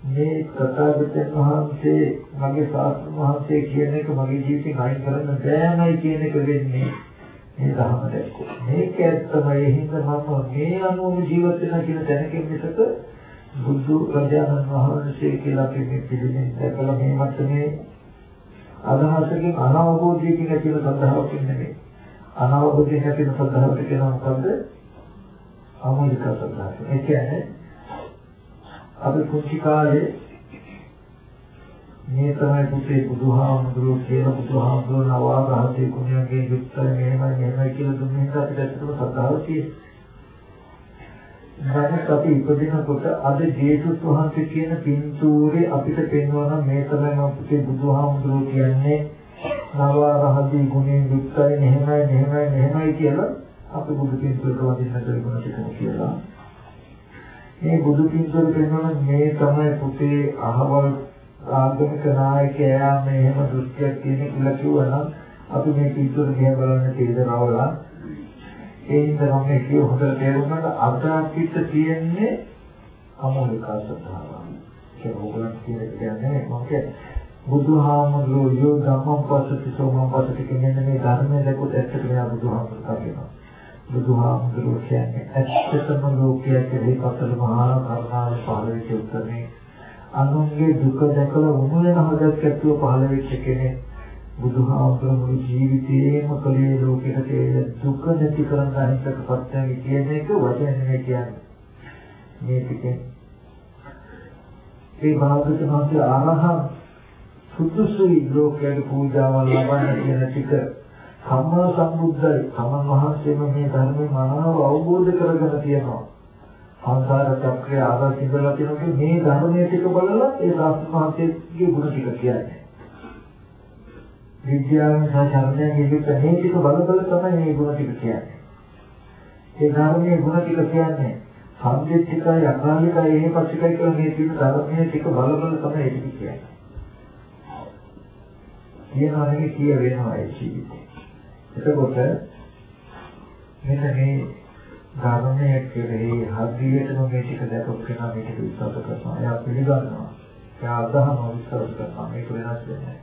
මේ තථාගතයන් වහන්සේ මගේ ශාස්ත්‍ර මහන්සිය කියන එක මගේ ජීවිතෙන් අයින් කරන්න බෑමයි කියන එක වෙන්නේ මේ ධර්ම දැක්කෝ. මේක ඇත්තමයි හින්දා මම මේ අනුව ජීවත් වෙන කියන තැනකින් මිසක බුදු රජාණන් වහන්සේ කියලා අපි මේ පිළිමෙන් දැකලා මේ මට්ටමේ අදහසකින් අනවබෝධයකින් ඇති වෙන සද්ධාවකින් නෙමෙයි. අනවබෝධයෙන් ඇති වෙන සද්ධාවට කියනවා මොකද්ද? අමෝලික සද්ධාව. ඒ කියන්නේ අපි කුංචි කාලේ මේ තමයි පුතේ බුදුහාමුදුරුවෝ කියලා බුදුහාමුදුරුවෝ නවාගහතේ කුණියගේ යුක්තය මෙහෙමයි මෙහෙමයි කියලා දුන්නේ අපිට ඇත්තටම සත්‍යාව තියෙනවා. නමුත් අපි ඉපදිනකොට අද ජේසුස් වහන්සේ කියන පින්තූරේ අපිට පෙන්වන මේ තමයි මම පුතේ බුදුහාමුදුරුවෝ කියන්නේ නවාගහතේ ගුණයෙන් යුක්තයි මෙහෙමයි මෙහෙමයි මෙහෙමයි කියලා අපි බුදු පින්තුලට වදින්න තිබුණ ටිකම කියලා. මේ බුදු පින්තුල කියනවා මේ තමයි පුතේ අහවල් ආගමික නායකයා මේ එහෙම දෘෂ්ටියක් තියෙන කියලා කිව්වනම් අපි මේ පින්තුල දිහා බලන්න තේරෙනවලා ඒ හින්දා මම මේ කිය හොඳට තේරුම් ගන්න අද අපිට තියෙන්නේ අමෝලික සත්‍යාව. ඒක ඕගලන් කියන්නේ මම කියන්නේ බුදුහාමුදුරුවෝ යෝ ධම්මං පස්සති සෝමං පස්සති කියන මේ ධර්මයේ දැකුත් ඇත්තට මෙයා බුදුහාමුදුරුවෝ කියනවා. බුදුහාමුදුරුවෝ කියන්නේ ඇත්තටම ලෝකයේ කෙරෙහි පතල මහා කරුණාව පහළ වෙච්ච උත්තරේ අනුන්ගේ දුක දැකලා වුණ වෙන හදක් ඇතුව පහළ වෙච්ච කෙනෙක් බුදුහාමුදුරුවෝ ජීවිතේම කලේ ලෝකෙට තියෙන දුක නැති කරන්න අහිංසක පත්‍යය කියන එක වචන නෙමෙයි කියන්නේ. මේ පිටේ ඒ භාගතුන් වහන්සේ ආරහං සුදුසුයි ලෝකයට පූජාවල් ලබන්න කියන ටික සම්මා සම්බුද්ධයි සමන් වහන්සේම මේ ධර්මය මනාව අවබෝධ කරගෙන තියෙනවා. සංසාර චක්‍රය ආරම්භ ඉඳලා තියෙනකොට මේ ධර්මයේ ටික බලලා ඒ සාස්ත්‍රාන්තයේ ගුණ ටික කියන්නේ. විද්‍යාවෙන් සහ ශාස්ත්‍රයෙන් ඉදිරියට මේ ටික බල බල තමයි මේ ගුණ ටික කියන්නේ. ඒ ධර්මයේ ගුණ ටික කියන්නේ සම්දිත්තිකයි අකාලිකයි එහෙපස්සිකයි කියලා මේ තියෙන ධර්මයේ ටික බල බල තමයි ඒක කියන්නේ. කියනවා නෙවෙයි කිය වෙනවා ඒ ජීවිතේ. එතකොට මෙන්න මේ ධර්මයේ කෙරෙහි හදියටම මේ ටික දැකපු කෙනා මේක විශ්වාස කරනවා. එයා පිළිගන්නවා. එයා අදහනවා විශ්වාස කරනවා. මේක වෙනස් වෙන්නේ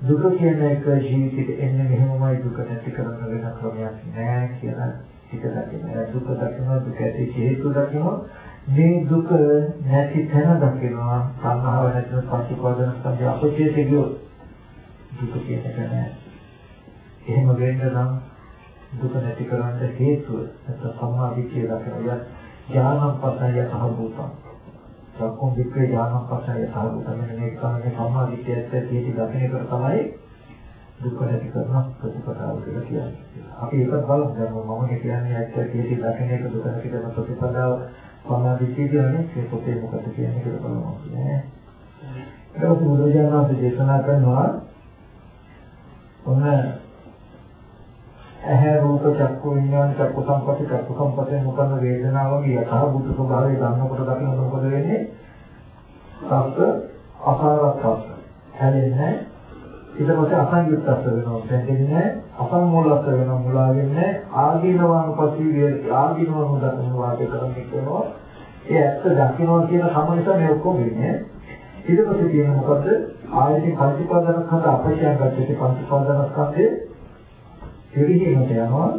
දුක කියන එක ජීවිතේට එන්නේ මෙහෙමමයි දුක නැති කරන්න වෙන ක්‍රමයක් නෑ කියලා ටික දකිනවා. දුක දකිනවා දුක ඇති හේතු දකිනවා. මේ දුක නැති තැන දකිනවා. සංහාව නැතිව පටිපදන සංජය අපචේතේ ගියොත් දුක කියන එක නෑ. එහෙම වෙන්න නම් දුක නැති කරන්න හේතුව නැත්නම් සම්මා දිට්ඨිය දක්වනවා. ඥානං පස්සය සහභූතං. සක්කොම් වික්‍රේ ඥානං පස්සය සහභූතං මෙන්න මේක තමයි සම්මා දිට්ඨියත් තියෙති දකින එක තමයි දුක නැති කරන ප්‍රතිපදාව කියලා කියන්නේ. අපි ඒක බලමු දැන් මම කියන්නේ ඇත්ත තියෙති දකින එක දුක නැති කරන ප්‍රතිපදාව සම්මා දිට්ඨිය කියන්නේ ඒ පොතේ මොකද කියන්නේ කියලා බලමු. නේ. ඊට පස්සේ බුදුරජාණන් දේශනා කරනවා ඔන්න ඇහැ රූප චක්කු විඤ්ඤාණ චක්කු සංපති චක්කු සංපතේ මොකද වේදනාවගේ යථා බුදු ස්වභාවය ගන්නකොට දකින්න මොකද වෙන්නේ? සත්‍ය අසාරස්ස හැදෙන්නේ ඊට පස්සේ අසංයුක්තස්ස වෙනවා. දැනෙන්නේ අසංමූලස්ස වෙනවා. මුලා වෙන්නේ ආදීනවානුපස්සී වේ ආදීනවනු දකින්න වාගේ කරන්නේ කියනවා. ඒ ඇත්ත දකින්නවා කියන කම නිසා මේ ඔක්කොම වෙන්නේ. ඊට පස්සේ තියෙන මොකද ආයතන පංචපාදනක් හත අපේක්ෂා ගත්තේ පංචපාදනස්කන්ධේ. පිළිහිමට යනවා.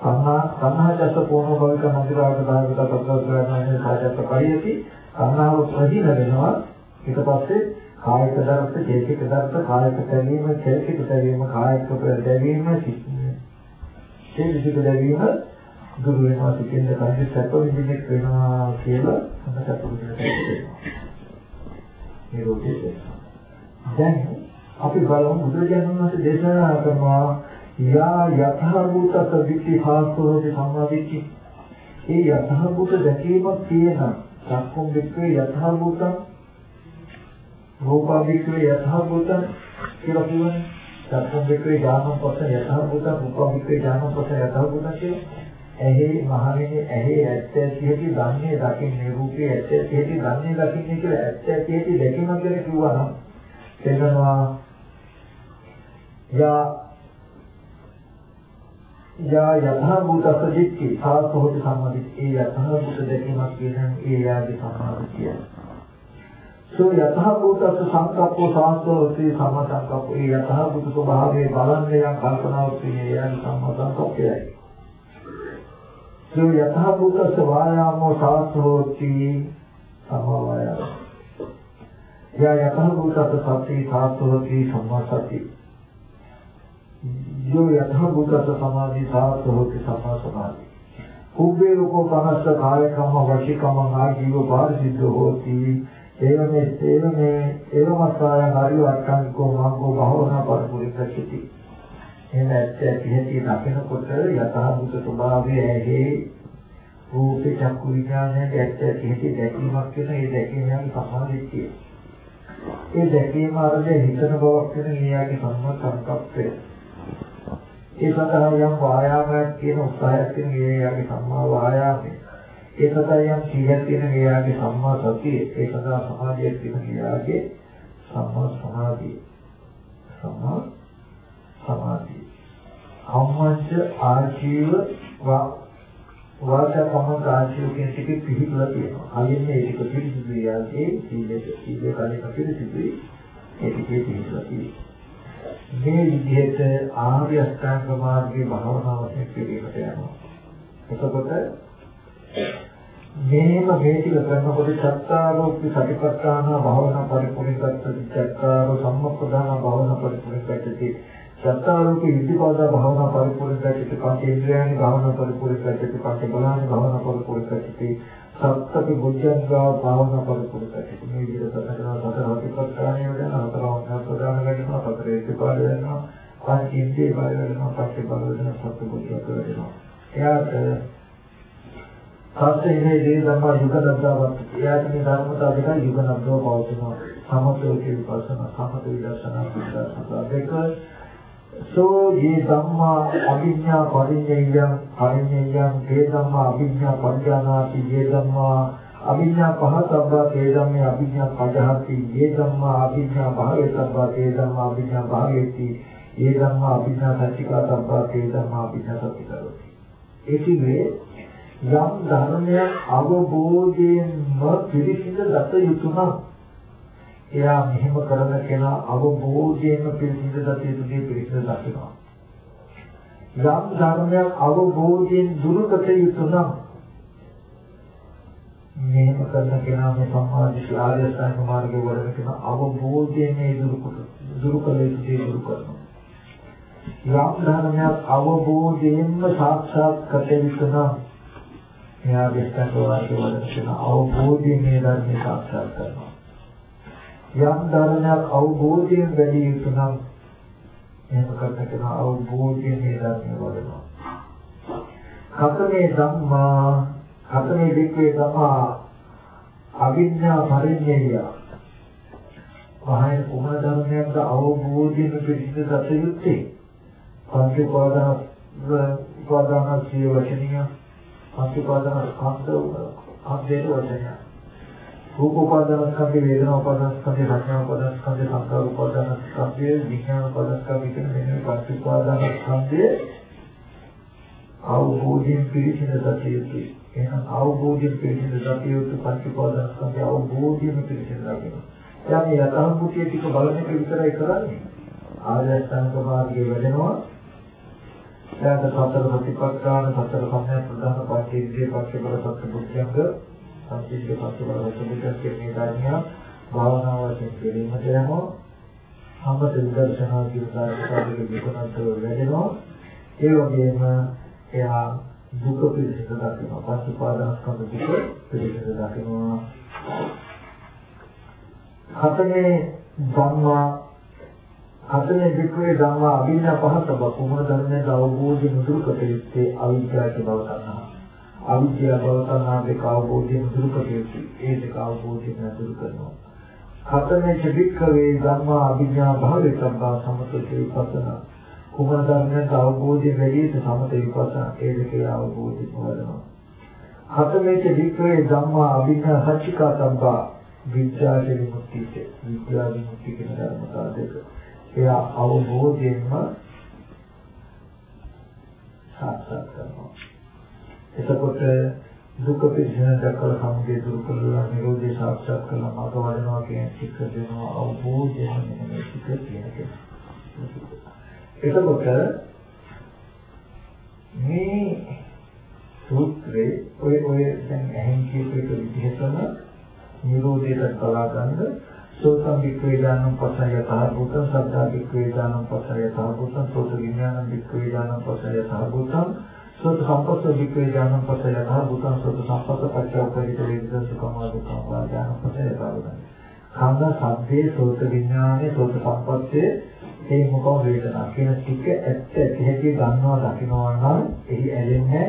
කන්නා කන්නාචස්ස පොණෝ භවික මන්දිරාවට දායකට පත්‍රස්ත්‍රාණය කායච්ච පරියති කන්නාව ප්‍රදීන වෙනවා. ඊට පස්සේ කායික දරත චේතික දරත කායික තැවීම චේතික තැවීම කායික දැවීම චේතික දැවීම දුරු වෙනවා සිතින්ද කයින් සැප විඳින්නෙක් වෙනවා කියලා හොඳ සැප විඳින්නෙක් මේ රෝගේ දැන් අපි බලමු බුදුරජාණන් වහන්සේ දේශනා කරනවා යා යථාභූත සවිච්චි හාසෝති සම්මාදිච්චි ඒ යථාභූත දැකීමක් තියෙන සක්කොම් වික්‍රේ යථාභූත රූපා වික්‍රේ යථාභූත කියලා කියන්නේ. සක්කොම් වික්‍රේ ඥානම් පස්ස යථාභූත රූපා වික්‍රේ ඥානම් පස්ස යථාභූත කියලා. ඇහි මහණෙනි ඇහි ඇත්ත ඇතිහෙදි දන්නේ දකින්නේ රූපේ ඇත්ත ඇතිහෙදි දන්නේ දකින්නේ කියලා ඇත්ත ඇතිහෙදි දැකීම කියලා කිව්වා නම් එනවා යා යා යථා භූත සදිච්චි සාසෝති සම්මදිච්චි ඒ යථා භූත දැකීමක් කියන්නේ ඒ යාගේ සම්මාදිය සෝ යථා භූත සංකප්පෝ සාසෝති සම්ම සංකප්පෝ ඒ යථා භූත ස්වභාවයේ බලන්නේ යම් කල්පනාවක් තියෙන ඒ යාගේ සම්ම සංකප්පයයි ඒ යථාභූතස්ස වායාමෝ සාස්ත්‍රෝති සමවාය. යා යථාභූතස්ස සති සාස්ත්‍රෝති සම්මාසති. යෝ යථාභූතස්ස සමාධි සාස්ත්‍රෝති සම්මාසමාධි. කුබ්බේ රූපෝ පනස්ස කායකම්ම වශිකම්ම ආජීව පාරිසිද්ධ හෝති. ඒවමේ ඒවමේ ඒවමස්සාය හරි වට්ටංකෝ මග්ගෝ භවනා පරිපූර්ණකති. එහෙම ඇත්ත ඇති දකිනකොට යථාභූත ස්වභාවය ඇහි රූපේ චක්කු විඥානයේ ඇත්ත ඇති දැකීමක් වෙන ඒ දැකීම යන සමාධිය. ඒ දැකීම අරගෙන හිතන බවක් වෙන ඊයාගේ සම්මත සංකප්පය. ඒ සඳහා යම් වායාමයක් කියන උත්සාහයක් තියෙන ඒ යාගේ සම්මා වායාමය. ඒ සඳහා යම් සීලයක් තියෙන ඒ යාගේ සම්මා සතිය. ඒ සඳහා සමාධියක් තියෙන ඒ යාගේ සම්මා සමාධිය. සම්මා සමාධිය. කම්මච්ච ආජීව වාචා කම්මච්ච ආජීව කියන ටිකේ පිළිතුර තියෙනවා. කලින් මේ ටික පිළිසිදු යාගේ සීලෙට සීලේ කලින් පිළිසිදුයි. ඒ ටිකේ පිළිතුර තියෙනවා. මේ විදිහට ආර්ය අෂ්ටාංග මාර්ගයේ භාවනාව වශයෙන් පිළිවෙලට යනවා. එතකොට මේම මේ ටික කරනකොට සත්‍යාරෝපි සතිපට්ඨාන භාවනා පරිපූර්ණකත්ව චක්කාරෝ සම්මප්පදාන භාවනා පරිපූර්ණකත්වති සත්‍යාරෝපි ඉද්ධිපාද භාවනා පරිපූර්ණකත්වති පංචේන්ද්‍රයන් භාවනා පරිපූර්ණකත්වති පංච බලාන භාවනා පරිපූර්ණකත්වති සත්‍තපි බුද්ධංගා භාවනා පරිපූර්ණකත්වති මේ විදිහට සතර සතර සතිපට්ඨානය වෙන හතරවන ප්‍රදාන වෙනවා සතර ඉද්ධිපාද වෙනවා පංචේන්ද්‍රය බල වෙනවා පංච බල වෙනවා සත්‍ය බුද්ධක වෙනවා එයාට සත්‍යයේ දේ ධර්ම යුග නබ්දාවත් එයාට මේ ධර්මතාව දෙක යුග නබ්දව පවතිනවා. සමතෝකේ විපස්සනා සමත විදර්ශනා විදර්ශනා දෙක සෝ යේ ධම්මා අභිඥා පරිඤ්ඤයං පරිඤ්ඤයං දේ ධම්මා අභිඥා පඤ්ඤානාති යේ ධම්මා අභිඥා පහතබ්බා තේ ධම්මේ අභිඥා පජහති යේ ධම්මා අභිඥා භාවේතබ්බා තේ ධම්මා අභිඥා භාවේති යේ ධම්මා අභිඥා සච්චිකාතබ්බා තේ ධම්මා අභිඥා සච්චිකාරෝති ඒ කියන්නේ යම් ධර්මයක් අවබෝධයෙන්ම පිළිසිඳ දත යුතු නම් එයා මෙහෙම කරන කෙනා අවබෝධයෙන්ම පිළිසිඳ දත යුතුගේ පිළිසිඳ දකිනවා. යම් ධර්මයක් අවබෝධයෙන් දුරුකට යුතු නම් මෙහෙම කරන කෙනා මේ සම්මාදිට ආර්ය අෂ්ටාංග මාර්ගයේ වඩන කෙනා අවබෝධයෙන් මේ දුරු කළ යුතුගේ දුරු කරනවා. යම් ධර්මයක් අවබෝධයෙන්ම සාක්ෂාත් කර යුතු නම් එයා විස්තර වාක්‍ය වල තියෙන අවබෝධයෙන් මේ ධර්මය සාක්ෂාත් කරනවා. යම් ධර්මයක් අවබෝධයෙන් වැඩි යුතු නම් එහෙම කරන කෙනා අවබෝධයෙන් මේ ධර්මය වඩනවා. කතමේ ධම්මා කතමේ වික්‍රේ ධම්මා අවිඥා පරිඤ්ඤය වහයන් කුමන ධර්මයක්ද අවබෝධයෙන් පිළිසිඳ දත යුත්තේ පංච උපාදාන උපාදාන සිය වචනිය පංචපාදන ස්කන්ධ අධ්‍යයන වචනය. රූප උපාදාන ස්කන්ධ වේදනා උපාදාන ස්කන්ධ සංඥා උපාදාන ස්කන්ධ සංකාර උපාදාන ස්කන්ධ විඥාන උපාදාන ස්කන්ධ කියන මේ පංච උපාදාන ස්කන්ධය අවබෝධයෙන් පිළිසින දතියුතු. එහෙනම් අවබෝධයෙන් පිළිසින දතියුතු පංච උපාදාන ස්කන්ධය අවබෝධයෙන් පිළිසින දකිනවා. දැන් මේ යථාභූතිය ටික බලන එක විතරයි කරන්නේ. ආර්ය අෂ්ටාංග මාර්ගයේ වැඩෙනවා එයාට සතර සතිපට්ඨාන සතර සම්‍යක් ප්‍රධාන පංචේන්ද්‍රිය පස්සේ බල සත්‍ය බුද්ධංග සංකීර්ණ පස්සේ බල සම්බුද්ධ කියන ධර්මය භාවනා වශයෙන් පිළිමත යනවා. සම්පත විදර්ශනා කියන කාර්යකාරී විකනත් වැඩෙනවා ඒ වගේම එයා දුක පිළිසිත දකිනවා. පස්ස උපාදානස්කන්ධ දුක පිළිසිත දකිනවා. හතනේ ධම්මා හතරේ වික්‍රේ ධම්මා අභිඥා පහතබ කුමන ධර්මයක අවබෝධය නුදුරු කටයුත්තේ අවිද්‍යාවට බව ගන්නවා. අවිද්‍යාව බව ගන්නා දෙක අවබෝධය නුදුරු කටයුත්තේ ඒ දෙක අවබෝධය නුදුරු කරනවා. හතරේ වික්‍රේ ධම්මා අභිඥා භාවිතබ්බා සමතේ විපස්සනා කුමන ධර්මයක අවබෝධය වැඩිද සමත විපස්සනා ඒ දෙකේ අවබෝධය වඩනවා. හතරේ වික්‍රේ ධම්මා අභිඥා සච්චිකාතබ්බා විද්‍යාවේ විමුක්තිය විද්‍යාවේ විමුක්තිය කියන ධර්මතාව දෙක එයා අවබෝධයෙන්ම සාක්ෂාත් කරනවා. එතකොට දුක පිළිසන දක්වලා සමුදය දුරු කරලා නිරෝධය සාක්ෂාත් කරලා මඟ වඩනවා කියන එක දෙනවා අවබෝධයෙන් මේ ටික කියන එතකොට මේ සූත්‍රේ ඔය ඔය දැන් ඇහෙන් කියපු එක විදිහටම නිරෝධයට බලා ගන්න සෝතම් වික්‍රේ ඥානම් පසය සහභූතං සද්ධා වික්‍රේ ඥානම් පසය සහභූතං සෝත විඥානම් වික්‍රේ ඥානම් පසය සහභූතං සෝත සම්පස්ස වික්‍රේ ඥානම් පසය සහභූතං සෝත සම්පස්ස පච්ච උපරිත වේදිත සුඛමා දුක්ඛම ඥානම් පසය සහභූතං කාන්ද සබ්දේ සෝත විඥානේ සෝත සම්පස්සේ ඒ මොකෝ වේදනා කියන ටික ඇත්ත ඇති හැටි ගන්නවා දකින්නවා නම් එහි ඇලෙන්නේ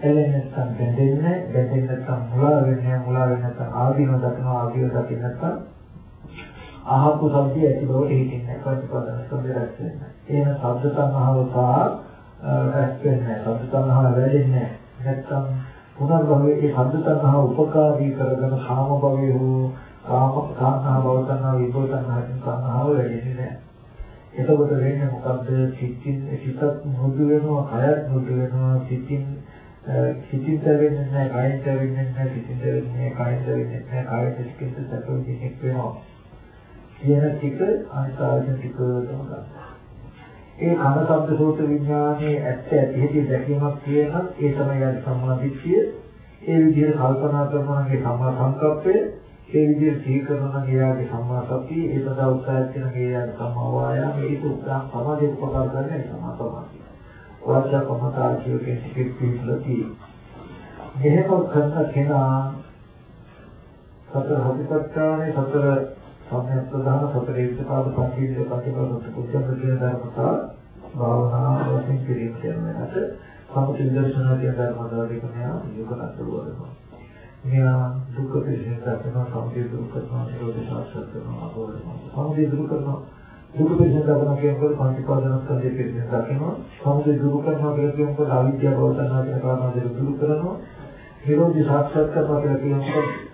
ඇලෙන්නේ නැත්නම් බැඳෙන්නේ බැඳෙන්නේ නැත්නම් මුලා වෙන්නේ මුලා වෙන්නේ නැත්නම් ආදීන දකින්නවා ආදීන දකින්න නැත්නම් අහපු සද්දය ඇති බවට හිතෙන්නේ ප්‍රතිපදන ස්කන්ධය රැස් වෙන්නේ. එහෙම ශබ්ද සංහව සහ රැස් වෙන්නේ. ශබ්ද සංහව වැඩෙන්නේ නැත්නම් පුනර්භවයේ ඒ ශබ්ද සංහව උපකාරී කරගෙන කාම භවයේ හෝ කාම කාමනා භව සංහව විභව සංහව සංහව වැඩෙන්නේ නැහැ. එතකොට වෙන්නේ මොකද්ද? සිතින් සිතත් මුදු වෙනවා, කයත් මුදු වෙනවා, සිතින් සිතින් වෙන්නේ නැහැ, කයින් වෙන්නේ නැහැ, සිතින් වෙන්නේ නැහැ, කයින් වෙන්නේ නැහැ, කයින් සිතින් සැපෙන්නේ වෙනවා. කියන ටික අනිසාරයෙන් ටික තමයි. ඒ කන ශබ්ද සෝත විඥානයේ ඇත්ත ඇති හැටි දැකීමක් කියන ඒ තමයි යන සම්මාදිට්ඨිය. ඒ විදිහට කල්පනා කරනවා නම් සම්මා සංකප්පය, ඒ විදිහට සිහි කරනවා නම් එයාගේ සම්මා සතිය, ඒ සදා උත්සාහ කරන එයාගේ සම්මා වායාම, ඒක උත්සාහ සමාධිය උපකාර කරන්නේ සම්මා සමාධිය. වාචා කමතා කියෝකේ සිකේ පිළිලති. මෙහෙම කරන කෙනා සතර හදිපත්තානේ සතර සම්‍යක් ප්‍රධාන සතර ඉස්පාද පංචීල පටිපද කුච්චන් කියන ධර්මතා භාවනා වශයෙන් පිළිගන්න යනකට සමුති දර්ශනා කියන ධර්මතාවය කියන යෝගනත් වලනවා. මෙයා දුක පිළිසින් දකිනවා සමුති දුරු කරනවා නිරෝධ සාක්ෂාත් කරනවා අවබෝධ සමුති දුරු කරනවා දුක පිළිසින් දකිනවා කියනකොට පංචපාදනස්කන්ධය පිළිසින් දකිනවා සමුති දුරු කරනවා. කියලා කියනකොට අවිද්‍යාව බව තණ්හා කියන කාරණා දෙක දුරු කරනවා. නිරෝධ සාක්ෂාත් කරනවා කියලා කියනකොට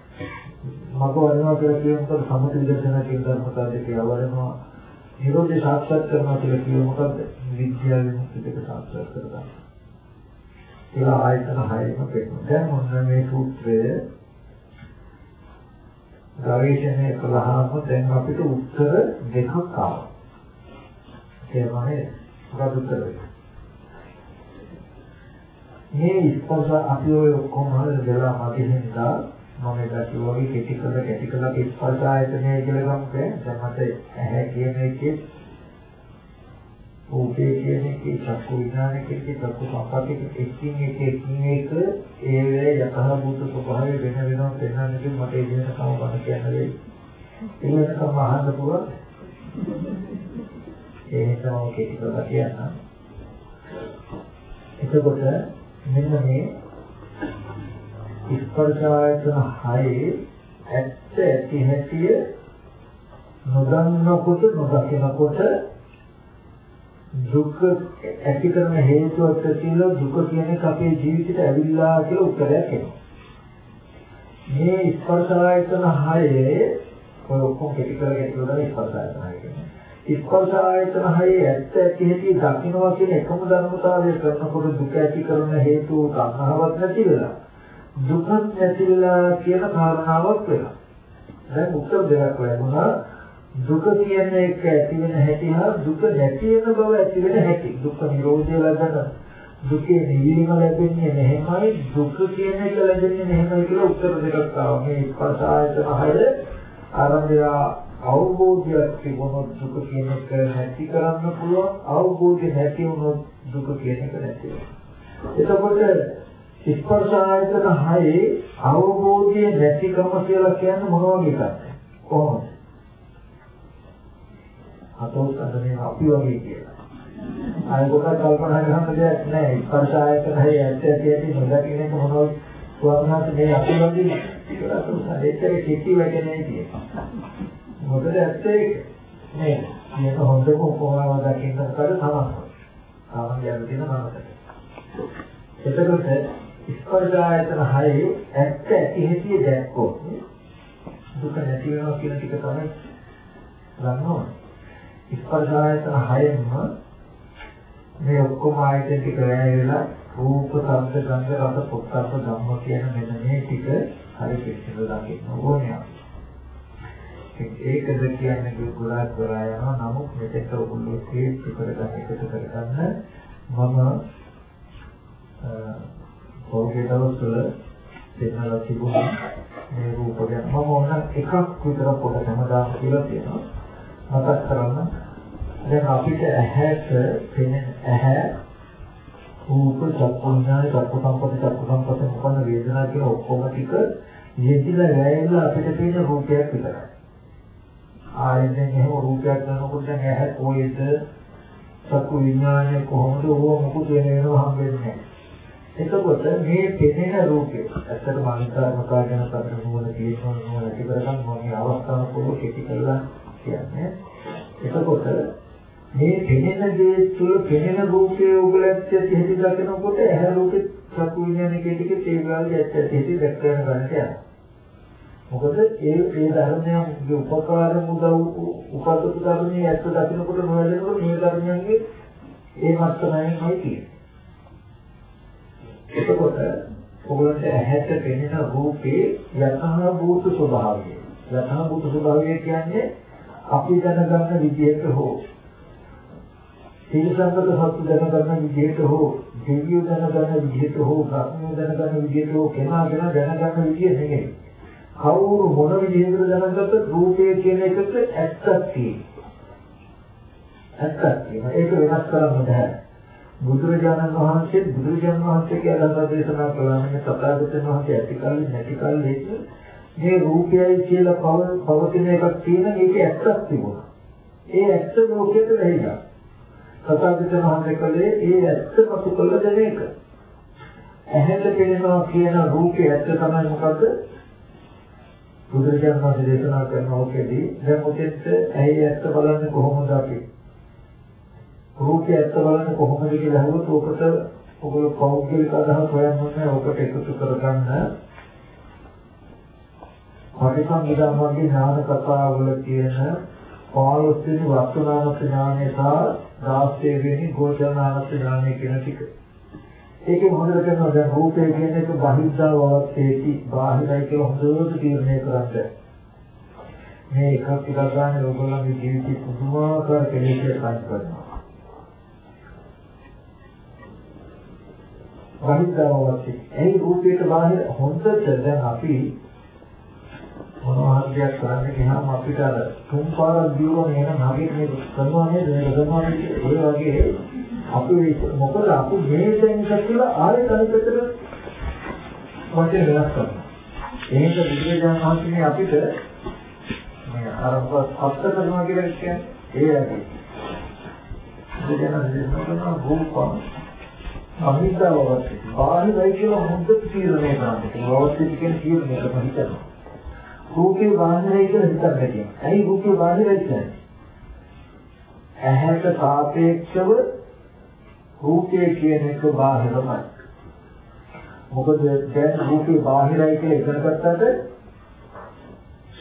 මග වඩනවා කියලා කියනකොට සමථ විදර්ශනා කියන ධර්මතාවය කියලා වඩනවා. නිරෝධය සාක්ෂාත් කරනවා කියලා කියේ මොකද්ද? විද්‍යාව විමුක්තියක සාක්ෂාත් කරගන්න. ඒවා ආයතන හයම පෙන්නනවා. දැන් මොන මේ සූත්‍රය ගවේෂණය කළාම දැන් අපිට උත්තර දෙකක් ආවා. ඒවනේ මොකද උත්තරේ? මේ ස්පර්ශ අපි ඔය ඔක්කොම හදලා මගේ හින්දා මම එදා වගේ කෙටි කළ කෙටි කළ ස්පර්ශ ආයතනය කියලා ගමුකේ දැන් මට ඇහැ කියන එකේ ඕකේ කියන එකේ චක්කු විඥාන කියන චක්කු සංපස්සේ එකින් එක එකින් එක ඒ වේ යතහ භූත ස්වභාවය වෙන වෙනම පෙන්වන්නේ මට ඒ විදිහට කම බණ කියන්න වෙයි ඒ වෙනකම් අහන්න පුළුවන්. ඒ නිසා මම කෙටි කරලා කියන්නම්. එතකොට මෙන්න මේ ස්පර්ශ ආයතන හයේ ඇත්ත ඇති හැටිය නොදන්නකොට නොදකිනකොට දුක ඇති කරන හේතුවක් කියලා දුක කියන එක අපේ ජීවිතේට ඇවිල්ලා කියලා උත්තරයක් එනවා. මේ ස්පර්ශ ආයතන හයේ ඔය ඔක්කොම කෙටි කරගෙන ඉවරයි ස්පර්ශ ආයතන හය කියන්නේ. ස්පර්ශ ආයතන හයේ ඇත්ත ඇති හැටි දකින්නවා කියන එකම ධර්මතාවය කරනකොට දුක ඇති කරන හේතු කන්නාවක් නැති වෙලා දුකක් නැතිලා කියන කාරණාවක් වෙනවා. දැන් උත්තර දෙකක් ලැබුණා. දුක කියන එක ඇති වෙන හැටි හා දුක නැති වෙන බව ඇති වෙන හැටි. දුක් නිරෝධය ලබන දුකේ නිවීම ලැබෙන්නේ මෙහෙමයි දුක කියන එක ලැබෙන්නේ මෙහෙමයි කියලා උත්තර දෙකක් ආවා. මේ ස්පර්ශ ආයතන හය ආරම්භය අවබෝධයක් තිබුණොත් දුක කියන එක නැති කරන්න පුළුවන්. අවබෝධය නැති වුණොත් දුක කියන එක නැති වෙනවා. එතකොට ස්පර්ශ ආයතන හයේ අවබෝධය නැතිකම කියලා කියන්නේ මොන වගේ එකක්ද? කොහොමද? අතෝත් අදනේ අපි වගේ කියලා. අය කොට කල්පනා කරන දෙයක් නෑ. ස්පර්ශ ආයතන හයේ ඇත්ත ඇති ඇති නොදකින්නේ මොනවද? ස්වර්ණාත් මේ අපි වගේ කියලා තමයි කිසි වචනේ කියන්නේ. මොකද ඇත්ත ඒක. නේ. මේක හොඳම කොහොමද දකින්න කර තමයි. සාමාන්‍ය යන දින මානසික. එතකොට ස්පර්ශ ආයතන හයේ ඇත්ත ඇති හැටි දැක්කොත් දුක නැති වෙනවා කියන ටික තමයි ගන්න ඕනේ. ස්පර්ශ ආයතන හයෙන්ම මේ ඔක්කොම ආයතන ටික වැයවිලා රූප, ශබ්ද, ගන්ධ, රස, පොට්ටබ්බ ධම්ම කියන මෙන්න මේ ටික හරි පිළිසිඳ දකින්න ඕනේ. ඒකද කියන්නේ ගොඩාක් කරා යනවා. නමුත් මෙතෙක් ඔයගොල්ලෝ තේරුම් කරගන්න එකතු කරගන්න මම පොරේ දවස්වල දෙන්නලා තිබුණා. මේ රූප ගැන මම ඕන එකක් විතර පොඩ හැමදාම කියලා තියෙනවා මතක් කරන්න. දැන් අපිට ඇහැට පෙනෙන ඇහැ රූප චක්කුඥාන චක්කු සම්පත චක්කු සම්පත මොකන වේදනා කියන ඔක්කොම ටික යෙදිලා වැයෙලා අපිට පේන රූපයක් විතරයි. ආයෙත් එහෙම රූපයක් ගන්නකොට දැන් ඇහැ කොහෙද? චක්කු විඥානය කොහොමද? ඕව මොකද වෙන වෙනව හම්බෙන්නේ නැහැ. එතකොට මේ පෙනෙන රූපේ ඇත්තට මනිකාරමකා ගැන අපිට නුවණ තියෙනවා නුවණ ඇති කරගන්න ඕනේ අවස්ථාව පොඩි කෙටි කරලා කියන්නේ. එතකොට මේ පෙනෙන දේ තුළ පෙනෙන රූපයේ උගලැත්‍ය සිහිත දකිනකොට ඇහැ රූපේ චක්කු විඥානයේ ටික තේගාලේ ඇත්ත සිහිත දැක්කම ගන්නට යනවා. මොකද ඒ ඒ ධර්මයන්ගේ උපකාර මුදව් උපකෘත ධර්මයේ ඇත්ත දකිනකොට නොවැළෙනකොට මේ ධර්මයන්ගේ ඒ මත්තමයි තියෙන්නේ. එතකොට ඔයගොල්ලන්ට ඇහැට පෙනෙන රූපේ යථා භූත ස්වභාවය. යථා භූත ස්වභාවය කියන්නේ අපි දැනගන්න විදිහට හෝ සීලසංගත සත්‍ය දැනගන්න විදිහට හෝ දෙවියෝ දැනගන්න විදිහට හෝ භක්මෝ දැනගන්න විදිහට හෝ කෙනාගෙන දැනගන්න විදිහ නෙමෙයි. කවුරු මොන විදිහකට දැනගත්තත් රූපය කියන එකට ඇත්තක් තියෙනවා. ඇත්තක් තියෙනවා. ඒක වෙනස් කරන්න බෑ. බුදුරජාණන් වහන්සේ බුදුරජාණන් වහන්සේගේ අදහස දේශනා කළා නම් තථාගතයන් වහන්සේ ඇති කල්ලි නැති කල්ලි මේ රූපයයි කියලා පවතින එකක් තියෙන මේක ඇත්තක් තිබුණා. ඒ ඇත්ත ලෝකෙට වෙයිලා. තථාගතයන් වහන්සේ කලේ ඒ ඇත්ත පසු කළ දෙන එක. ඇහැට පෙනෙනවා කියන රූපේ ඇත්ත තමයි මොකද්ද? බුදුරජාණන් වහන්සේ දේශනා කරන ඕකෙදී දැන් ඔතෙත් ඇහි ඇත්ත බලන්නේ කොහොමද අපි? රූපය ඇත්ත බලන්න කොහොමද කියලා අහුවොත් ඔකට ඔයගොල්ලෝ පෞද්ගලික අදහස් හොයන්න ඕකට එකතු කරගන්න. පටිසම්භිදාමගේ ඥාන කතාවල තියෙන 15 වෙනි වස්තුනාමත් ඥානය සහ 16 වෙනි ගෝචරනාමත් ඥානය කියන ටික. ඒකේ මොනවද කරනවා දැන් රූපය කියන එක බහිද්ධා වවත්තේටි බාහිරයි කියලා හොඳට තීරණය කරගන්න. මේ එකක් ටිකක් ගන්න ඔයගොල්ලන්ගේ ජීවිතේ පුදුමාකාර කෙනෙක් කරනවා. බහිද්ධාවවත් ඒ රූපයට බාහිර හොඳට දැන් අපි මොනවා හරි දෙයක් කරන්න ගියාම අපිට අර තුන් පාරක් දියුණු වෙන නැගේ මේ කරනවා නේද? මේක කරනවා නේද ඒ වගේ අපි මොකද අපි මේ දැන් කියලා ආයෙ තනිපතට වචන වෙනස් කරනවා. ඒක විද්‍යාඥයන් වහන්සේ අපිට මේ අරප හත්ත කරනවා කියලා කියන්නේ ඒ වගේ. විද්‍යාඥයන් දෙන්නා රූපම් අහිතවවත් බාහිරයි කියලා හොඳට තීරණය කරනවා. වවස්තික කියන තීරණය කරනවා හිතනවා. රූපේ බාහිරයි කියලා හිතන්නේ කියන්නේ. ඇයි රූපේ බාහිරයි කියන්නේ? ඇහැට සාපේක්ෂව රූපේ කියන එක බාහිරමයි. මොකද දැන් රූපේ බාහිරයි කියලා ඉගෙන ගත්තට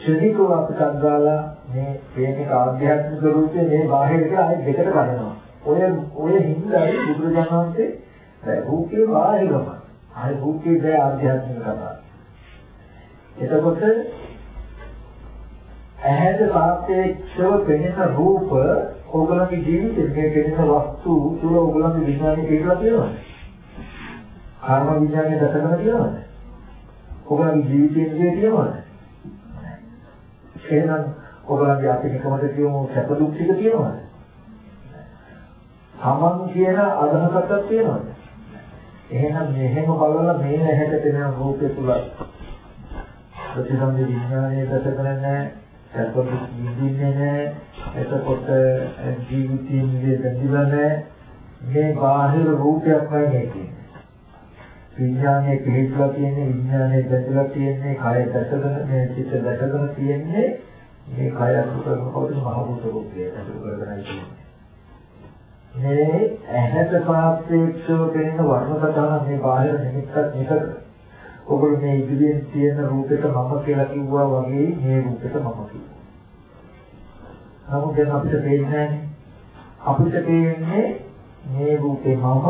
ශනිකව අපිට අංගාලා මේ මේක ආධ්‍යාත්මික රූපේ මේ බාහිර කියලා ආයෙ දෙකට කඩනවා. ඔය ඔය හින්දායි බුදුරජාණන් වහන්සේ රූපේ බාහිරම. ආයි රූපේ දැ ආධ්‍යාත්මික කතාව. එතකොට ඇහැට සාපේක්ෂව පෙනෙන රූප ඔයගලගේ ජීවිතේ මේ පෙනෙන වස්තු තුල ඔයගලගේ විඥානේ පිටලා තියෙනවද? කර්ම විඥානේ දසකන තියෙනවද? ඔයගලගේ ජීවිතයේ තියෙනවද? එහෙනම් ඔයගලගේ අපි නිකමද කියමු සැප දුක් ටික තියෙනවද? තමන් කියන අදහසක් තියෙනවද? එහෙනම් මෙහෙම බලලා මේ ඇහැට පෙනෙන රූපය තුල ප්‍රතිසන්දි විඥානයේ දසකරන්නේ නැහැ, සත්පුරුෂ නිදින්නේ නැහැ, එතකොට ජීවිතයේ බැඳිලා නැහැ. මේ බාහිර රූපයක්මයි මේ කියන්නේ. විඥානයේ පිළිట్లా තියෙන්නේ විඥානයේ බැඳලා තියෙන්නේ කය දැසගෙන මේ චිත්ත දැසගෙන තියෙන්නේ මේ කය අසුර කරනකොට මහ භූත රූපය අසුර කරගෙනයි තියෙන්නේ. මේ ඇහැට සාපේක්ෂව පෙනෙන වර්ණ සටහන මේ බාහිර නිමිත්තක් නිකර. ඔබ මේ ඉදිරියෙන් තියෙන රූපෙට මම කියලා කිව්වා වගේ මේ රූපෙට මම කිව්වා. නමුත් දැන් අපිට පේන්නේ අපිට පේන්නේ මේ රූපේ මම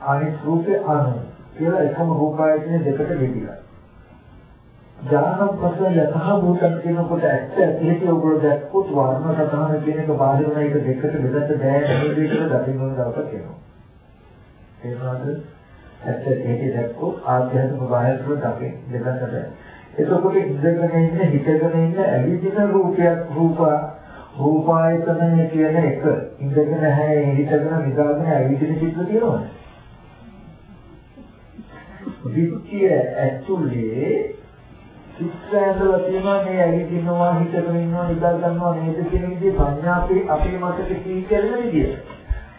අනිත් රූපේ අනු කියලා එකම රූපායතන දෙකට බෙදලා. ඥානම් පස්සේ යතහ භූතන් කියනකොට ඇත්ත ඇහිටි ඔයගොල්ලෝ දැක්කොත් වර්ණ සතහන කියන එක බාහිරම එක දෙකට බෙදන්න බෑ නේද කියලා දකින්න ඕන දවසක් එනවා. ඒ වගේම ඇත්ත ඇහිටි දැක්කොත් ආධ්‍යාත්මික බාහිරව දකින්න දෙකකට බෑ. එතකොට ඉඳගෙන ඉන්න හිතගෙන ඉන්න ඇවිදින රූපයක් රූප රූපායතනය කියන එක ඉඳගෙන නැහැ හිතගෙන නිදාගෙන ඇවිදින චිත්‍ර තියෙනවද? විච්‍ය ඇතුලේ චිත්ත ඇඳලා තියෙනවා මේ ඇවිදිනවා හිතගෙන ඉන්නවා නිදා ගන්නවා නේද කියන විදිහේ සංඥා අපේ අපේ මතක කීකරන විදිය.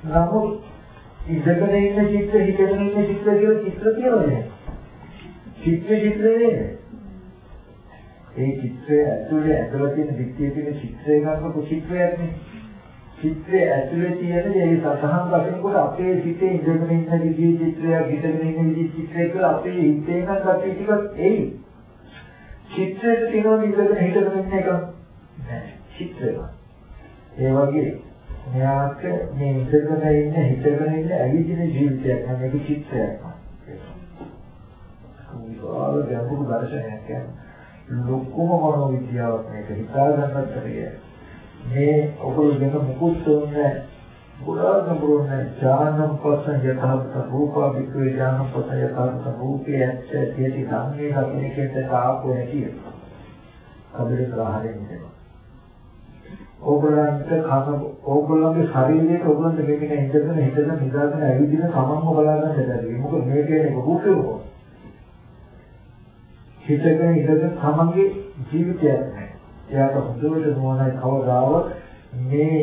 නමුත් ඉඳගෙන ඉන්න චිත්ත හිතගෙන ඉන්න චිත්ත කියලා චිත්‍ර තියෙනවද? චිත්ත චිත්‍රේ ඒ චිත්‍රය ඇතුලේ ඇතුළේ තියෙන දික්කේ තියෙන චිත්‍රය ගන්නකො චිත්‍රයක් නේ. චිත්‍රය ඇතුලේ තියෙන ඒ සතහන් දකිනකොට අපේ සිතේ ඉඳගෙන ඉන්න විදිහේ චිත්‍රයක් හිතගෙන ඉන්න විදිහේ චිත්‍රයක් කියලා අපේ හිතේ නම් අපි ටිකක් එයි. චිත්‍රයට තියෙනවා ඉඳගෙන හිතගෙන ඉන්න එක නෑ චිත්‍රය. ඒ වගේ මෙයාට මේ ඉඳගෙන ඉන්න හිතගෙන ඉන්න ඇවිදින ජීවිතයක් නම් මේක චිත්‍රයක්. විශාල ගැඹුරු දර්ශනයක් කියන්නේ. ලොකුම මනෝවිද්‍යාවක් මේක හිතා ගන්නත් බැහැ. මේ ඔබ වෙන මුකුත් ඕනේ ගොඩාක් නඹුරුනේ ඥානම් පස්සෙන් යථාර්ථ රූපා වික්‍රේ ඥානම් පස්සෙන් යථාර්ථ රූපේ ඇත්ත ඇති සංගේ දකින්නකෙත් තාපෝ ඇති. කබලේ ප්‍රහාරයෙන් දෙනවා. ඕගොල්ලන්ට කන ඕගොල්ලන්ගේ ශරීරයේ ඕගොල්ලන්ට මේක ඉඳගෙන හිතගෙන නිදාගෙන ඇවිදින සමම්ම බලාගන්න බැහැ. මොකද මේ කියන්නේ රූපේ මොකද? හිතගෙන ඉඳගෙන තමන්ගේ ජීවිතයක් නැහැ. එයාට හොඳට නොවනයි කවදාවත් මේ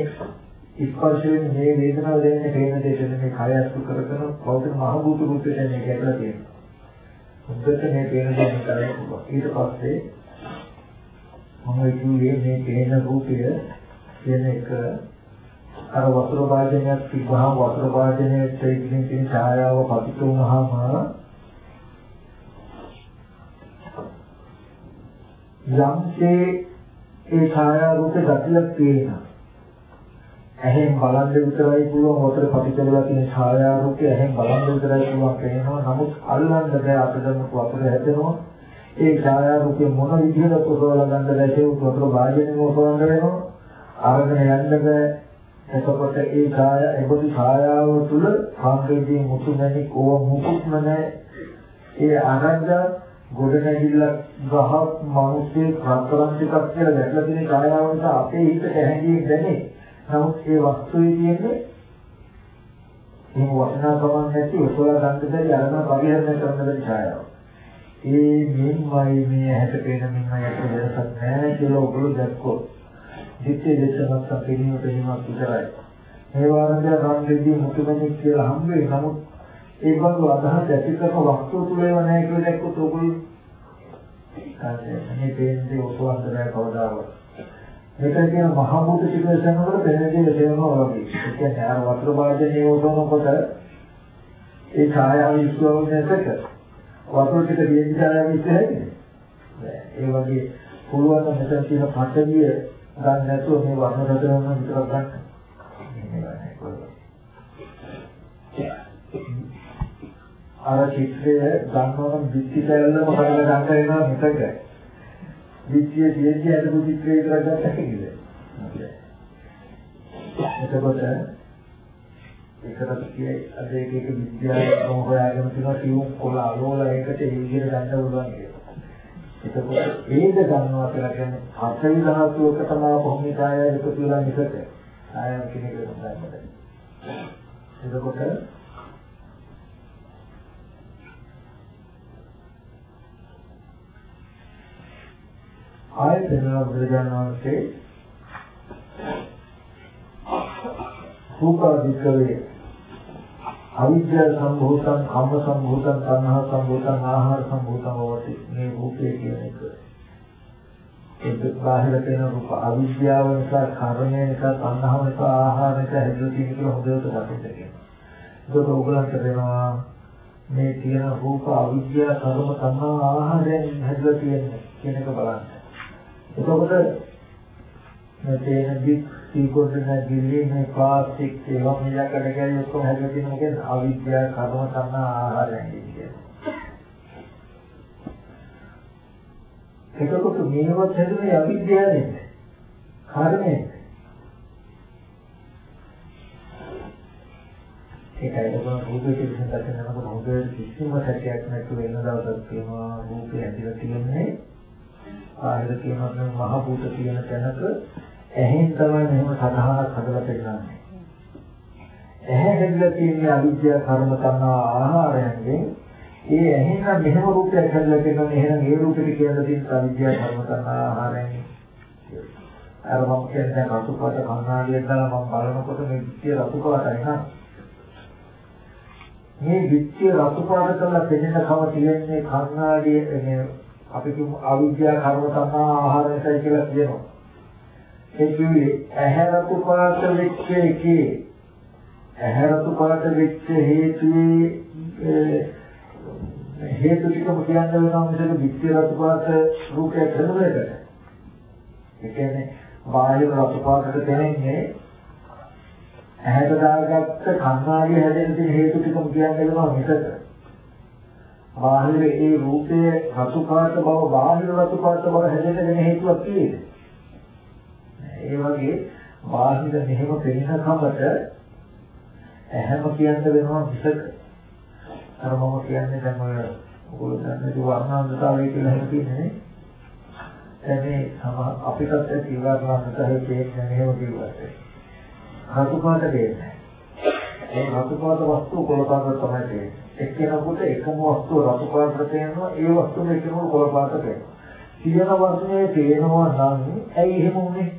ස්පර්ශයෙන් මේ වේදනාව දැනෙන ප්‍රේම දෙයෙන් මේ කය අසු කරගෙන කවුද මහ භූත රූපයෙන් මේක ඇදලා තියෙනවා. හොඳට මේ ප්‍රේම දෙයෙන් කරේ ඊට පස්සේ මම කිව්වේ මේ ප්‍රේම රූපය කියන එක අර වතුර වාදනයක් තිබ්බහම වතුර වාදනයේ තියෙන ඡායාව පතිත වුණාම යම්සේ ඒ ඡායා රූපේ ගතියක් තියෙනවා. ඇහෙන් බලන්න විතරයි පුළුවන් වතර ප්‍රතිචලලා තියෙන ඡායා රූපේ ඇහෙන් බලන්න විතරයි පුළුවන් පේනවා. නමුත් අල්ලන්න බෑ අතදම වතර හැදෙනවා. ඒ ඡායා රූපේ මොන විදිහකට කොසවලා ගන්න බැහැ වතර වාජනේ මොකවන්න වෙනවා. අරගෙන යන්න බෑ. එතකොට ඒ ඡාය එබඳු ඡායාව තුල කාංකේදී මුතු නැණික් ඕව මුකුත්ම නැහැ. ඒ අරංගා ගොඩ නැගිල්ලක් ගහක් මිනිස්සේ රත්තරන් ටිකක් කියලා දැකලා තියෙන කායාව නිසා අපේ හිතට හැඟීම් දැනේ. නමුත් ඒ වස්තුවේ තියෙන්නේ මේ වටිනාකමක් නැති ඔසවලා ගන්න බැරි අරගෙන පරිහරණය කරන්න බැරි ඡායාව. ඒ මින්මයි මේ හැට පේන මින්මයි අතර වෙනසක් නැහැ කියලා ඔයගොල්ලෝ දැක්කොත්. දිත්තේ දෙසමත් අපේනිය පේනවත් විතරයි. මේ වාරන්දා රාම්දේදී මුතුමැණික් කියලා හම්බ වෙයි. නමුත් ඒ බඳු අදහස් ඇති කරන වස්තුව තුල ඒවා නැහැ කියලා දැක්කොත් ඔයගොල්ලෝ මේ තේන්නේ ඔසවන්න බෑ කවදාවත්. මේක කියන මහ මුතු ටික සම්මත පෙරදී දෙනවා වගේ. ඒ කියන්නේ අර වතුර වාදනයේ ඔසවනකොට ඒ ඡායාව විශ්වවන්නේකට වතුර ටික දියෙන් ඡායාව විශ්වයි. ඒ වගේ පුළුවන් මෙතන තියෙන පටවිය ගන්න නැතුව මේ වර්ණ රටවම විතරක් ගන්න. අර චිත්‍රය ගන්නවනම් විත්ති පැල්ලම කරලා ගන්න වෙනවා මිසක විත්තිය තියෙන්නේ අර චිත්‍රය විතරක් ගන්න හැකියිද? එතකොට ඒකට කියයි අද එක එක විද්‍යාව හොයාගෙන තියෙනවා ටියුම් කොළ අලෝල එකට ඒ විදිහට ගන්න පුළුවන් කියලා. එතකොට ඒක ගන්නවා කියලා කියන්නේ හතරි දහසුවක තමයි භූමිකාය එකතු වෙලා මිසක ආයම කෙනෙකුට ගන්න එතකොට ආයෙත් වෙනවා බුදුරජාණන් වහන්සේ රූපාදිකවේ අවිද්‍යා සම්භූතං කම්ම සම්භූතං තණ්හා සම්භූතං ආහාර සම්භූතං වවති මේ රූපේ කියන එක ඒක බාහිර තියෙන රූප අවිද්‍යාව නිසා කර්මය නිසා තණ්හාව නිසා ආහාර නිසා හැදෙන තියෙන කියලා හොඳට දකින්න කියනවා. ඒක උගලන්ට වෙනවා මේ තියෙන රූප අවිද්‍යාව කර්ම තණ්හා ආහාරයෙන් හැදලා තියෙන කියන එක බලන්න. එතකොට මේ තේන බික් සීකොඩන ගිල්ලි මේ ප්ලාස්ටික් ඒවා මෙයා කඩගෙන ඔක්කොම හැදලා තියෙන මොකද අවිද්‍යාව කර්ම තණ්හා ආහාරයෙන් කියන්නේ. එතකොට මේවත් හැදුනේ අවිද්‍යාවෙන්. කර්මයෙන්. ඒකයි ඔබ රූපේ පිටින් දැක්කම නේද රූපේ කිසිම සැකයක් නැතුව වෙන දවසක් තියෙනවා රූපේ ඇදලා තියෙන්නේ ආහිර කියනවා මහ භූත කියන තැනක ඇහෙන් තමයි මෙහෙම සතහනක් හදලා පෙන්නන්නේ. ඇහැ හැදලා තියෙන අවිද්‍යා කර්ම කරනා ආහාරයෙන් ඒ ඇහෙන් මෙහෙම රූපයක් හැදලා පෙන්නන්නේ එහෙනම් ඒ රූපෙට කියලා තියෙන අවිද්‍යා කර්ම කරනා ආහාරයෙන් අර මම කියන්නේ රතුපාට කන්නාඩියක් දාලා මම බලනකොට මේ විත්‍ය රතුපාටයි නේද? මේ විත්‍ය රතුපාට කරලා පෙන්නන කම තියෙන්නේ කන්නාඩියේ අපි කියමු අවිද්‍යා කර්ම සංහා ආහාර නිසා කියලා කියනවා. ඒ කියන්නේ ඇහැ රතු පාට වෙච්ච එකේ ඇහැ රතු පාට වෙච්ච හේතුවේ හේතු ටිකම කියන්න වෙනවා මිසක විත්‍ය රතු පාට රූපයක් හදන්නේකට. ඒ කියන්නේ බාහිර රතු පාටට දැනෙන්නේ ඇහැට දාගත්ත කන්නාඩිය හැදෙන්න තියෙන හේතු ටිකම කියන්න වෙනවා මිසක බාහිර ඒ රූපයේ රතු පාට බව බාහිර රතු පාට බව හැදෙන්න වෙන හේතුවක් තියෙන්නේ. ඒ වගේ බාහිර මෙහෙම පෙනෙන කමට ඇහැම කියන්න වෙනවා මිසක අර මම කියන්නේ දැන් ඔය ඔයගොල්ලෝ දන්නේ වර්ණාන්තතාවය කියලා හිත තියෙන්නේ දැන් මේ අපිටත් ඒ වර්ණාන්තතාවය කියන්නේ මෙහෙම කිව්වට රතු පාට දෙන්නේ ඒ රතු පාට වස්තු කොළ පාට තමයි තියෙන්නේ එක්කෙනෙකුට එකම වස්තුව රතු පාටට පේනවා ඒ වස්තුව එක්කෙනෙකුට කොළ පාටට පේනවා. කියන වර්ණයේ පේනවා නම් ඇයි එහෙම උනේ?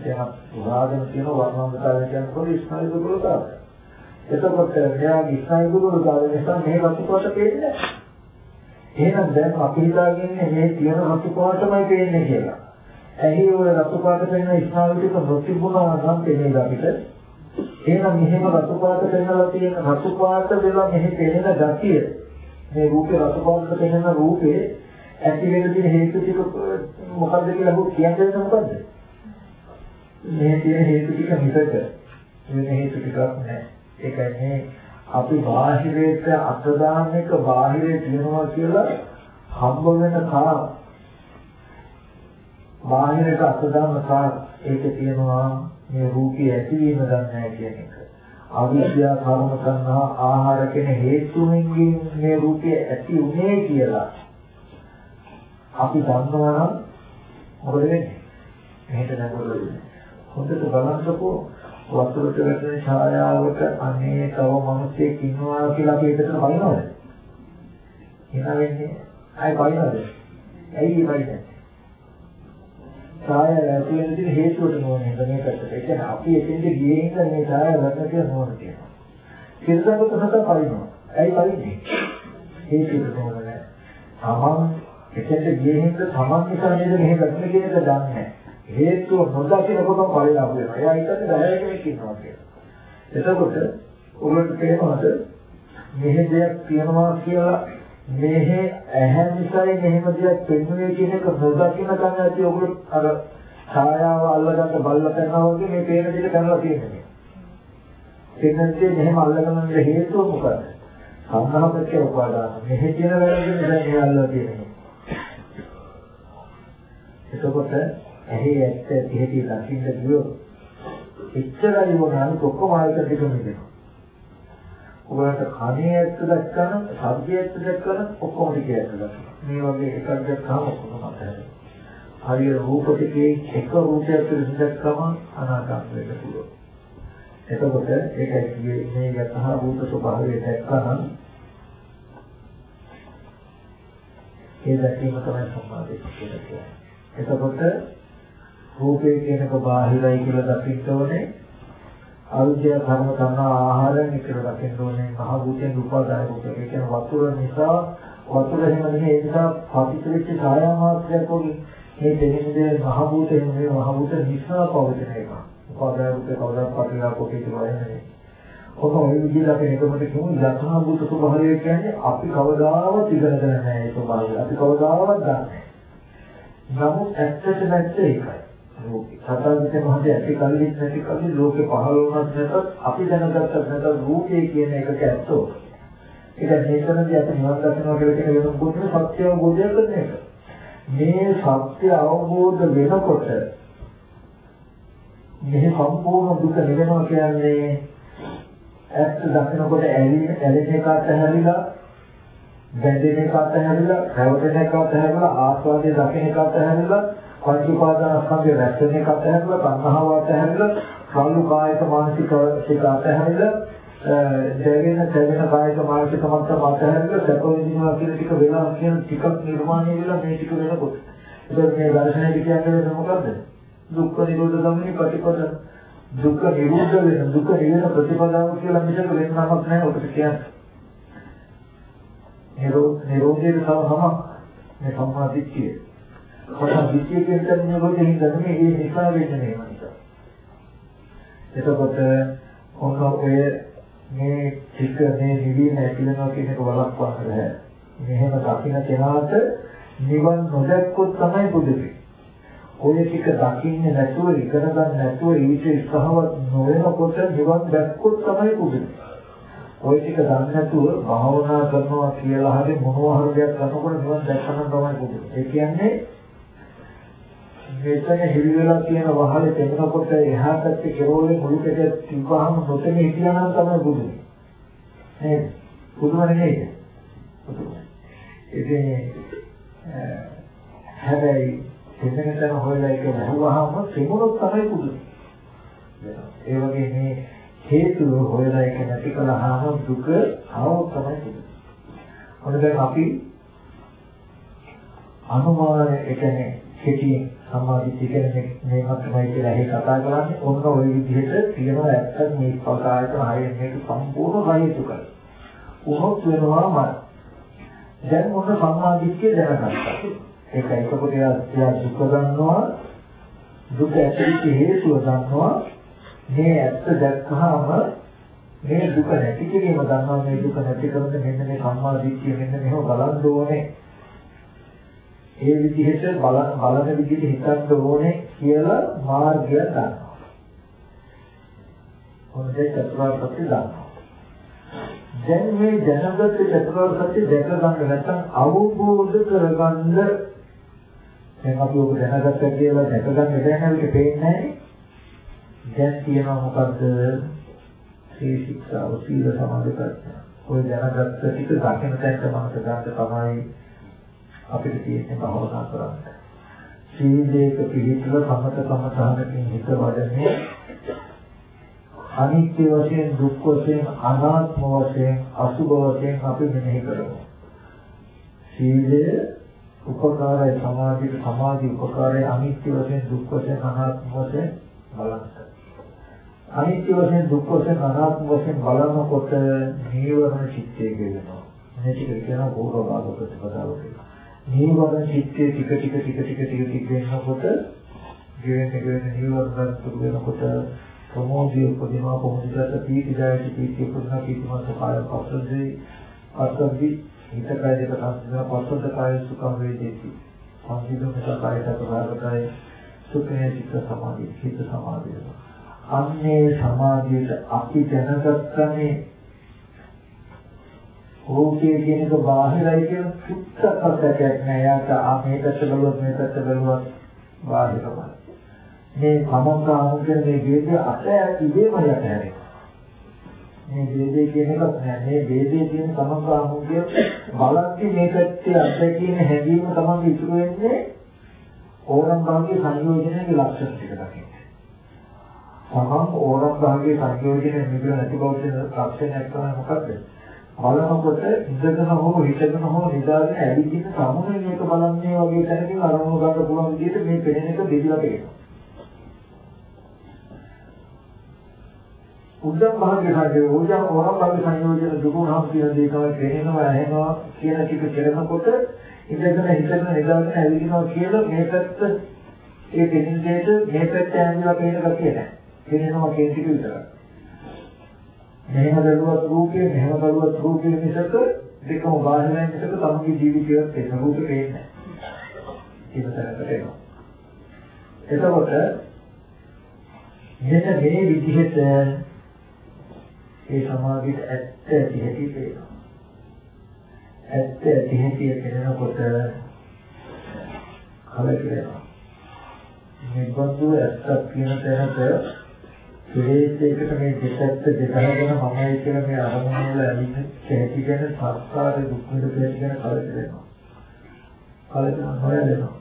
දැන් උදාහරණ කියන වර්ණාන්තතාවය කියනකොට ස්නායු දුර්වලතාවය. එතකොට මෙයාගේ ස්නායු දුර්වලතාවය නිසා මේ රතු පාට පේන්නේ එහෙනම් දැන් අපි හිතාගන්නේ මේ තියෙන රතු පාටමයි පේන්නේ කියලා. ඇයි ඔය රතු පාට පේන ස්නායු ටික නොතිබුණා නම් පේන්නේ අපිට එහෙනම් මෙහෙම රතු පාට පෙන්වලා තියෙන රතු පාට වෙලා මෙහි පෙනෙන ගතිය මේ රූපේ රතු පාට පෙනෙන රූපේ ඇති වෙන තියෙන හේතු ටික මොකද්ද කියලා හොත් කියන්නේ මොකද්ද? මේ තියෙන හේතු ටික මිසක වෙන හේතු ටිකක් නැහැ. ඒකනේ අපි බාහිරයට අත දාන එක බාහිරේ තියනවා කියලා හම්බ වෙන කා බාහිරට අත දාන කා ඒක තියනවා මේ රූපී ඇතිවීම දන්නේ කියන එක. අවිද්‍යා කර්ම සංහා ආහාර කියන හේතුන්ගෙන් මේ රූපය ඇති උනේ කියලා අපි දන්නවා නම් මොකද වෙන්නේ? මෙහෙට නැගොල්ලෝ හොඳට බලන්නකෝ වතුරට වැටෙන ඡායාවක අනේ තව මිනිස්සෙක් ඉන්නවා කියලා අපි ඒකට බලනවද? එනවා වෙන්නේ අය බලනවද? ඇයි බලන්නේ? ඡාය ඇති වෙන දේ හේතුවට නෝනේ මේ පැත්තට. ඒ කියන්නේ අපි එතෙන්ද ගියේ ඉඳන් මේ ඡාය ලැබෙන කියලා නෝන කියනවා. සිරසක තනක පරිණෝ. ඇයි පරින්නේ? හේතුවට නෝනේ. තමන් එතෙන්ද ගියේ ඉඳන් තමන් නිසා නේද මෙහෙ වැටෙන කියන එක දන්නේ නැහැ. හේතුව නොදකිනකොටම පරිණාම වෙනවා. එයා හිතන්නේ දැනගෙන කෙනෙක් ඉන්නවා කියලා. එතකොට උගලට තේරෙනවද මෙහෙ දෙයක් තියෙනවා කියලා මෙහෙ ඇහැ නිසායි මෙහෙම දෙයක් පෙන්වන්නේ කියන එක නොදකින්න කම ඇති ඔගොල්ලෝ අර ඡායාව අල්ලගන්න බල්ල කරනවා වගේ මේ පේන දෙයට කරලා තියෙනවා. පෙන්වන්නේ මෙහෙම අල්ලගන්න හේතුව මොකද? සංඝාපච්ච උපාදාන. මෙහෙ කියන වැරද්ද නිසා මේ අල්ලලා තියෙනවා. එතකොට ඇහි ඇත්ත දෙහිදී දකින්න ගියොත් එච්චරයි වුණාම ඔක්කොම ආයත දෙක මිදෙනවා. ඔයාලට කණේ ඇත්ත දැක්කම, ශබ්දයේ ඇත්ත දැක්කම ඔක්කොම ටික ඇත්ත දැක්කම. මේ වගේ එකක් දැක්කම ඔක්කොම අතහැරෙනවා. හරිය රූප ටිකේ එක රූපයක් පිළිසින් දැක්කම අනාගත වෙන්න පුළුවන්. එතකොට ඒකයි කියේ මේ යතහ භූත ස්වභාවය දැක්කම ඒ දැකීම තමයි සම්මාදිට කියලා කියන්නේ. එතකොට රූපේ කියනක බාහිරයි කියලා දකින්න ඕනේ අවිද්‍යා කර්ම කරනා ආහාරයෙන් කියලා දකින්න ඕනේ. මහ භූතෙන් උපාදාය රූපේ කියන වතුර නිසා වතුර එහෙම නෙමෙයි ඒ නිසා පතිච්ච කායා මාත්‍රයක් වගේ. මේ දෙන්නේ මහ භූතෙන් මේ මහ භූත නිසා පවතින එක. උපාදාය රූපේ කවදාවත් පටිලා කොටේ කියන්නේ ඔක ඔය විදිහට අපි එකමද කියමු යථා භූත ස්වභාවය කියන්නේ අපි කවදාවත් ඉගෙනගෙන නැහැ ඒ ස්වභාවය. අපි කවදාවත් දන්නේ නැහැ. නමුත් ඇත්තට නැත්te ඒකයි. සතරවිත මහදී ඇති කල්ලිත් නැති කල්ලි ලෝකේ පහළ වුණත් නැතත් අපි දැනගත්තත් නැතත් රූපේ කියන එකක ඇත්තෝ. ඒක මේකනදී අපි නිවන් දකින්නවා කියලා කියන වෙන මොකද සත්‍ය අවබෝධය කරන එක. මේ සත්‍ය අවබෝධ වෙනකොට මේ සම්පූර්ණ දුක නිවෙනවා කියන්නේ ඇත්ත දකිනකොට ඇලෙන ඇලෙන එක අතහැරිලා බැඳෙන එක අතහැරිලා රැවටෙන එක අතහැරිලා ආස්වාදයේ දකින එක අතහැරිලා පංච උපාදානස්කන්ධය රැස් වෙන එක අතහැරලා තණ්හාව අතහැරලා කල්ු කායික මානසික සිත අතහැරලා දෙවෙන දෙවෙන කායික මානසික මට්ටම අතහැරලා සැප විඳිනවා කියන ටික වෙලා කියන ටිකක් නිර්මාණය වෙලා මේ ටික වෙනකොට. ඒක මේ දර්ශනය කියන්නේ මොකද්ද? දුක්ඛ නිරෝධ ගමනේ ප්‍රතිපද. දුක්ඛ නිරෝධ වෙන දුක්ඛ නිරෝධ ප්‍රතිපදාව කියලා මිසක වෙන නමක් නැහැ ඔකට කියන්නේ. නිරෝධ නිරෝධයේ සමම මේ සම්මා දිට්ඨිය. සම්මා දිට්ඨිය කියන්නේ මොකද හිතන්නේ මේ නිසා වෙන්නේ නේ මනික. එතකොට ඔන්න ඔය මේ චික මේ නිවීම ඇතිවෙනවා කියන එක වළක්වන්න බෑ. මෙහෙම දකින්න කෙනාට නිවන් නොදැක්කොත් තමයි බුදුපි. ඔය ටික දකින්නේ නැතුව ඉගෙන ගන්න නැතුව ඊට ඉස්සහවත් නොවෙනකොට නිවන් දැක්කොත් තමයි බුදුපි. ඔය ටික දන්නේ නැතුව භාවනා කරනවා කියලා හරි මොනවා හරි දෙයක් කරනකොට නිවන් දැක්කම තමයි බුදුපි. ඒ කියන්නේ මෙතන හිරි වෙලා තියෙන වහලේ තෙමනකොට එහා පැත්තේ කෙරෝලේ මුළු කෙටේ තිබ්බහම නොතෙම හිටියානම් තමයි බුදු. නේද? බුදුමනේ නේද? බුදුමනේ. ඉතින් හැබැයි තෙමනතන හොයලා එක වැහුවාම තෙමුණොත් තමයි බුදු. ඒ වගේ මේ හේතු හොයලා එක නැති කළාම දුක ආවොත් තමයි බුදු. මොකද අපි අනුමාන ඒ කියන්නේ කෙටියෙන් සම්මාදිට්ඨිය කියන්නේ මේකත් තමයි කියලා එහෙ කතා කරන්නේ. ඔන්න ওই විදිහට තියෙනවා ඇත්තට මේ ස්පර්ශායතන හයෙන් මේක සම්පූර්ණ රහිතකයි. උනොත් වෙනවාම දැන් මොන සම්මාදිට්ඨිය දැනගත්තා. ඒක එතකොට එයා දුක ගන්නවා දුක ඇතිවෙච්ච හේතුව ගන්නවා මේ ඇත්ත දැක්කහම මේ දුක නැති කිරීම ගන්නවා මේ දුක නැති කරන්නේ මෙන්න මේ සම්මාදිට්ඨිය මෙන්න මෙහෙම බලන්න ඕනේ ඒ විදිහට බලන බලන විදිහට හිතන්න ඕනේ කියලා මාර්ගය ගන්නවා. හොඳේ චතුරාර්ය සත්‍ය ගන්නවා. දැන් මේ දැනගත් චතුරාර්ය සත්‍ය දැක ගන්න නැත්නම් අවබෝධ කරගන්න දැන් අපි ඔබ දැනගත්ත කියලා දැක ගන්න බැහැ නේද පේන්නේ දැන් තියෙනවා මොකද්ද සී ශික්ෂාව සීල සමාධි ප්‍රඥා ඔය දැනගත්ත ටික දකින්න තැනට මනස ගන්න තමයි අපිට තියෙන භවනා කරන්න. සීලේක පිළිතුර සමත සමතහනකින් හිත වඩන්නේ අනිත්‍ය වශයෙන් දුක් වශයෙන් අනාත්ම වශයෙන් අසුභ වශයෙන් අපි මෙනෙහි කරමු. සීලය උපකාරය සමාධිය සමාධි උපකාරය අනිත්‍ය වශයෙන් දුක් වශයෙන් අනාත්ම වශයෙන් බලන්න. අනිත්‍ය වශයෙන් දුක් වශයෙන් අනාත්ම වශයෙන් බලනකොට නීවරණ චිත්තය කියනවා. මේ ටික කියන බෝධ භාග ප්‍රතිපදාව කියලා. නීවරණ චිත්තේ ටික ටික ටික ටික ටික ටික වෙනකොට ගෙවෙන ගෙවෙන නීවරණ දුරු වෙනකොට ප්‍රමෝදිය උපදිනවා ප්‍රමෝදිතට පීති ජයති පීති උපදිනවා පීතිමත් කාය පස්සද්දී පස්සද්දී හිත කය දෙක සංසිඳන පස්සද්ද කාය සුඛ වේදේති. සංසිඳන කායයට ප්‍රාර්ථකයි සුඛේ චිත්ත සමාධි චිත්ත සමාධිය. අන්නේ සමාධියට අපි දැනගත්තනේ රූපය කියන එක බාහිරයි කියන සුත්තක් අත්දැකයක් නෑ. යාට ආ මේ පැත්ත බලුවත් මේ පැත්ත බලුවත් බාහිරමයි. මේ සමන්තාවු කියන මේ වේදේ අත ඉබේම යට හැරෙනවා. මේ වේදේ කියන එකක් නෑ. මේ වේදේ කියන සමන්තාවු කියන බලද්දි මේ පැත්තේ අත්දැකීම හැදීම තමයි ඉතුරු වෙන්නේ ඕනම් භාගයේ සංයෝජනයේ ලක්ෂණ ටික දකින්න. සමන් ඕනම් භාගයේ සංයෝජනයේ නිදුන නැති බව කියන ලක්ෂණයක් තමයි මොකක්ද? බලනකොට ඉඳගෙන හෝ හිටගෙන හෝ නිදාගෙන ඇවිදින්න සමුනේ මේක බලන්නේ වගේ තැනකින් අරමුණු ගන්න පුළුවන් විදිහට මේ පෙනෙන එක දෙවිලා තියෙනවා. උද්දම් භාග්‍ය සංයෝජන ඕජා ඕරම් භාග්‍ය සංයෝජන දුරුණම් කියන දේ තමයි පෙනෙනවා ඇහෙනවා කියන ටික කරනකොට ඉඳගෙන හිටගෙන නිදාගෙන ඇවිදිනවා කියලා මේ පැත්ත ඒ පෙනෙන දෙයට මේ පැත්ත ඇඟිලා පේන කතිය නැහැ. පෙනෙනවා කියන ටික විතරයි. මෙහෙම බැලුවත් රූපේ මෙහෙම බැලුවත් රූපේ මිසක දෙකම බාහිරයි මිසක තමගේ ජීවිතයත් එන රූපේ පේන්නේ නැහැ. ඒකතරකට එනවා. එතකොට මෙන්න මේ විදිහට ඒ සමාධියට ඇත්ත ඇති හැටි පේනවා. ඇත්ත ඇති හැටි පේනකොට කලකිරෙනවා. මේ බඳු ඇත්තක් කියන තැනට කෙලෙස්යකට මේ දෙපැත්ත දෙකගෙන මමයි කියලා මේ අරමුණ වල ඇවිත් කැටි ගැන සංස්කාර දුක් විඳ කැටි ගැන කලකිරෙනවා. කලකිරෙනවා හොයනවා.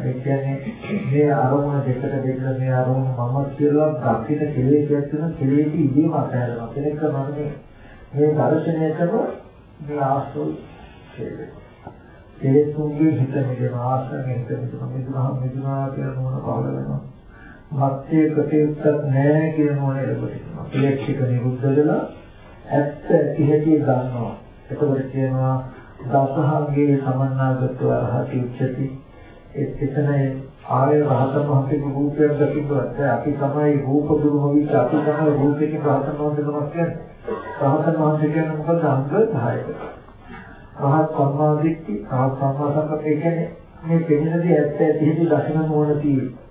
ඒ කියන්නේ මේ අරමුණ දෙකට දෙකලා මේ අරමුණ මම කියලා දකින්න කෙලෙස්යක් වෙන කෙලෙස් ඉදීම අතහැරෙනවා. කෙනෙක් කරන්නේ මේ දර්ශනයටම මේ ආස්තෝ කෙලෙස්. කෙලෙස්ුන්ගේ හිත මෙතන ආශ්‍රයෙන් හිත මෙතන මෙදුනා මෙදුනා කියලා නෝන පහළ වෙනවා. මත්යේ ප්‍රතිඋත්තර නැහැ කියන මොනේ ලැබෙනවා. ඉලෙක්ට්‍රික නිරුද්ධ වෙලා ඇත්ත ඇති හැටි ගන්නවා. එතකොට කියනවා දසහගේ සමන්නාගත වරහති උච්චති. එතන ආය රහතන් වහන්සේගේ රූපයක් දකින්නවත් අපි තමයි රූප දුරුම විච අපි තමයි රූපෙකින් රහතන් වහන්සේ නමක් කියන්නේ? රහතන් වහන්සේ කියන්නේ මොකද? අංග 10කට රහත් සම්මාදිට්ඨි රහත් සම්මා සංකප්ප ඒ කියන්නේ මේ පෙනෙනදී ඇත්ත ඇති හිතේ දකින්න ඕන තියෙන්නේ.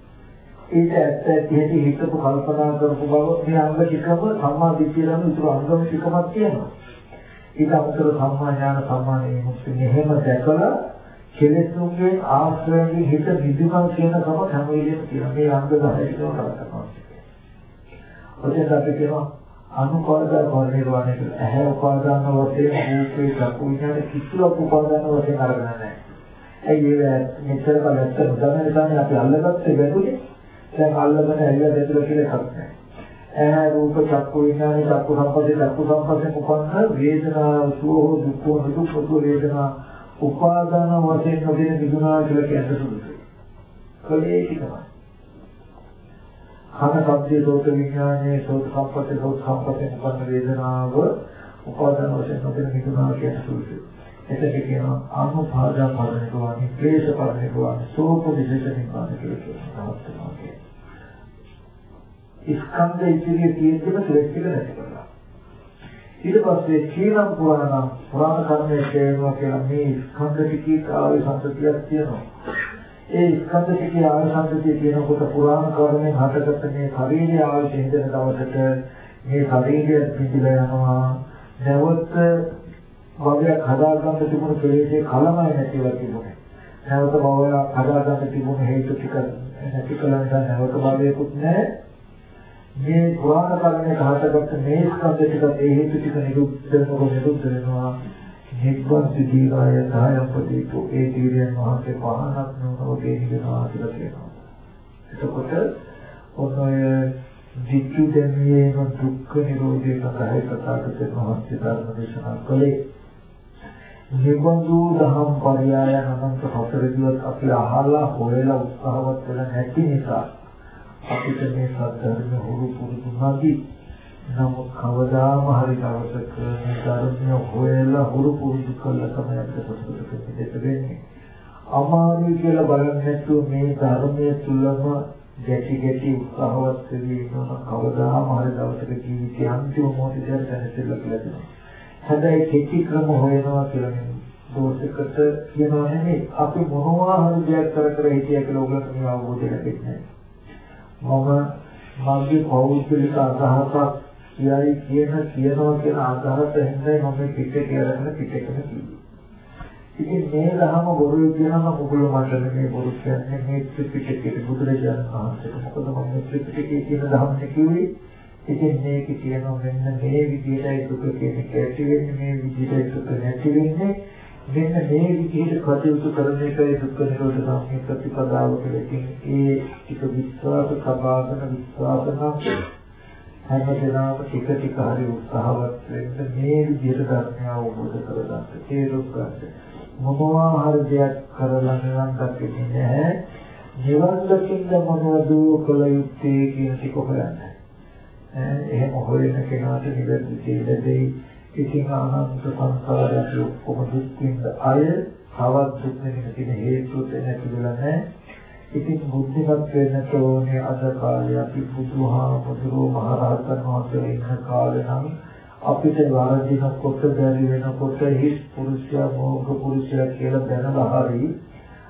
ඒක ඇත්ත ඇති හිතපු කල්පනා කරපු බව මේ අංග ටිකම සම්මා දිට්ඨියම ඉතුරු අංගම ටිකමක් තියෙනවා. ඊට අමතරව සම්මා ඥාන සම්මා නිමුක්ති මෙහෙම දැකලා කෙලෙසුන්ගේ ආශ්‍රයෙන් හිත විදුකම් කියන කම හැම වෙලෙම තියෙනවා. මේ අංග 10 ටිකම කරකවනවා. ඔතෙන් අපි කියනවා අනුපාදා පරිනිර්වාණය කියලා. ඇහැ උපාදාන වශයෙන් රූපේ චක්කු විඥාන කිසිවක් උපාදාන වශයෙන් අරගෙන නැහැ. ඇයි ඒ මෙච්චර කලකට නොදන්න නිසා අපි අල්ලගත්තේ බැලුවේ දැන් අල්ලගෙන ඇවිල්ලා දෙතුල කියලා එකක් නැහැ. ඇහැ රූප චක්කු විඥාන චක්කු සම්පස්සේ චක්කු සම්පස්සේ උපන්න වේදනා සුඛ දුක්ඛ දුක්ඛ වේදනා උපාදාන වශයෙන් නොගෙන විදුනා කියලා කියන සුදුසුයි. කලේ කිතමයි. කන කබ්දේ සෝත විඥානයේ සෝත සම්පස්සේ සෝත සම්පස්සේ උපන්න වේදනාව උපාදාන වශයෙන් නොගෙන විදුනා කියන සුදුසුයි. එතකොට කියනවා අනුපාදා පරිණිරවාණි, ක්ලේශ පරිණිරවාණි, සෝප විදේශ නිපාත කියලා කියනවා. ස්කන්ධ ඉතිරිය තියෙද්දිම කෙලෙස් ටික නැති කරලා. ඊට පස්සේ කීනම් පුරාණ පුරාණ කර්මයේ කියනවා කියලා මේ ස්කන්ධ ටිකේ ආවේ සංතතියක් තියෙනවා. ඒ ස්කන්ධ ටිකේ ආවේ සංතතිය කියනකොට පුරාණ කර්මයෙන් හටගත්ත මේ ශරීරයේ ආවේ හිඳන දවසට මේ ශරීරය පිටිලා යනවා. නැවත වගයක් හදාගන්න තිබුණු කෙලෙසේ කලමයි නැතිව තිබුණේ. නැවත භවයක් හදාගන්න තිබුණු හේතු ටික නැති කලන් නැවත භවයකුත් නැහැ. මේ පුරාණ කර්මයේ හටගත්ත මේ ස්කන්ධ ටික ඒ හේතු ටික නිරුද්ධ වෙනකොට නිරුද්ධ වෙනවා. නිබ්බන් සිදීගාය සායම්පදීතු. ඒ තීරයන් වහන්සේ පහනක් නොවගේ නිවෙනවා කියලා කියනවා. එතකොට ඔන්නය දික්ඛු දෙමියේම දුක්ඛ නිරෝධය සඳහා කතාකත මහත්ය ධර්ම දේශනා කළේ නිබඳු දහම් පරයයන් අනන්ත හතරදිවත් අපි අහලා හොයලා උත්සාහවත් වෙලා නැති නිසා අපිට මේ සත්‍යයෙන් හුරු පුරුදු නැති නමුත් කවදාම හරි දවසක මේ ධර්මය හොයලා හුරු පුරුදු කළා තමයි අපිට සතුටු වෙන්නේ. අමාරුයි කියලා බලන්නේ නැතුව මේ ධර්මයේ තුලම ගැටි ගැටි උත්සාහවත් වෙන්න කවදාම හරි දවසක ජීවිතය අන්තිම මොහොතේ දැනෙන්න කියලා හැබැයි කෙටි ක්‍රම හොයනවා කියලා දෝෂයකට කියනවා නෙමෙයි අපි මොනවා හරි දෙයක් කර කර හිටිය කියලා ඔයගොල්ලෝ මේ අවබෝධය ලැබෙන්නේ නැහැ. මම මගේ පෞද්ගලික අදහසක් කියයි කියන කියනවා කියන අදහස හින්දා මම පිටේ කියලා පිටේකම කිව්වේ. ඉතින් මේ ධර්ම බොරු කියනම මොකද මට මේ බොරු කියන්නේ. මේ ත්‍රිපිටකයේ බුදුරජාණන් වහන්සේ මොකද මම ත්‍රිපිටකයේ කියන ධර්ම කිව්වේ? ඉතින් මේක කියනවා මෙන්න මේ විදිහටයි දුක කියන්නේ ඇති වෙන්නේ මේ විදිහටයි දුක නැති වෙන්නේ. මෙන්න මේ විදිහට කටයුතු කරන එකයි දුක්ඛ නිරෝධ සම්‍ය ප්‍රතිපදාව කියලා. ඉතින් ඒ ටික විශ්වාස සබාවන විශ්වාස නම් හැම දිනම ටික ටික හරි උත්සාහවත් වෙන්න මේ විදිහට ධර්මය අවබෝධ කරගන්න. තේරුම් ගන්න. මොනවා හරි දෙයක් කරලා නිවන් දකින්නේ නැහැ. නිවන් දකින්න මොනවද කළ යුත්තේ කියන ටික හොයන්න. එහෙම හොයන කෙනාට නිවැරදි තේරෙන්නේ ඉතින් ආනන්ද සංසාරයේ ඔක්කොම දුක් විඳ අය තවත් දුක් වෙන තියෙන හේතුත් නැති වෙලා නැහැ. ඉතින් බුද්ධිමත් වෙන්න ඕනේ අද කාලේ අපි බුදුහාමුදුරුවෝ මහරහතන් වහන්සේ ඉන්න කාලේ නම් අපිට වරදිනකොට බැරි වෙනකොට හිස් පුරුෂයා මොහොක පුරුෂයා කියලා දැනලා හරි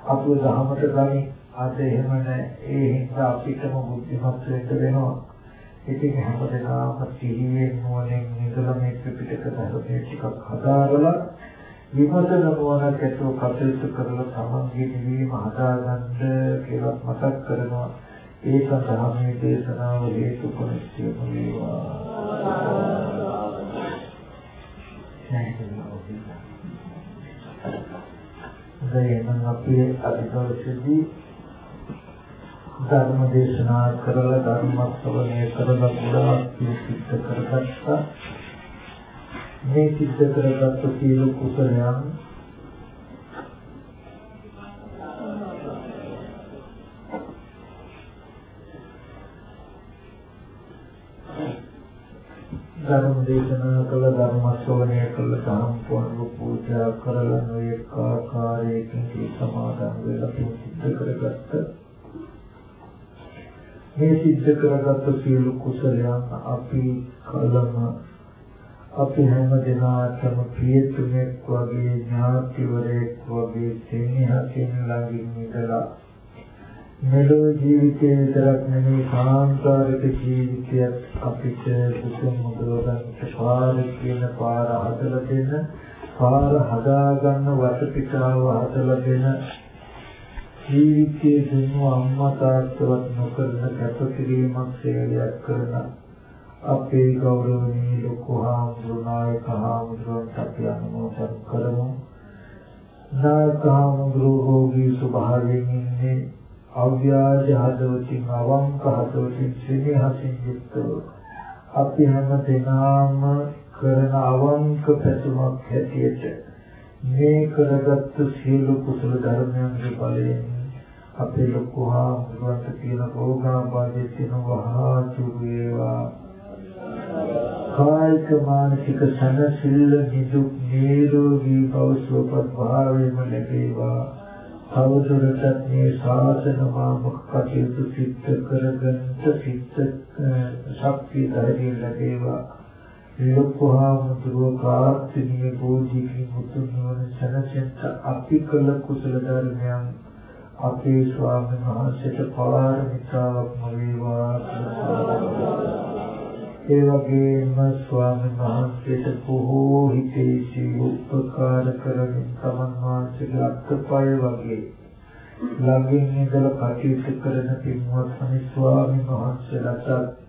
අපේ ධහමට ගනි අද එහෙම නැහැ. ඒ හින්දා අපිටම බුද්ධිමත් වෙන්න වෙනවා. ඉතින් හැමදෙනාම සිහියෙන් නුවණින් ඉඳලා මේ ත්‍රිපිටක ධර්මයේ ටිකක් හදාරලා විමසන නුවණක් ඇතුව කටයුතු කරලා තමන්ගේ නිවීම හදාගන්න කියලා මතක් කරනවා. ඒ සඳහා මේ දේශනාව හේතු කොනස්තිය වේවා. දැන් අපි අද දවසේදී ධර්ම දේශනා කරලා ධර්ම ශ්‍රවණය කරලා පුරා සිද්ධ කරගත්තා. මේ සිද්ධ කරගත්තු සියලු කුසලයන් ධර්ම දේශනා කළ ධර්ම ශ්‍රවණය කළ ධම් පොළොව පූජා කරලා නොයෙක් ආකාරයකින් සමාදන් වෙලා සිද්ධ කරගත්ත. මේ සිද්ධ කරගත්ත සියලු කුසලයන් අපි කලම අපි හැම දිනාටම පියතුමෙක් වගේ ඥාතිවරයෙක් වගේ සෙනෙහසින් ළඟින් ඉඳලා මෙලොව ජීවිතයේ විතරක් නෙමෙයි කාන්තාරික ජීවිතයත් අපිට දුක මුදවගන්න පාර කියන පාර හදලා දෙන පාර හදාගන්න වටපිටාව හදලා දෙන ජීවිතයේ දුන්නු අම්මා තාත්තවත් නොකරන කැපකිරීමක් සේවයක් කරන අපේ ගෞරවනීය ලොකු හාමුදුරුවෝ හාමුදුරුවන්ට අපි අනුමෝදන් කරමු. නායක හාමුදුරුවෝගේ ස්වභාවයෙන් ඉන්නේ අව්‍යාජ හදවතින් අවංක හදවතින් සිනහසින් යුක්තව. අපි හැම දෙනාම කරන අවංක පැතුමක් හැටියට මේ කරගත් සියලු කුසල ධර්මයන්ගේ බලයෙන් අපේ ලොකු හාමුදුරුවන්ට තියෙන රෝගාබාධය තියෙන වහා චුරු වේවා. කායික මානසික සනසිල්ල නිදුක් නිරෝගී භව සුවපත් භාවයෙන්ම ලැබේවා. තවදුරටත් මේ ශාසන මාමක කටයුතු සිද්ධ කරගන්න සිද්ධ ශක්තිය ධෛර්යය ලැබේවා. ලොකුහා මුතුව කාර්තිනීය බෝධිකින් මුතුන් වන සනසෙන්ට අපි කළ කුසල ධර්මයන් අපේ ස්වාමීන් වහන්සේට පාරමිතාවක්ම වේවා ඒ වගේම ස්වාමීන් වහන්සේට බොහෝ හිතේසි උපකාර කරමින් තමන් වහන්සේගේ අත්පය වගේ ළඟින් ඉඳලා කටයුතු කරන පින්වත් සමි ස්වාමීන් වහන්සේලාට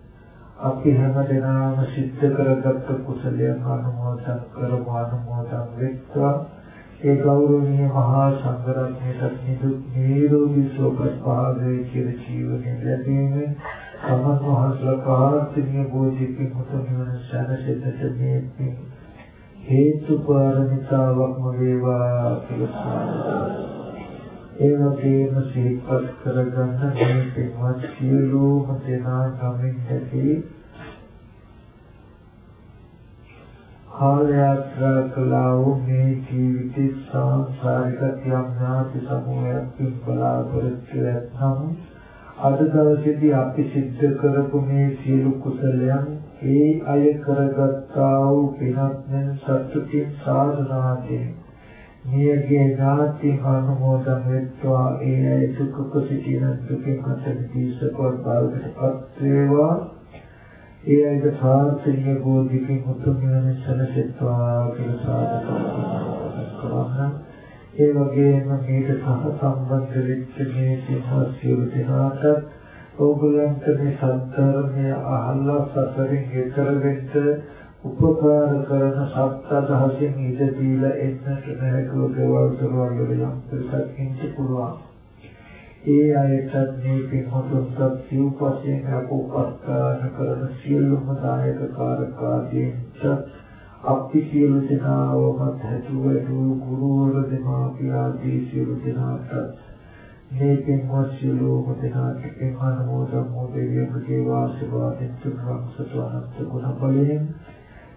අපි හැම දිනම සිද්ධ කරගත් කුසලයන් අනුමෝදන් කරමු අනුමෝදන් වෙත්වා. ඒ ගෞරවනීය මහා සංඝරත්නයට නිදුක් නිරෝගී සුවපත් භාගයේ චිර ජීවනයේ ලැබීමේ සමන් වහන්සේලා ප්‍රාර්ථනීය බෝධිපින් මුතුන් සැනසෙන්නට මේ හේතු පාරමිතාවක්ම වේවා කියලා ඒ වගේම සිහිපත් කරගන්න මේ පින්වත් සියලුම දෙනා ගමින් ඇති කාල යාත්‍රා කළා වූ මේ ජීවිතේ සංසාරික යම් ඥාති සමූහයක් බලාපොරොත්තු වෙනනම් අද දවසේදී අපි සිද්ධ කරපු මේ සියලු කුසලයන් ඒ අය කරගත්තා වූ පිනත්ෙන් සතුටින් සාධනාදී නියගේ ඥාති අනුමෝදන් වෙත්වා. ඒ අය දුක්ඛ සිටින දුකින් අත්දී සකල් බාලකටපත් වේවා. ඒ අයද සාර්ථකීය බෝධිකින් උතුම් නිවන සැලසෙත්වා කියලා සාදු කරනවා ඒ වගේම මේක සහ සම්බන්ධ වෙච්ච මේ සිංහල සියලු දෙනාට ඕගොල්ලන්ට මේ සත්‍යර්මය අහලා සතරින් ගෙතර වෙන්න උපකාර කරන සත්‍යදහසින් ඉඳ දීලා එන්නට නැහැකෝ ගෙවල් දොරවල් වල යම් පිටක් ඉන්න පුළුවන්. ඒ අයටත් මේ පින්වතුන්ට සිව්පසෙන් අපෝපස්ථාන කරන සියලුම දායක කාර්යකාරීන්ට අපි සියලු දෙනාවම හැදුවතු ගුරුවර දෙමාපියාදී සියලු දෙනාට මේ පින්වත් සියලුම දෙනාට පින් අනුමෝදන් මොදෙවියන්ගේ වාසවාදෙන් තුන්වම් සතුනන්ත ගුණ බලයෙන්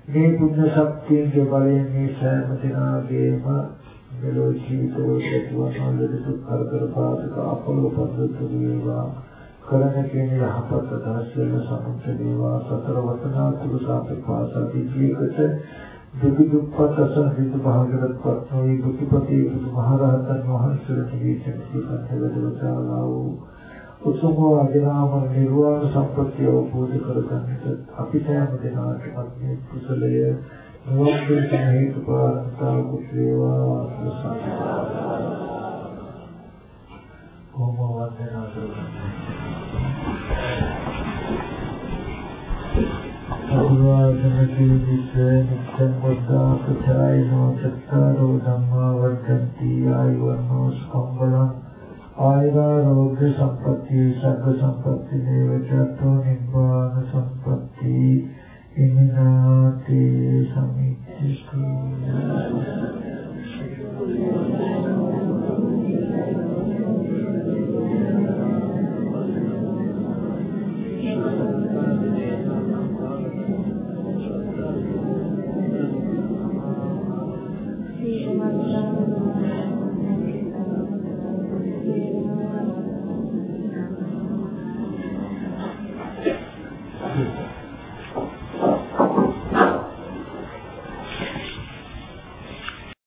මේ පුණ්‍ය ශක්තියගේ බලයෙන් මේ සෑම දෙනාගේම මෙලෝ ජීවිතවල තුවන දුක් කරදර පාදක අපලෝ පද්ධති වේවා. කරන කියන යහපත් අදහස් වල සමුත් වේවා. සතර වතනා තුරු සාපේක්ෂව දීපියකට දුක දුක්පත් අසහිත භාගයට පත් නොවේ බුදුපති බුදුමහරහතන් වහන්සේට දීපියකට සිතන්තවදවතාලා වූ උතුම් අධිනාම නිර්වාණ සම්පත්තිය අවබෝධ කරගන්නට අපි සෑම දිනකටම මේ කුසලය නිවන් හේතු පාරමිතා කුසලේවා කොහොම වන්දනා කරගන්න අභිවාදනකීවිස නිච්ඡන් වද්දා පචායනෝ චත්තාරෝ ධම්මා වර්ධන්ති ආයුවන්නෝ ස්කම්බලං ආයුරෝග්‍ය සම්පatti සග්ග සම්පatti නේවචතෝ නිබ්බාන සම්පatti ඉමිනාති සමිච්ඡති.